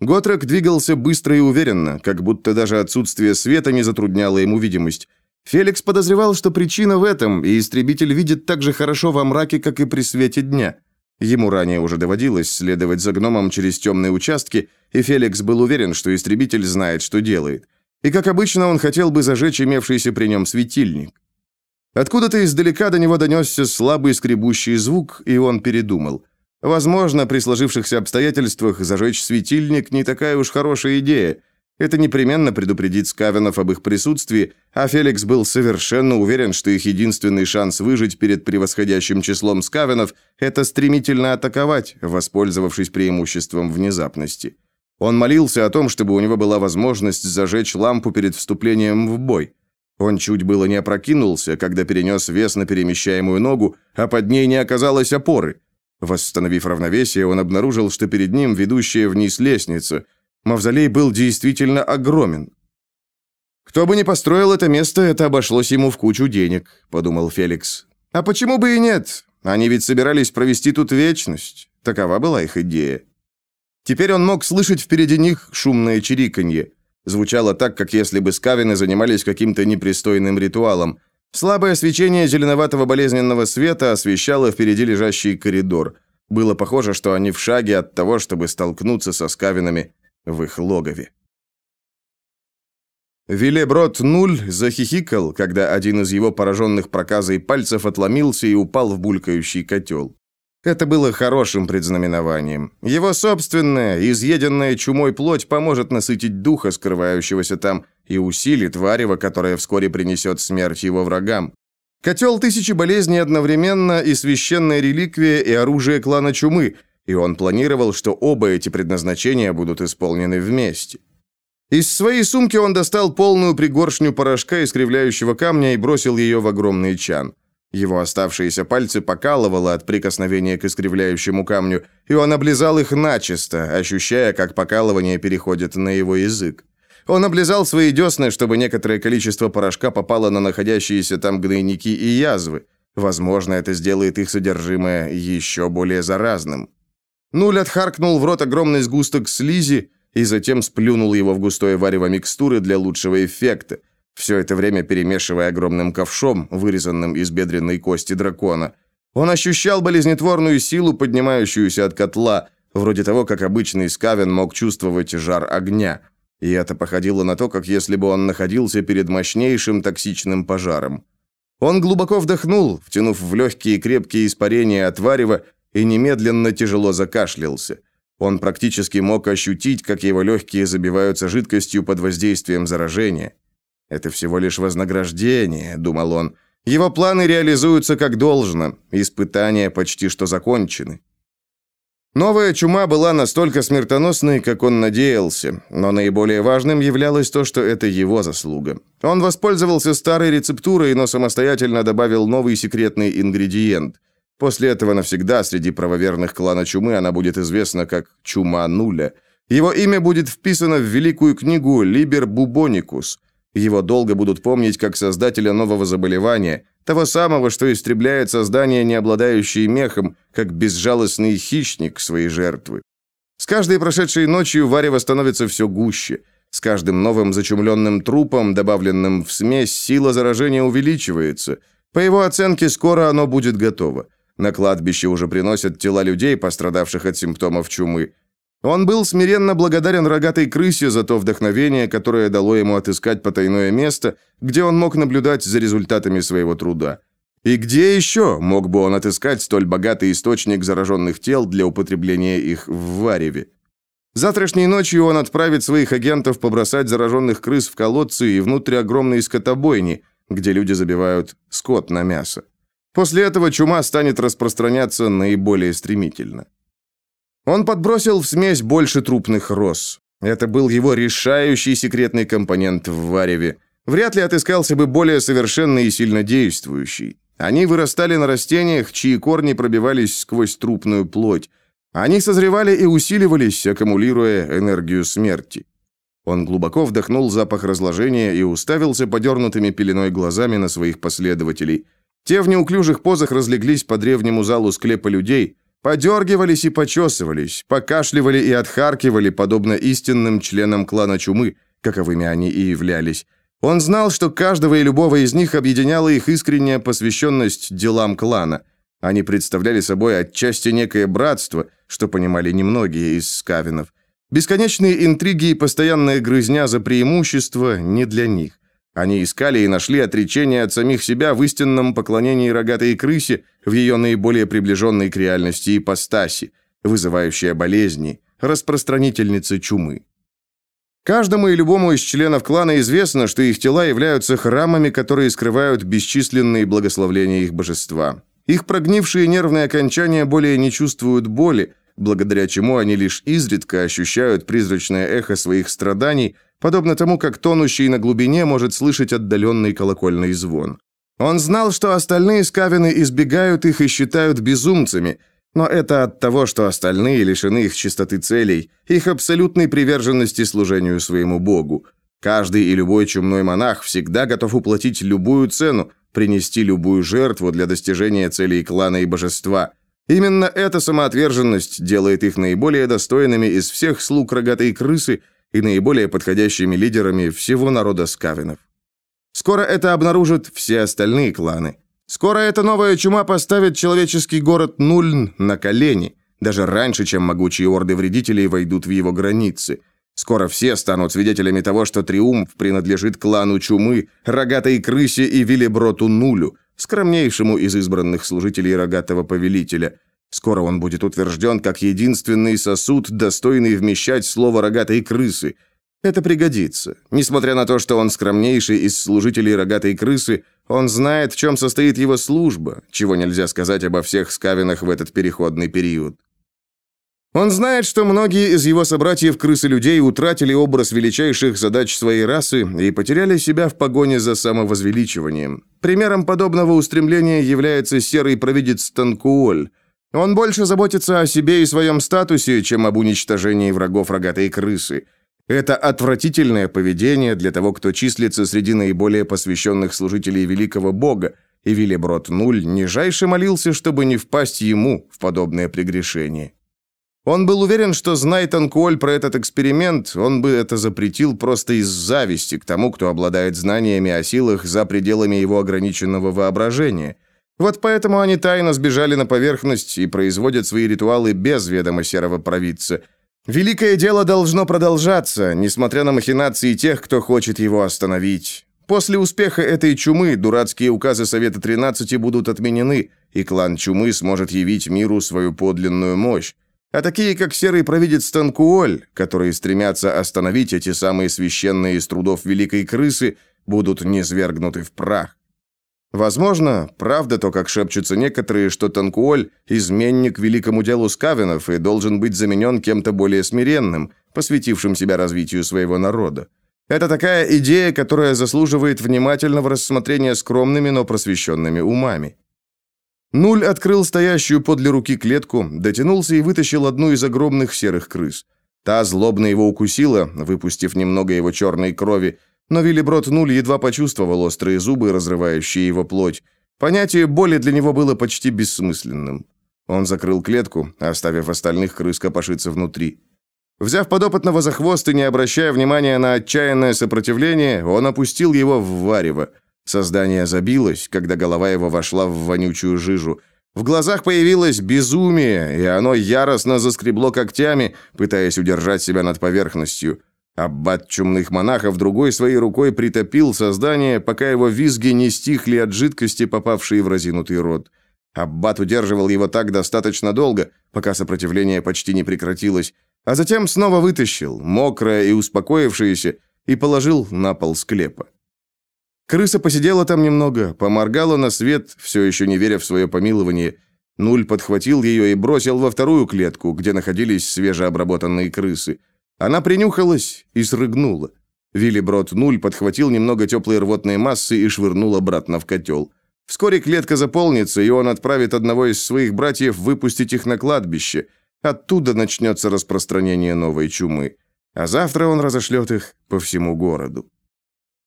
Готрек двигался быстро и уверенно, как будто даже отсутствие света не затрудняло ему видимость. Феликс подозревал, что причина в этом, и истребитель видит так же хорошо во мраке, как и при свете дня. Ему ранее уже доводилось следовать за гномом через темные участки, и Феликс был уверен, что истребитель знает, что делает. И, как обычно, он хотел бы зажечь имевшийся при нем светильник. Откуда-то издалека до него донесся слабый скребущий звук, и он передумал. Возможно, при сложившихся обстоятельствах зажечь светильник не такая уж хорошая идея. Это непременно предупредит Скавенов об их присутствии, а Феликс был совершенно уверен, что их единственный шанс выжить перед превосходящим числом Скавенов – это стремительно атаковать, воспользовавшись преимуществом внезапности. Он молился о том, чтобы у него была возможность зажечь лампу перед вступлением в бой. Он чуть было не опрокинулся, когда перенес вес на перемещаемую ногу, а под ней не оказалось опоры. Восстановив равновесие, он обнаружил, что перед ним ведущая вниз лестница. Мавзолей был действительно огромен. «Кто бы ни построил это место, это обошлось ему в кучу денег», — подумал Феликс. «А почему бы и нет? Они ведь собирались провести тут вечность. Такова была их идея». Теперь он мог слышать впереди них шумное чириканье. Звучало так, как если бы скавины занимались каким-то непристойным ритуалом. Слабое свечение зеленоватого болезненного света освещало впереди лежащий коридор. Было похоже, что они в шаге от того, чтобы столкнуться со скавинами в их логове. Вилеброд Нуль захихикал, когда один из его пораженных проказой пальцев отломился и упал в булькающий котел. Это было хорошим предзнаменованием. Его собственная, изъеденная чумой плоть поможет насытить духа, скрывающегося там, и усилит варево, которое вскоре принесет смерть его врагам. Котел тысячи болезней одновременно и священная реликвия, и оружие клана чумы, и он планировал, что оба эти предназначения будут исполнены вместе. Из своей сумки он достал полную пригоршню порошка искривляющего камня и бросил ее в огромный чан. Его оставшиеся пальцы покалывало от прикосновения к искривляющему камню, и он облизал их начисто, ощущая, как покалывание переходит на его язык. Он облизал свои десны, чтобы некоторое количество порошка попало на находящиеся там гнойники и язвы. Возможно, это сделает их содержимое еще более заразным. Нуль отхаркнул в рот огромный сгусток слизи и затем сплюнул его в густое варево микстуры для лучшего эффекта – все это время перемешивая огромным ковшом, вырезанным из бедренной кости дракона. Он ощущал болезнетворную силу, поднимающуюся от котла, вроде того, как обычный скавен мог чувствовать жар огня. И это походило на то, как если бы он находился перед мощнейшим токсичным пожаром. Он глубоко вдохнул, втянув в легкие крепкие испарения от варева, и немедленно тяжело закашлялся. Он практически мог ощутить, как его легкие забиваются жидкостью под воздействием заражения. «Это всего лишь вознаграждение», — думал он. Его планы реализуются как должно, испытания почти что закончены. Новая чума была настолько смертоносной, как он надеялся, но наиболее важным являлось то, что это его заслуга. Он воспользовался старой рецептурой, но самостоятельно добавил новый секретный ингредиент. После этого навсегда среди правоверных клана чумы она будет известна как Чума Нуля. Его имя будет вписано в великую книгу «Либер Бубоникус», его долго будут помнить как создателя нового заболевания, того самого, что истребляет создание, не обладающее мехом, как безжалостный хищник своей жертвы. С каждой прошедшей ночью варево становится все гуще. С каждым новым зачумленным трупом, добавленным в смесь, сила заражения увеличивается. По его оценке, скоро оно будет готово. На кладбище уже приносят тела людей, пострадавших от симптомов чумы. Он был смиренно благодарен рогатой крысе за то вдохновение, которое дало ему отыскать потайное место, где он мог наблюдать за результатами своего труда. И где еще мог бы он отыскать столь богатый источник зараженных тел для употребления их в вареве? Завтрашней ночью он отправит своих агентов побросать зараженных крыс в колодцы и внутрь огромной скотобойни, где люди забивают скот на мясо. После этого чума станет распространяться наиболее стремительно. Он подбросил в смесь больше трупных роз. Это был его решающий секретный компонент в вареве. Вряд ли отыскался бы более совершенный и сильно действующий. Они вырастали на растениях, чьи корни пробивались сквозь трупную плоть. Они созревали и усиливались, аккумулируя энергию смерти. Он глубоко вдохнул запах разложения и уставился подернутыми пеленой глазами на своих последователей. Те в неуклюжих позах разлеглись по древнему залу склепа людей – Подергивались и почесывались, покашливали и отхаркивали, подобно истинным членам клана Чумы, каковыми они и являлись. Он знал, что каждого и любого из них объединяла их искренняя посвященность делам клана. Они представляли собой отчасти некое братство, что понимали немногие из скавинов. Бесконечные интриги и постоянная грызня за преимущество не для них. Они искали и нашли отречение от самих себя в истинном поклонении рогатой крысе, в ее наиболее приближенной к реальности ипостаси, вызывающая болезни, распространительницы чумы. Каждому и любому из членов клана известно, что их тела являются храмами, которые скрывают бесчисленные благословления их божества. Их прогнившие нервные окончания более не чувствуют боли, благодаря чему они лишь изредка ощущают призрачное эхо своих страданий, подобно тому, как тонущий на глубине может слышать отдаленный колокольный звон. Он знал, что остальные скавины избегают их и считают безумцами, но это от того, что остальные лишены их чистоты целей, их абсолютной приверженности служению своему богу. Каждый и любой чумной монах всегда готов уплатить любую цену, принести любую жертву для достижения целей клана и божества. Именно эта самоотверженность делает их наиболее достойными из всех слуг рогатой крысы – и наиболее подходящими лидерами всего народа скавинов. Скоро это обнаружат все остальные кланы. Скоро эта новая чума поставит человеческий город Нульн на колени, даже раньше, чем могучие орды вредителей войдут в его границы. Скоро все станут свидетелями того, что триумф принадлежит клану чумы, рогатой крысе и Вилеброту Нулю, скромнейшему из избранных служителей рогатого повелителя – Скоро он будет утвержден как единственный сосуд, достойный вмещать слово рогатой крысы. Это пригодится. Несмотря на то, что он скромнейший из служителей рогатой крысы, он знает, в чем состоит его служба, чего нельзя сказать обо всех скавинах в этот переходный период. Он знает, что многие из его собратьев-крысы-людей утратили образ величайших задач своей расы и потеряли себя в погоне за самовозвеличиванием. Примером подобного устремления является серый провидец Танкуоль – он больше заботится о себе и своем статусе, чем об уничтожении врагов рогатой крысы. Это отвратительное поведение для того, кто числится среди наиболее посвященных служителей великого бога, и Виллеброд Нуль нижайше молился, чтобы не впасть ему в подобное прегрешение. Он был уверен, что, зная Танкуоль про этот эксперимент, он бы это запретил просто из зависти к тому, кто обладает знаниями о силах за пределами его ограниченного воображения – вот поэтому они тайно сбежали на поверхность и производят свои ритуалы без ведома серого провидца. Великое дело должно продолжаться, несмотря на махинации тех, кто хочет его остановить. После успеха этой чумы дурацкие указы Совета 13 будут отменены, и клан чумы сможет явить миру свою подлинную мощь. А такие, как серый провидец Танкуоль, которые стремятся остановить эти самые священные из трудов великой крысы, будут низвергнуты в прах. Возможно, правда то, как шепчутся некоторые, что Танкуоль – изменник великому делу Скавенов и должен быть заменен кем-то более смиренным, посвятившим себя развитию своего народа. Это такая идея, которая заслуживает внимательного рассмотрения скромными, но просвещенными умами. Нуль открыл стоящую подле руки клетку, дотянулся и вытащил одну из огромных серых крыс. Та злобно его укусила, выпустив немного его черной крови, но Виллиброд Нуль едва почувствовал острые зубы, разрывающие его плоть. Понятие боли для него было почти бессмысленным. Он закрыл клетку, оставив остальных крыс копошиться внутри. Взяв подопытного за хвост и не обращая внимания на отчаянное сопротивление, он опустил его в варево. Создание забилось, когда голова его вошла в вонючую жижу. В глазах появилось безумие, и оно яростно заскребло когтями, пытаясь удержать себя над поверхностью. Аббат чумных монахов другой своей рукой притопил создание, пока его визги не стихли от жидкости, попавшей в разинутый рот. Аббат удерживал его так достаточно долго, пока сопротивление почти не прекратилось, а затем снова вытащил, мокрое и успокоившееся, и положил на пол склепа. Крыса посидела там немного, поморгала на свет, все еще не веря в свое помилование. Нуль подхватил ее и бросил во вторую клетку, где находились свежеобработанные крысы. Она принюхалась и срыгнула. Виллиброд Нуль подхватил немного теплой рвотной массы и швырнул обратно в котел. Вскоре клетка заполнится, и он отправит одного из своих братьев выпустить их на кладбище. Оттуда начнется распространение новой чумы. А завтра он разошлет их по всему городу.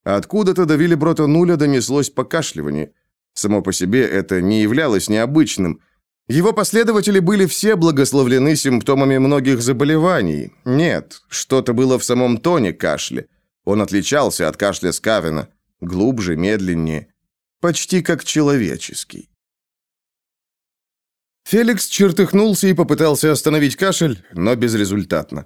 Откуда-то до Виллиброта Нуля донеслось покашливание. Само по себе это не являлось необычным. Его последователи были все благословлены симптомами многих заболеваний. Нет, что-то было в самом тоне кашля. Он отличался от кашля Скавена. Глубже, медленнее. Почти как человеческий. Феликс чертыхнулся и попытался остановить кашель, но безрезультатно.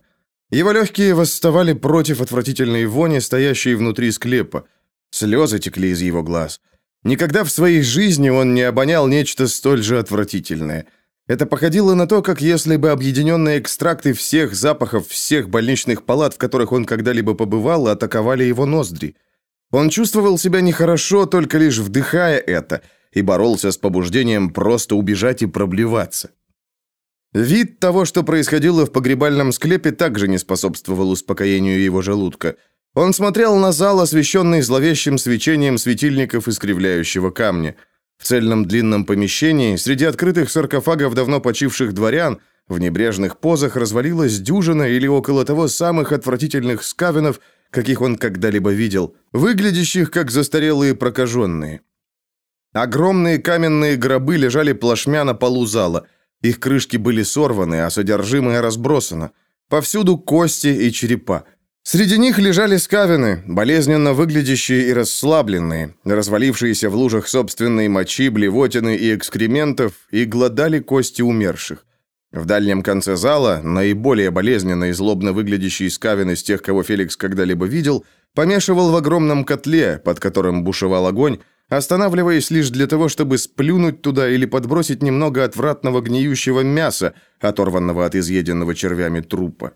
Его легкие восставали против отвратительной вони, стоящей внутри склепа. Слезы текли из его глаз. Никогда в своей жизни он не обонял нечто столь же отвратительное. Это походило на то, как если бы объединенные экстракты всех запахов всех больничных палат, в которых он когда-либо побывал, атаковали его ноздри. Он чувствовал себя нехорошо, только лишь вдыхая это, и боролся с побуждением просто убежать и проблеваться. Вид того, что происходило в погребальном склепе, также не способствовал успокоению его желудка. Он смотрел на зал, освещенный зловещим свечением светильников искривляющего камня. В цельном длинном помещении, среди открытых саркофагов давно почивших дворян, в небрежных позах развалилась дюжина или около того самых отвратительных скавенов, каких он когда-либо видел, выглядящих как застарелые прокаженные. Огромные каменные гробы лежали плашмя на полу зала – их крышки были сорваны, а содержимое разбросано. Повсюду кости и черепа. Среди них лежали скавины, болезненно выглядящие и расслабленные, развалившиеся в лужах собственной мочи, блевотины и экскрементов, и глодали кости умерших. В дальнем конце зала, наиболее болезненно и злобно выглядящий скавин из тех, кого Феликс когда-либо видел, помешивал в огромном котле, под которым бушевал огонь, останавливаясь лишь для того, чтобы сплюнуть туда или подбросить немного отвратного гниющего мяса, оторванного от изъеденного червями трупа.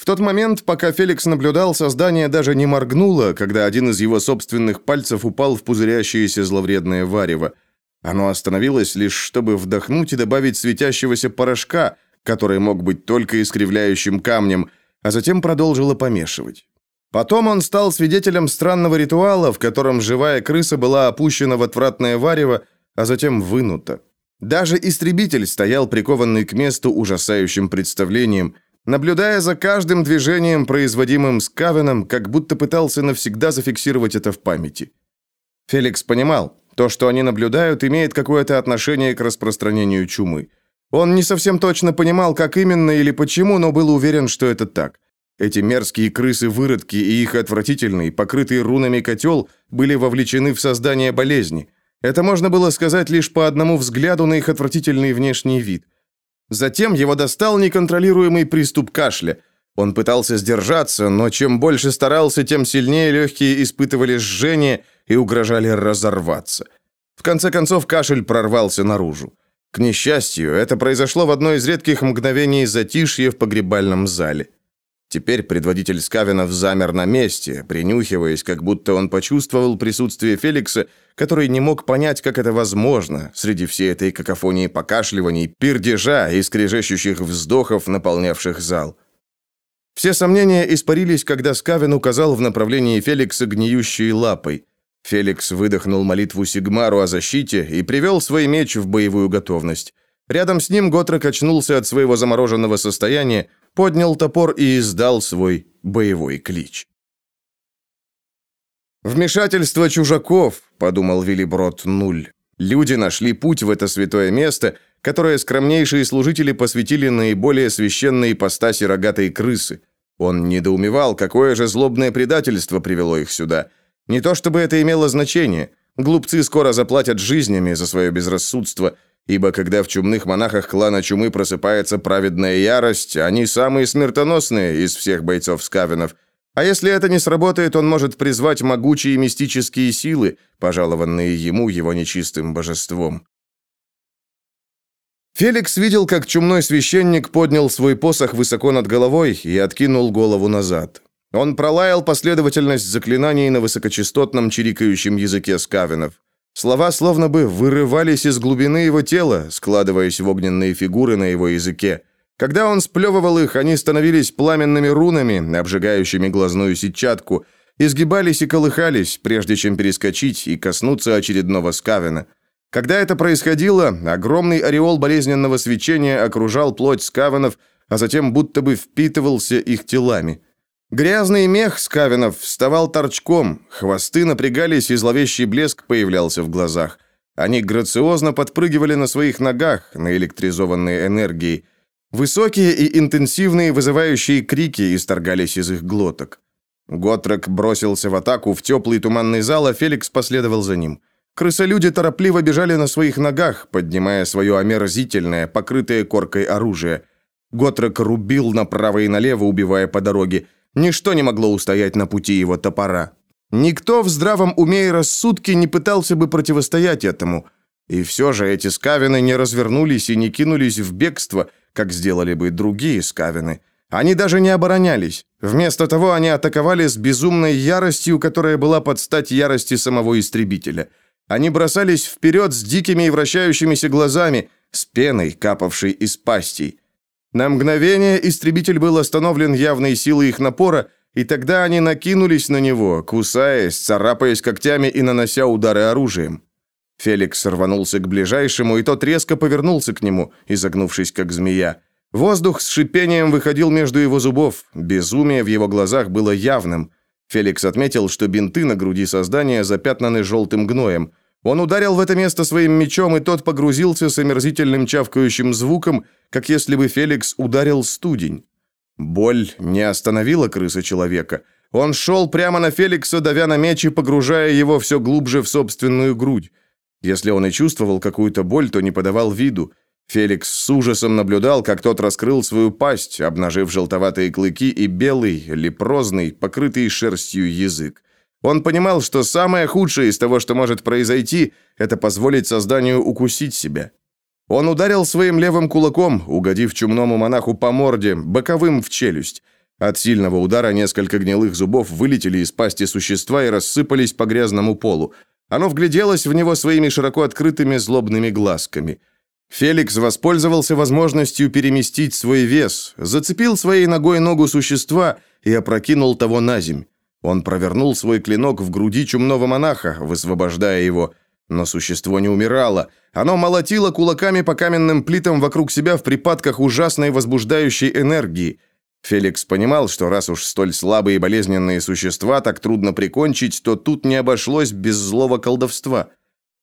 В тот момент, пока Феликс наблюдал, создание даже не моргнуло, когда один из его собственных пальцев упал в пузырящееся зловредное варево. Оно остановилось лишь, чтобы вдохнуть и добавить светящегося порошка, который мог быть только искривляющим камнем, а затем продолжило помешивать. Потом он стал свидетелем странного ритуала, в котором живая крыса была опущена в отвратное варево, а затем вынута. Даже истребитель стоял прикованный к месту ужасающим представлением, наблюдая за каждым движением, производимым Скавеном, как будто пытался навсегда зафиксировать это в памяти. Феликс понимал, то, что они наблюдают, имеет какое-то отношение к распространению чумы. Он не совсем точно понимал, как именно или почему, но был уверен, что это так. Эти мерзкие крысы-выродки и их отвратительный, покрытый рунами котел были вовлечены в создание болезни. Это можно было сказать лишь по одному взгляду на их отвратительный внешний вид. Затем его достал неконтролируемый приступ кашля. Он пытался сдержаться, но чем больше старался, тем сильнее легкие испытывали жжение и угрожали разорваться. В конце концов кашель прорвался наружу. К несчастью, это произошло в одно из редких мгновений затишья в погребальном зале. Теперь предводитель Скавинов замер на месте, принюхиваясь, как будто он почувствовал присутствие Феликса, который не мог понять, как это возможно, среди всей этой какофонии покашливаний, пердежа и скрежещущих вздохов, наполнявших зал. Все сомнения испарились, когда Скавин указал в направлении Феликса гниющей лапой. Феликс выдохнул молитву Сигмару о защите и привел свой меч в боевую готовность. Рядом с ним Готрек очнулся от своего замороженного состояния, поднял топор и издал свой боевой клич. «Вмешательство чужаков», — подумал Виллиброд Нуль. Люди нашли путь в это святое место, которое скромнейшие служители посвятили наиболее священной ипостаси рогатой крысы. Он недоумевал, какое же злобное предательство привело их сюда. Не то чтобы это имело значение. Глупцы скоро заплатят жизнями за свое безрассудство — ибо когда в чумных монахах клана чумы просыпается праведная ярость, они самые смертоносные из всех бойцов скавинов. А если это не сработает, он может призвать могучие мистические силы, пожалованные ему его нечистым божеством. Феликс видел, как чумной священник поднял свой посох высоко над головой и откинул голову назад. Он пролаял последовательность заклинаний на высокочастотном чирикающем языке скавинов. Слова словно бы вырывались из глубины его тела, складываясь в огненные фигуры на его языке. Когда он сплевывал их, они становились пламенными рунами, обжигающими глазную сетчатку, изгибались и колыхались, прежде чем перескочить и коснуться очередного скавена. Когда это происходило, огромный ореол болезненного свечения окружал плоть скавенов, а затем будто бы впитывался их телами. Грязный мех скавинов вставал торчком, хвосты напрягались, и зловещий блеск появлялся в глазах. Они грациозно подпрыгивали на своих ногах, наэлектризованные энергией. Высокие и интенсивные вызывающие крики исторгались из их глоток. Готрек бросился в атаку в теплый туманный зал, а Феликс последовал за ним. Крысолюди торопливо бежали на своих ногах, поднимая свое омерзительное, покрытое коркой оружие. Готрек рубил направо и налево, убивая по дороге. Ничто не могло устоять на пути его топора. Никто в здравом уме и рассудке не пытался бы противостоять этому. И все же эти скавины не развернулись и не кинулись в бегство, как сделали бы другие скавины. Они даже не оборонялись. Вместо того они атаковали с безумной яростью, которая была под стать ярости самого истребителя. Они бросались вперед с дикими и вращающимися глазами, с пеной, капавшей из пастей. На мгновение истребитель был остановлен явной силой их напора, и тогда они накинулись на него, кусаясь, царапаясь когтями и нанося удары оружием. Феликс рванулся к ближайшему, и тот резко повернулся к нему, изогнувшись как змея. Воздух с шипением выходил между его зубов, безумие в его глазах было явным. Феликс отметил, что бинты на груди создания запятнаны желтым гноем. Он ударил в это место своим мечом, и тот погрузился с омерзительным чавкающим звуком, как если бы Феликс ударил студень. Боль не остановила крыса человека. Он шел прямо на Феликса, давя на меч и погружая его все глубже в собственную грудь. Если он и чувствовал какую-то боль, то не подавал виду. Феликс с ужасом наблюдал, как тот раскрыл свою пасть, обнажив желтоватые клыки и белый, лепрозный, покрытый шерстью язык. Он понимал, что самое худшее из того, что может произойти, это позволить созданию укусить себя. Он ударил своим левым кулаком, угодив чумному монаху по морде, боковым в челюсть. От сильного удара несколько гнилых зубов вылетели из пасти существа и рассыпались по грязному полу. Оно вгляделось в него своими широко открытыми злобными глазками. Феликс воспользовался возможностью переместить свой вес, зацепил своей ногой ногу существа и опрокинул того на земь. Он провернул свой клинок в груди чумного монаха, высвобождая его, но существо не умирало. Оно молотило кулаками по каменным плитам вокруг себя в припадках ужасной возбуждающей энергии. Феликс понимал, что раз уж столь слабые и болезненные существа так трудно прикончить, то тут не обошлось без злого колдовства.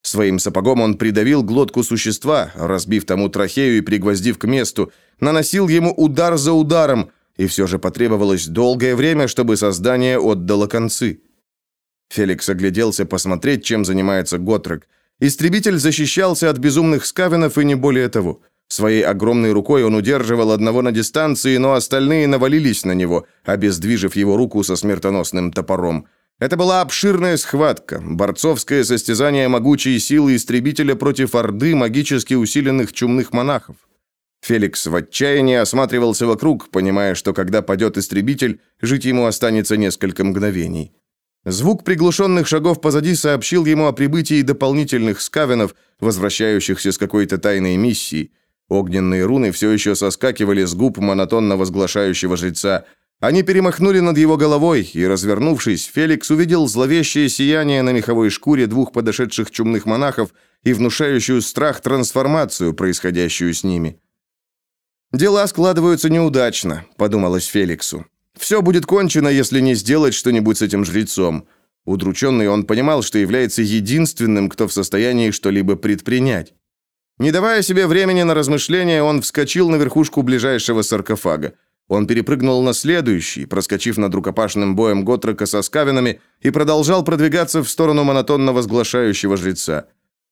Своим сапогом он придавил глотку существа, разбив тому трахею и пригвоздив к месту, наносил ему удар за ударом, и все же потребовалось долгое время, чтобы создание отдало концы. Феликс огляделся посмотреть, чем занимается Готрек. Истребитель защищался от безумных скавенов и не более того. Своей огромной рукой он удерживал одного на дистанции, но остальные навалились на него, обездвижив его руку со смертоносным топором. Это была обширная схватка, борцовское состязание могучей силы истребителя против орды магически усиленных чумных монахов. Феликс в отчаянии осматривался вокруг, понимая, что когда падет истребитель, жить ему останется несколько мгновений. Звук приглушенных шагов позади сообщил ему о прибытии дополнительных скавенов, возвращающихся с какой-то тайной миссии. Огненные руны все еще соскакивали с губ монотонно возглашающего жреца. Они перемахнули над его головой, и, развернувшись, Феликс увидел зловещее сияние на меховой шкуре двух подошедших чумных монахов и внушающую страх трансформацию, происходящую с ними. «Дела складываются неудачно», — подумалось Феликсу. «Все будет кончено, если не сделать что-нибудь с этим жрецом». Удрученный он понимал, что является единственным, кто в состоянии что-либо предпринять. Не давая себе времени на размышления, он вскочил на верхушку ближайшего саркофага. Он перепрыгнул на следующий, проскочив над рукопашным боем Готрека со скавинами, и продолжал продвигаться в сторону монотонно возглашающего жреца.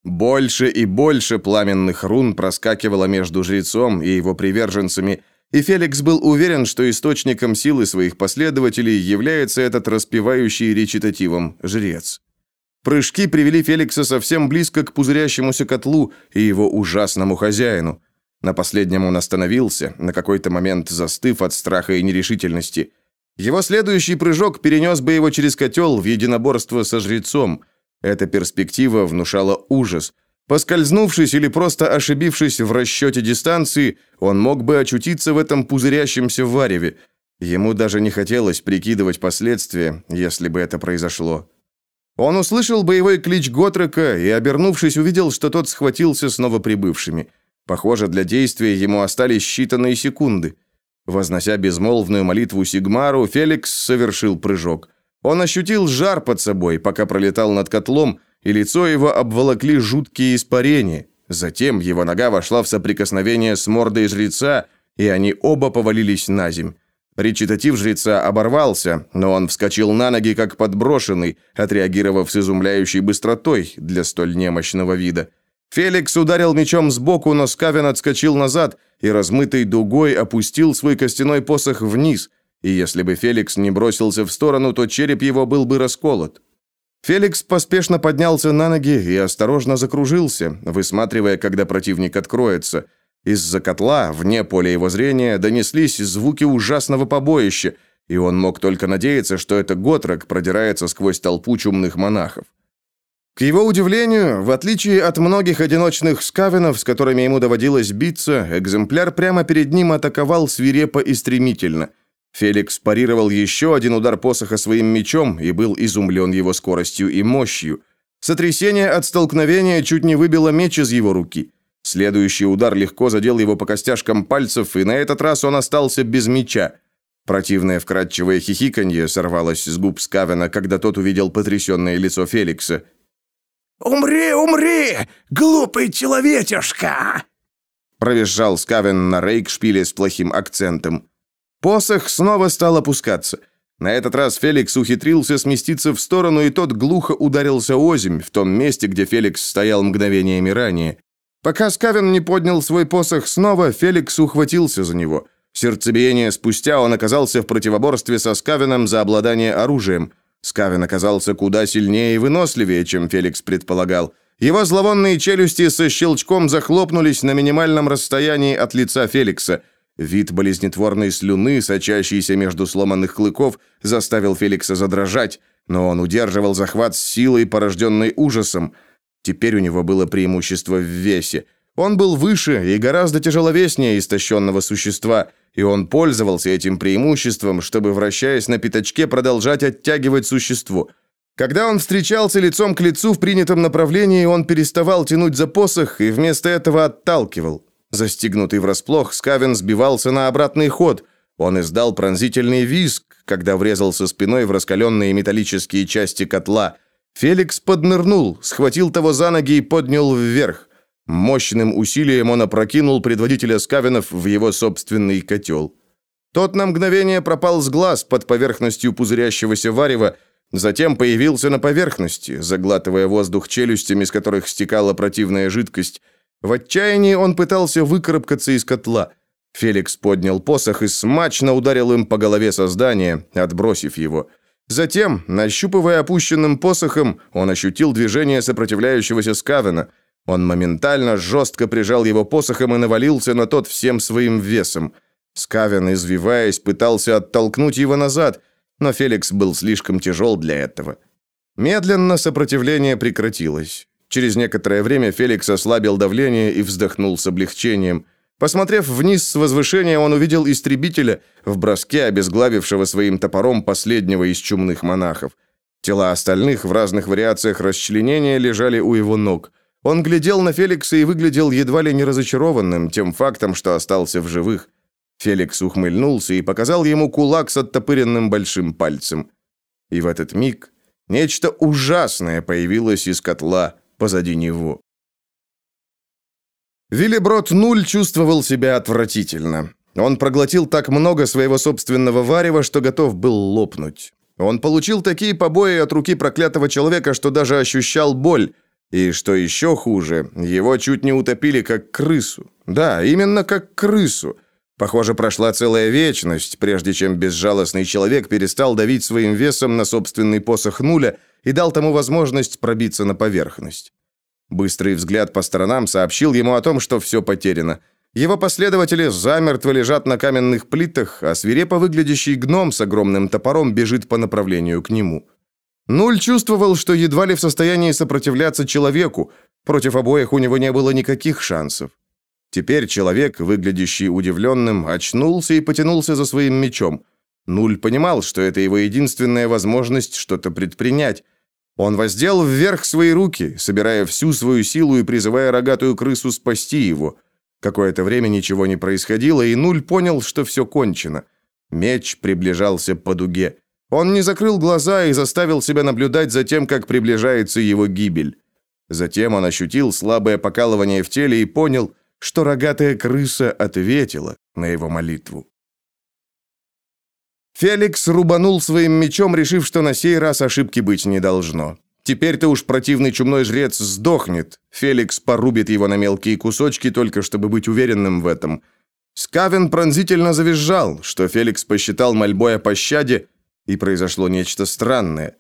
Больше и больше пламенных рун проскакивало между жрецом и его приверженцами, и Феликс был уверен, что источником силы своих последователей является этот распевающий речитативом жрец. Прыжки привели Феликса совсем близко к пузырящемуся котлу и его ужасному хозяину. На последнем он остановился, на какой-то момент застыв от страха и нерешительности. Его следующий прыжок перенес бы его через котел в единоборство со жрецом – эта перспектива внушала ужас. Поскользнувшись или просто ошибившись в расчете дистанции, он мог бы очутиться в этом пузырящемся вареве. Ему даже не хотелось прикидывать последствия, если бы это произошло. Он услышал боевой клич Готрека и, обернувшись, увидел, что тот схватился с новоприбывшими. Похоже, для действия ему остались считанные секунды. Вознося безмолвную молитву Сигмару, Феликс совершил прыжок. Он ощутил жар под собой, пока пролетал над котлом, и лицо его обволокли жуткие испарения. Затем его нога вошла в соприкосновение с мордой жреца, и они оба повалились на земь. Речитатив жреца оборвался, но он вскочил на ноги, как подброшенный, отреагировав с изумляющей быстротой для столь немощного вида. Феликс ударил мечом сбоку, но Скавен отскочил назад и размытой дугой опустил свой костяной посох вниз, и если бы Феликс не бросился в сторону, то череп его был бы расколот. Феликс поспешно поднялся на ноги и осторожно закружился, высматривая, когда противник откроется. Из-за котла, вне поля его зрения, донеслись звуки ужасного побоища, и он мог только надеяться, что это Готрок продирается сквозь толпу чумных монахов. К его удивлению, в отличие от многих одиночных скавенов, с которыми ему доводилось биться, экземпляр прямо перед ним атаковал свирепо и стремительно – Феликс парировал еще один удар посоха своим мечом и был изумлен его скоростью и мощью. Сотрясение от столкновения чуть не выбило меч из его руки. Следующий удар легко задел его по костяшкам пальцев, и на этот раз он остался без меча. Противное вкрадчивое хихиканье сорвалось с губ Скавена, когда тот увидел потрясенное лицо Феликса. «Умри, умри, глупый человечишка!» Провизжал Скавен на рейкшпиле с плохим акцентом. Посох снова стал опускаться. На этот раз Феликс ухитрился сместиться в сторону, и тот глухо ударился озимь в том месте, где Феликс стоял мгновениями ранее. Пока Скавен не поднял свой посох снова, Феликс ухватился за него. Сердцебиение спустя он оказался в противоборстве со Скавеном за обладание оружием. Скавен оказался куда сильнее и выносливее, чем Феликс предполагал. Его зловонные челюсти со щелчком захлопнулись на минимальном расстоянии от лица Феликса – Вид болезнетворной слюны, сочащейся между сломанных клыков, заставил Феликса задрожать, но он удерживал захват с силой, порожденной ужасом. Теперь у него было преимущество в весе. Он был выше и гораздо тяжеловеснее истощенного существа, и он пользовался этим преимуществом, чтобы, вращаясь на пятачке, продолжать оттягивать существо. Когда он встречался лицом к лицу в принятом направлении, он переставал тянуть за посох и вместо этого отталкивал. Застигнутый врасплох, Скавен сбивался на обратный ход. Он издал пронзительный визг, когда врезался спиной в раскаленные металлические части котла. Феликс поднырнул, схватил того за ноги и поднял вверх. Мощным усилием он опрокинул предводителя Скавенов в его собственный котел. Тот на мгновение пропал с глаз под поверхностью пузырящегося варева, затем появился на поверхности, заглатывая воздух челюстями, с которых стекала противная жидкость, в отчаянии он пытался выкарабкаться из котла. Феликс поднял посох и смачно ударил им по голове создания, отбросив его. Затем, нащупывая опущенным посохом, он ощутил движение сопротивляющегося Скавена. Он моментально жестко прижал его посохом и навалился на тот всем своим весом. Скавен, извиваясь, пытался оттолкнуть его назад, но Феликс был слишком тяжел для этого. Медленно сопротивление прекратилось. Через некоторое время Феликс ослабил давление и вздохнул с облегчением. Посмотрев вниз с возвышения, он увидел истребителя в броске, обезглавившего своим топором последнего из чумных монахов. Тела остальных в разных вариациях расчленения лежали у его ног. Он глядел на Феликса и выглядел едва ли не разочарованным тем фактом, что остался в живых. Феликс ухмыльнулся и показал ему кулак с оттопыренным большим пальцем. И в этот миг нечто ужасное появилось из котла позади него. Виллиброд Нуль чувствовал себя отвратительно. Он проглотил так много своего собственного варева, что готов был лопнуть. Он получил такие побои от руки проклятого человека, что даже ощущал боль. И что еще хуже, его чуть не утопили как крысу. Да, именно как крысу. Похоже, прошла целая вечность, прежде чем безжалостный человек перестал давить своим весом на собственный посох нуля и дал тому возможность пробиться на поверхность. Быстрый взгляд по сторонам сообщил ему о том, что все потеряно – его последователи замертво лежат на каменных плитах, а свирепо выглядящий гном с огромным топором бежит по направлению к нему. Нуль чувствовал, что едва ли в состоянии сопротивляться человеку. Против обоих у него не было никаких шансов. Теперь человек, выглядящий удивленным, очнулся и потянулся за своим мечом. Нуль понимал, что это его единственная возможность что-то предпринять. Он воздел вверх свои руки, собирая всю свою силу и призывая рогатую крысу спасти его. Какое-то время ничего не происходило, и Нуль понял, что все кончено. Меч приближался по дуге. Он не закрыл глаза и заставил себя наблюдать за тем, как приближается его гибель. Затем он ощутил слабое покалывание в теле и понял, что рогатая крыса ответила на его молитву. Феликс рубанул своим мечом, решив, что на сей раз ошибки быть не должно. Теперь-то уж противный чумной жрец сдохнет. Феликс порубит его на мелкие кусочки, только чтобы быть уверенным в этом. Скавен пронзительно завизжал, что Феликс посчитал мольбой о пощаде, и произошло нечто странное.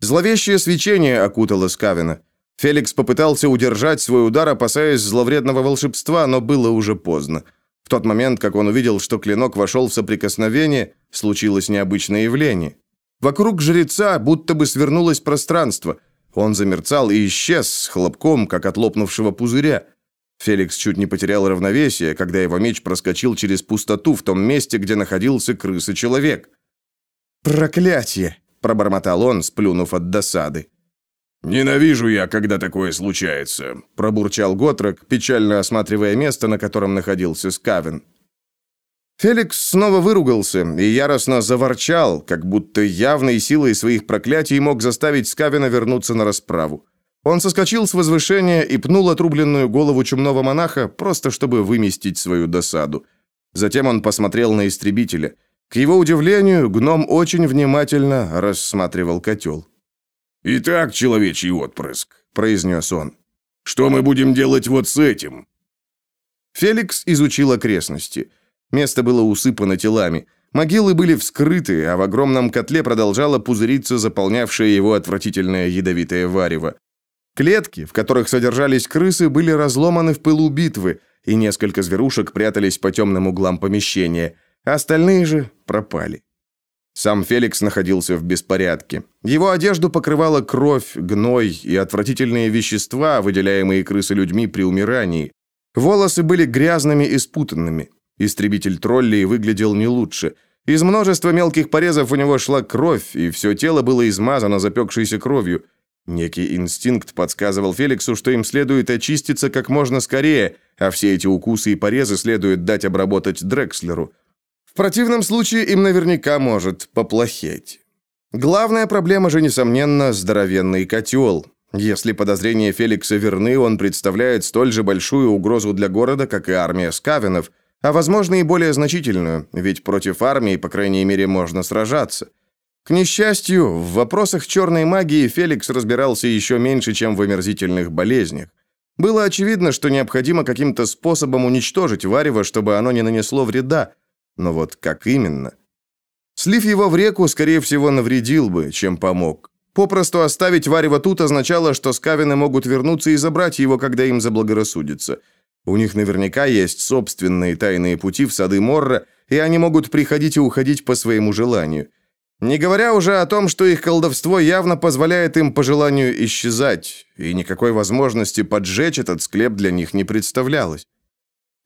Зловещее свечение окутало Скавена. Феликс попытался удержать свой удар, опасаясь зловредного волшебства, но было уже поздно. В тот момент, как он увидел, что клинок вошел в соприкосновение, случилось необычное явление. Вокруг жреца будто бы свернулось пространство – он замерцал и исчез с хлопком, как от лопнувшего пузыря. Феликс чуть не потерял равновесие, когда его меч проскочил через пустоту в том месте, где находился крыса-человек. «Проклятие!» – пробормотал он, сплюнув от досады. «Ненавижу я, когда такое случается», – пробурчал Готрок, печально осматривая место, на котором находился Скавен. Феликс снова выругался и яростно заворчал, как будто явной силой своих проклятий мог заставить Скавина вернуться на расправу. Он соскочил с возвышения и пнул отрубленную голову чумного монаха, просто чтобы выместить свою досаду. Затем он посмотрел на истребителя. К его удивлению, гном очень внимательно рассматривал котел. «Итак, человечий отпрыск», — произнес он, — «что мы будем делать вот с этим?» Феликс изучил окрестности — Место было усыпано телами. Могилы были вскрыты, а в огромном котле продолжало пузыриться заполнявшее его отвратительное ядовитое варево. Клетки, в которых содержались крысы, были разломаны в пылу битвы, и несколько зверушек прятались по темным углам помещения, остальные же пропали. Сам Феликс находился в беспорядке. Его одежду покрывала кровь, гной и отвратительные вещества, выделяемые крысы людьми при умирании. Волосы были грязными и спутанными. Истребитель троллей выглядел не лучше. Из множества мелких порезов у него шла кровь, и все тело было измазано запекшейся кровью. Некий инстинкт подсказывал Феликсу, что им следует очиститься как можно скорее, а все эти укусы и порезы следует дать обработать Дрекслеру. В противном случае им наверняка может поплохеть. Главная проблема же, несомненно, здоровенный котел. Если подозрения Феликса верны, он представляет столь же большую угрозу для города, как и армия скавенов – а возможно и более значительную, ведь против армии, по крайней мере, можно сражаться. К несчастью, в вопросах черной магии Феликс разбирался еще меньше, чем в омерзительных болезнях. Было очевидно, что необходимо каким-то способом уничтожить варево, чтобы оно не нанесло вреда. Но вот как именно? Слив его в реку, скорее всего, навредил бы, чем помог. Попросту оставить варево тут означало, что скавины могут вернуться и забрать его, когда им заблагорассудится. У них наверняка есть собственные тайные пути в сады Морра, и они могут приходить и уходить по своему желанию. Не говоря уже о том, что их колдовство явно позволяет им по желанию исчезать, и никакой возможности поджечь этот склеп для них не представлялось.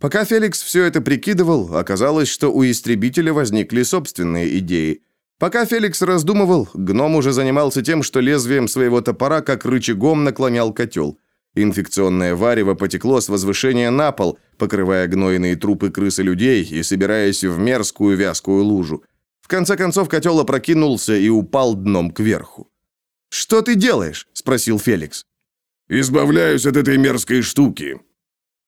Пока Феликс все это прикидывал, оказалось, что у истребителя возникли собственные идеи. Пока Феликс раздумывал, гном уже занимался тем, что лезвием своего топора, как рычагом, наклонял котел. Инфекционное варево потекло с возвышения на пол, покрывая гнойные трупы крыс и людей и собираясь в мерзкую вязкую лужу. В конце концов котел опрокинулся и упал дном кверху. «Что ты делаешь?» – спросил Феликс. «Избавляюсь от этой мерзкой штуки».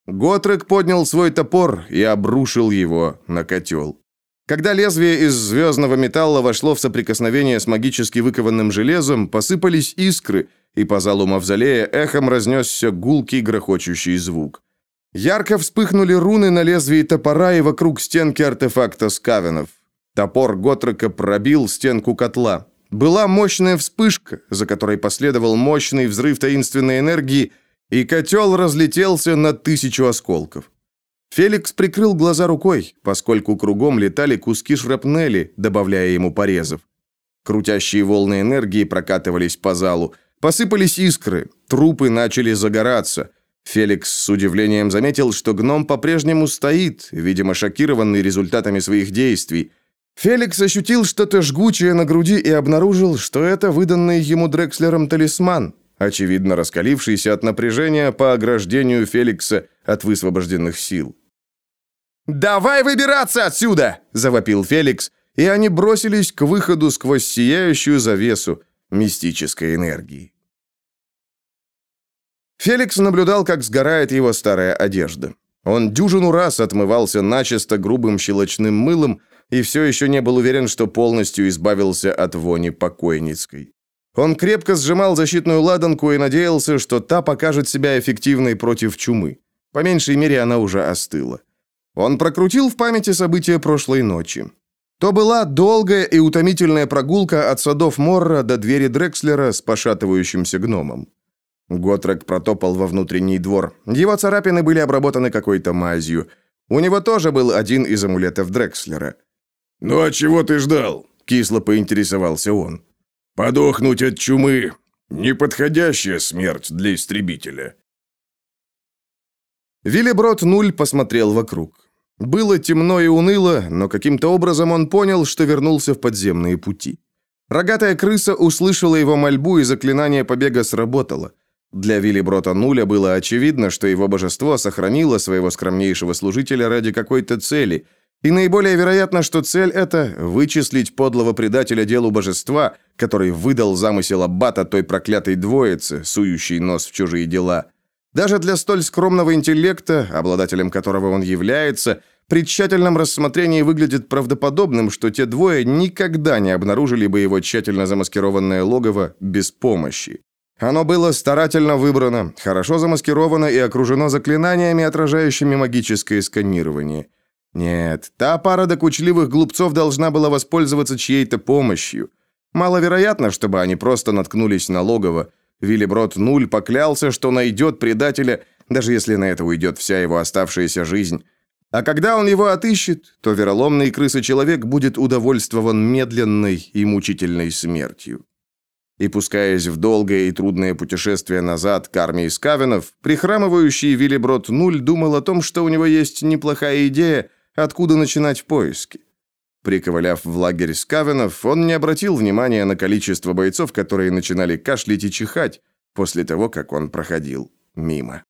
Готрек поднял свой топор и обрушил его на котел. Когда лезвие из звездного металла вошло в соприкосновение с магически выкованным железом, посыпались искры, и по залу мавзолея эхом разнесся гулкий грохочущий звук. Ярко вспыхнули руны на лезвии топора и вокруг стенки артефакта скавенов. Топор Готрека пробил стенку котла. Была мощная вспышка, за которой последовал мощный взрыв таинственной энергии, и котел разлетелся на тысячу осколков. Феликс прикрыл глаза рукой, поскольку кругом летали куски шрапнели, добавляя ему порезов. Крутящие волны энергии прокатывались по залу, посыпались искры, трупы начали загораться. Феликс с удивлением заметил, что гном по-прежнему стоит, видимо, шокированный результатами своих действий – Феликс ощутил что-то жгучее на груди и обнаружил, что это выданный ему Дрекслером талисман, очевидно раскалившийся от напряжения по ограждению Феликса от высвобожденных сил. «Давай выбираться отсюда!» – завопил Феликс, и они бросились к выходу сквозь сияющую завесу мистической энергии. Феликс наблюдал, как сгорает его старая одежда. Он дюжину раз отмывался начисто грубым щелочным мылом, и все еще не был уверен, что полностью избавился от вони покойницкой. Он крепко сжимал защитную ладанку и надеялся, что та покажет себя эффективной против чумы. По меньшей мере, она уже остыла. Он прокрутил в памяти события прошлой ночи. То была долгая и утомительная прогулка от садов Морра до двери Дрекслера с пошатывающимся гномом. Готрек протопал во внутренний двор. Его царапины были обработаны какой-то мазью. У него тоже был один из амулетов Дрекслера. «Ну а чего ты ждал?» – кисло поинтересовался он. «Подохнуть от чумы – неподходящая смерть для истребителя». Виллиброд Нуль посмотрел вокруг. Было темно и уныло, но каким-то образом он понял, что вернулся в подземные пути. Рогатая крыса услышала его мольбу, и заклинание побега сработало. Для Виллиброта Нуля было очевидно, что его божество сохранило своего скромнейшего служителя ради какой-то цели – и наиболее вероятно, что цель это вычислить подлого предателя делу божества, который выдал замысел аббата той проклятой двоицы, сующей нос в чужие дела. Даже для столь скромного интеллекта, обладателем которого он является, при тщательном рассмотрении выглядит правдоподобным, что те двое никогда не обнаружили бы его тщательно замаскированное логово без помощи. Оно было старательно выбрано, хорошо замаскировано и окружено заклинаниями, отражающими магическое сканирование. Нет, та пара докучливых глупцов должна была воспользоваться чьей-то помощью. Маловероятно, чтобы они просто наткнулись на логово. Виллиброд Нуль поклялся, что найдет предателя, даже если на это уйдет вся его оставшаяся жизнь. А когда он его отыщет, то вероломный крысы-человек будет удовольствован медленной и мучительной смертью. И пускаясь в долгое и трудное путешествие назад к армии скавенов, прихрамывающий Виллиброд Нуль думал о том, что у него есть неплохая идея, Откуда начинать поиски? Приковыляв в лагерь Скавенов, он не обратил внимания на количество бойцов, которые начинали кашлять и чихать после того, как он проходил мимо.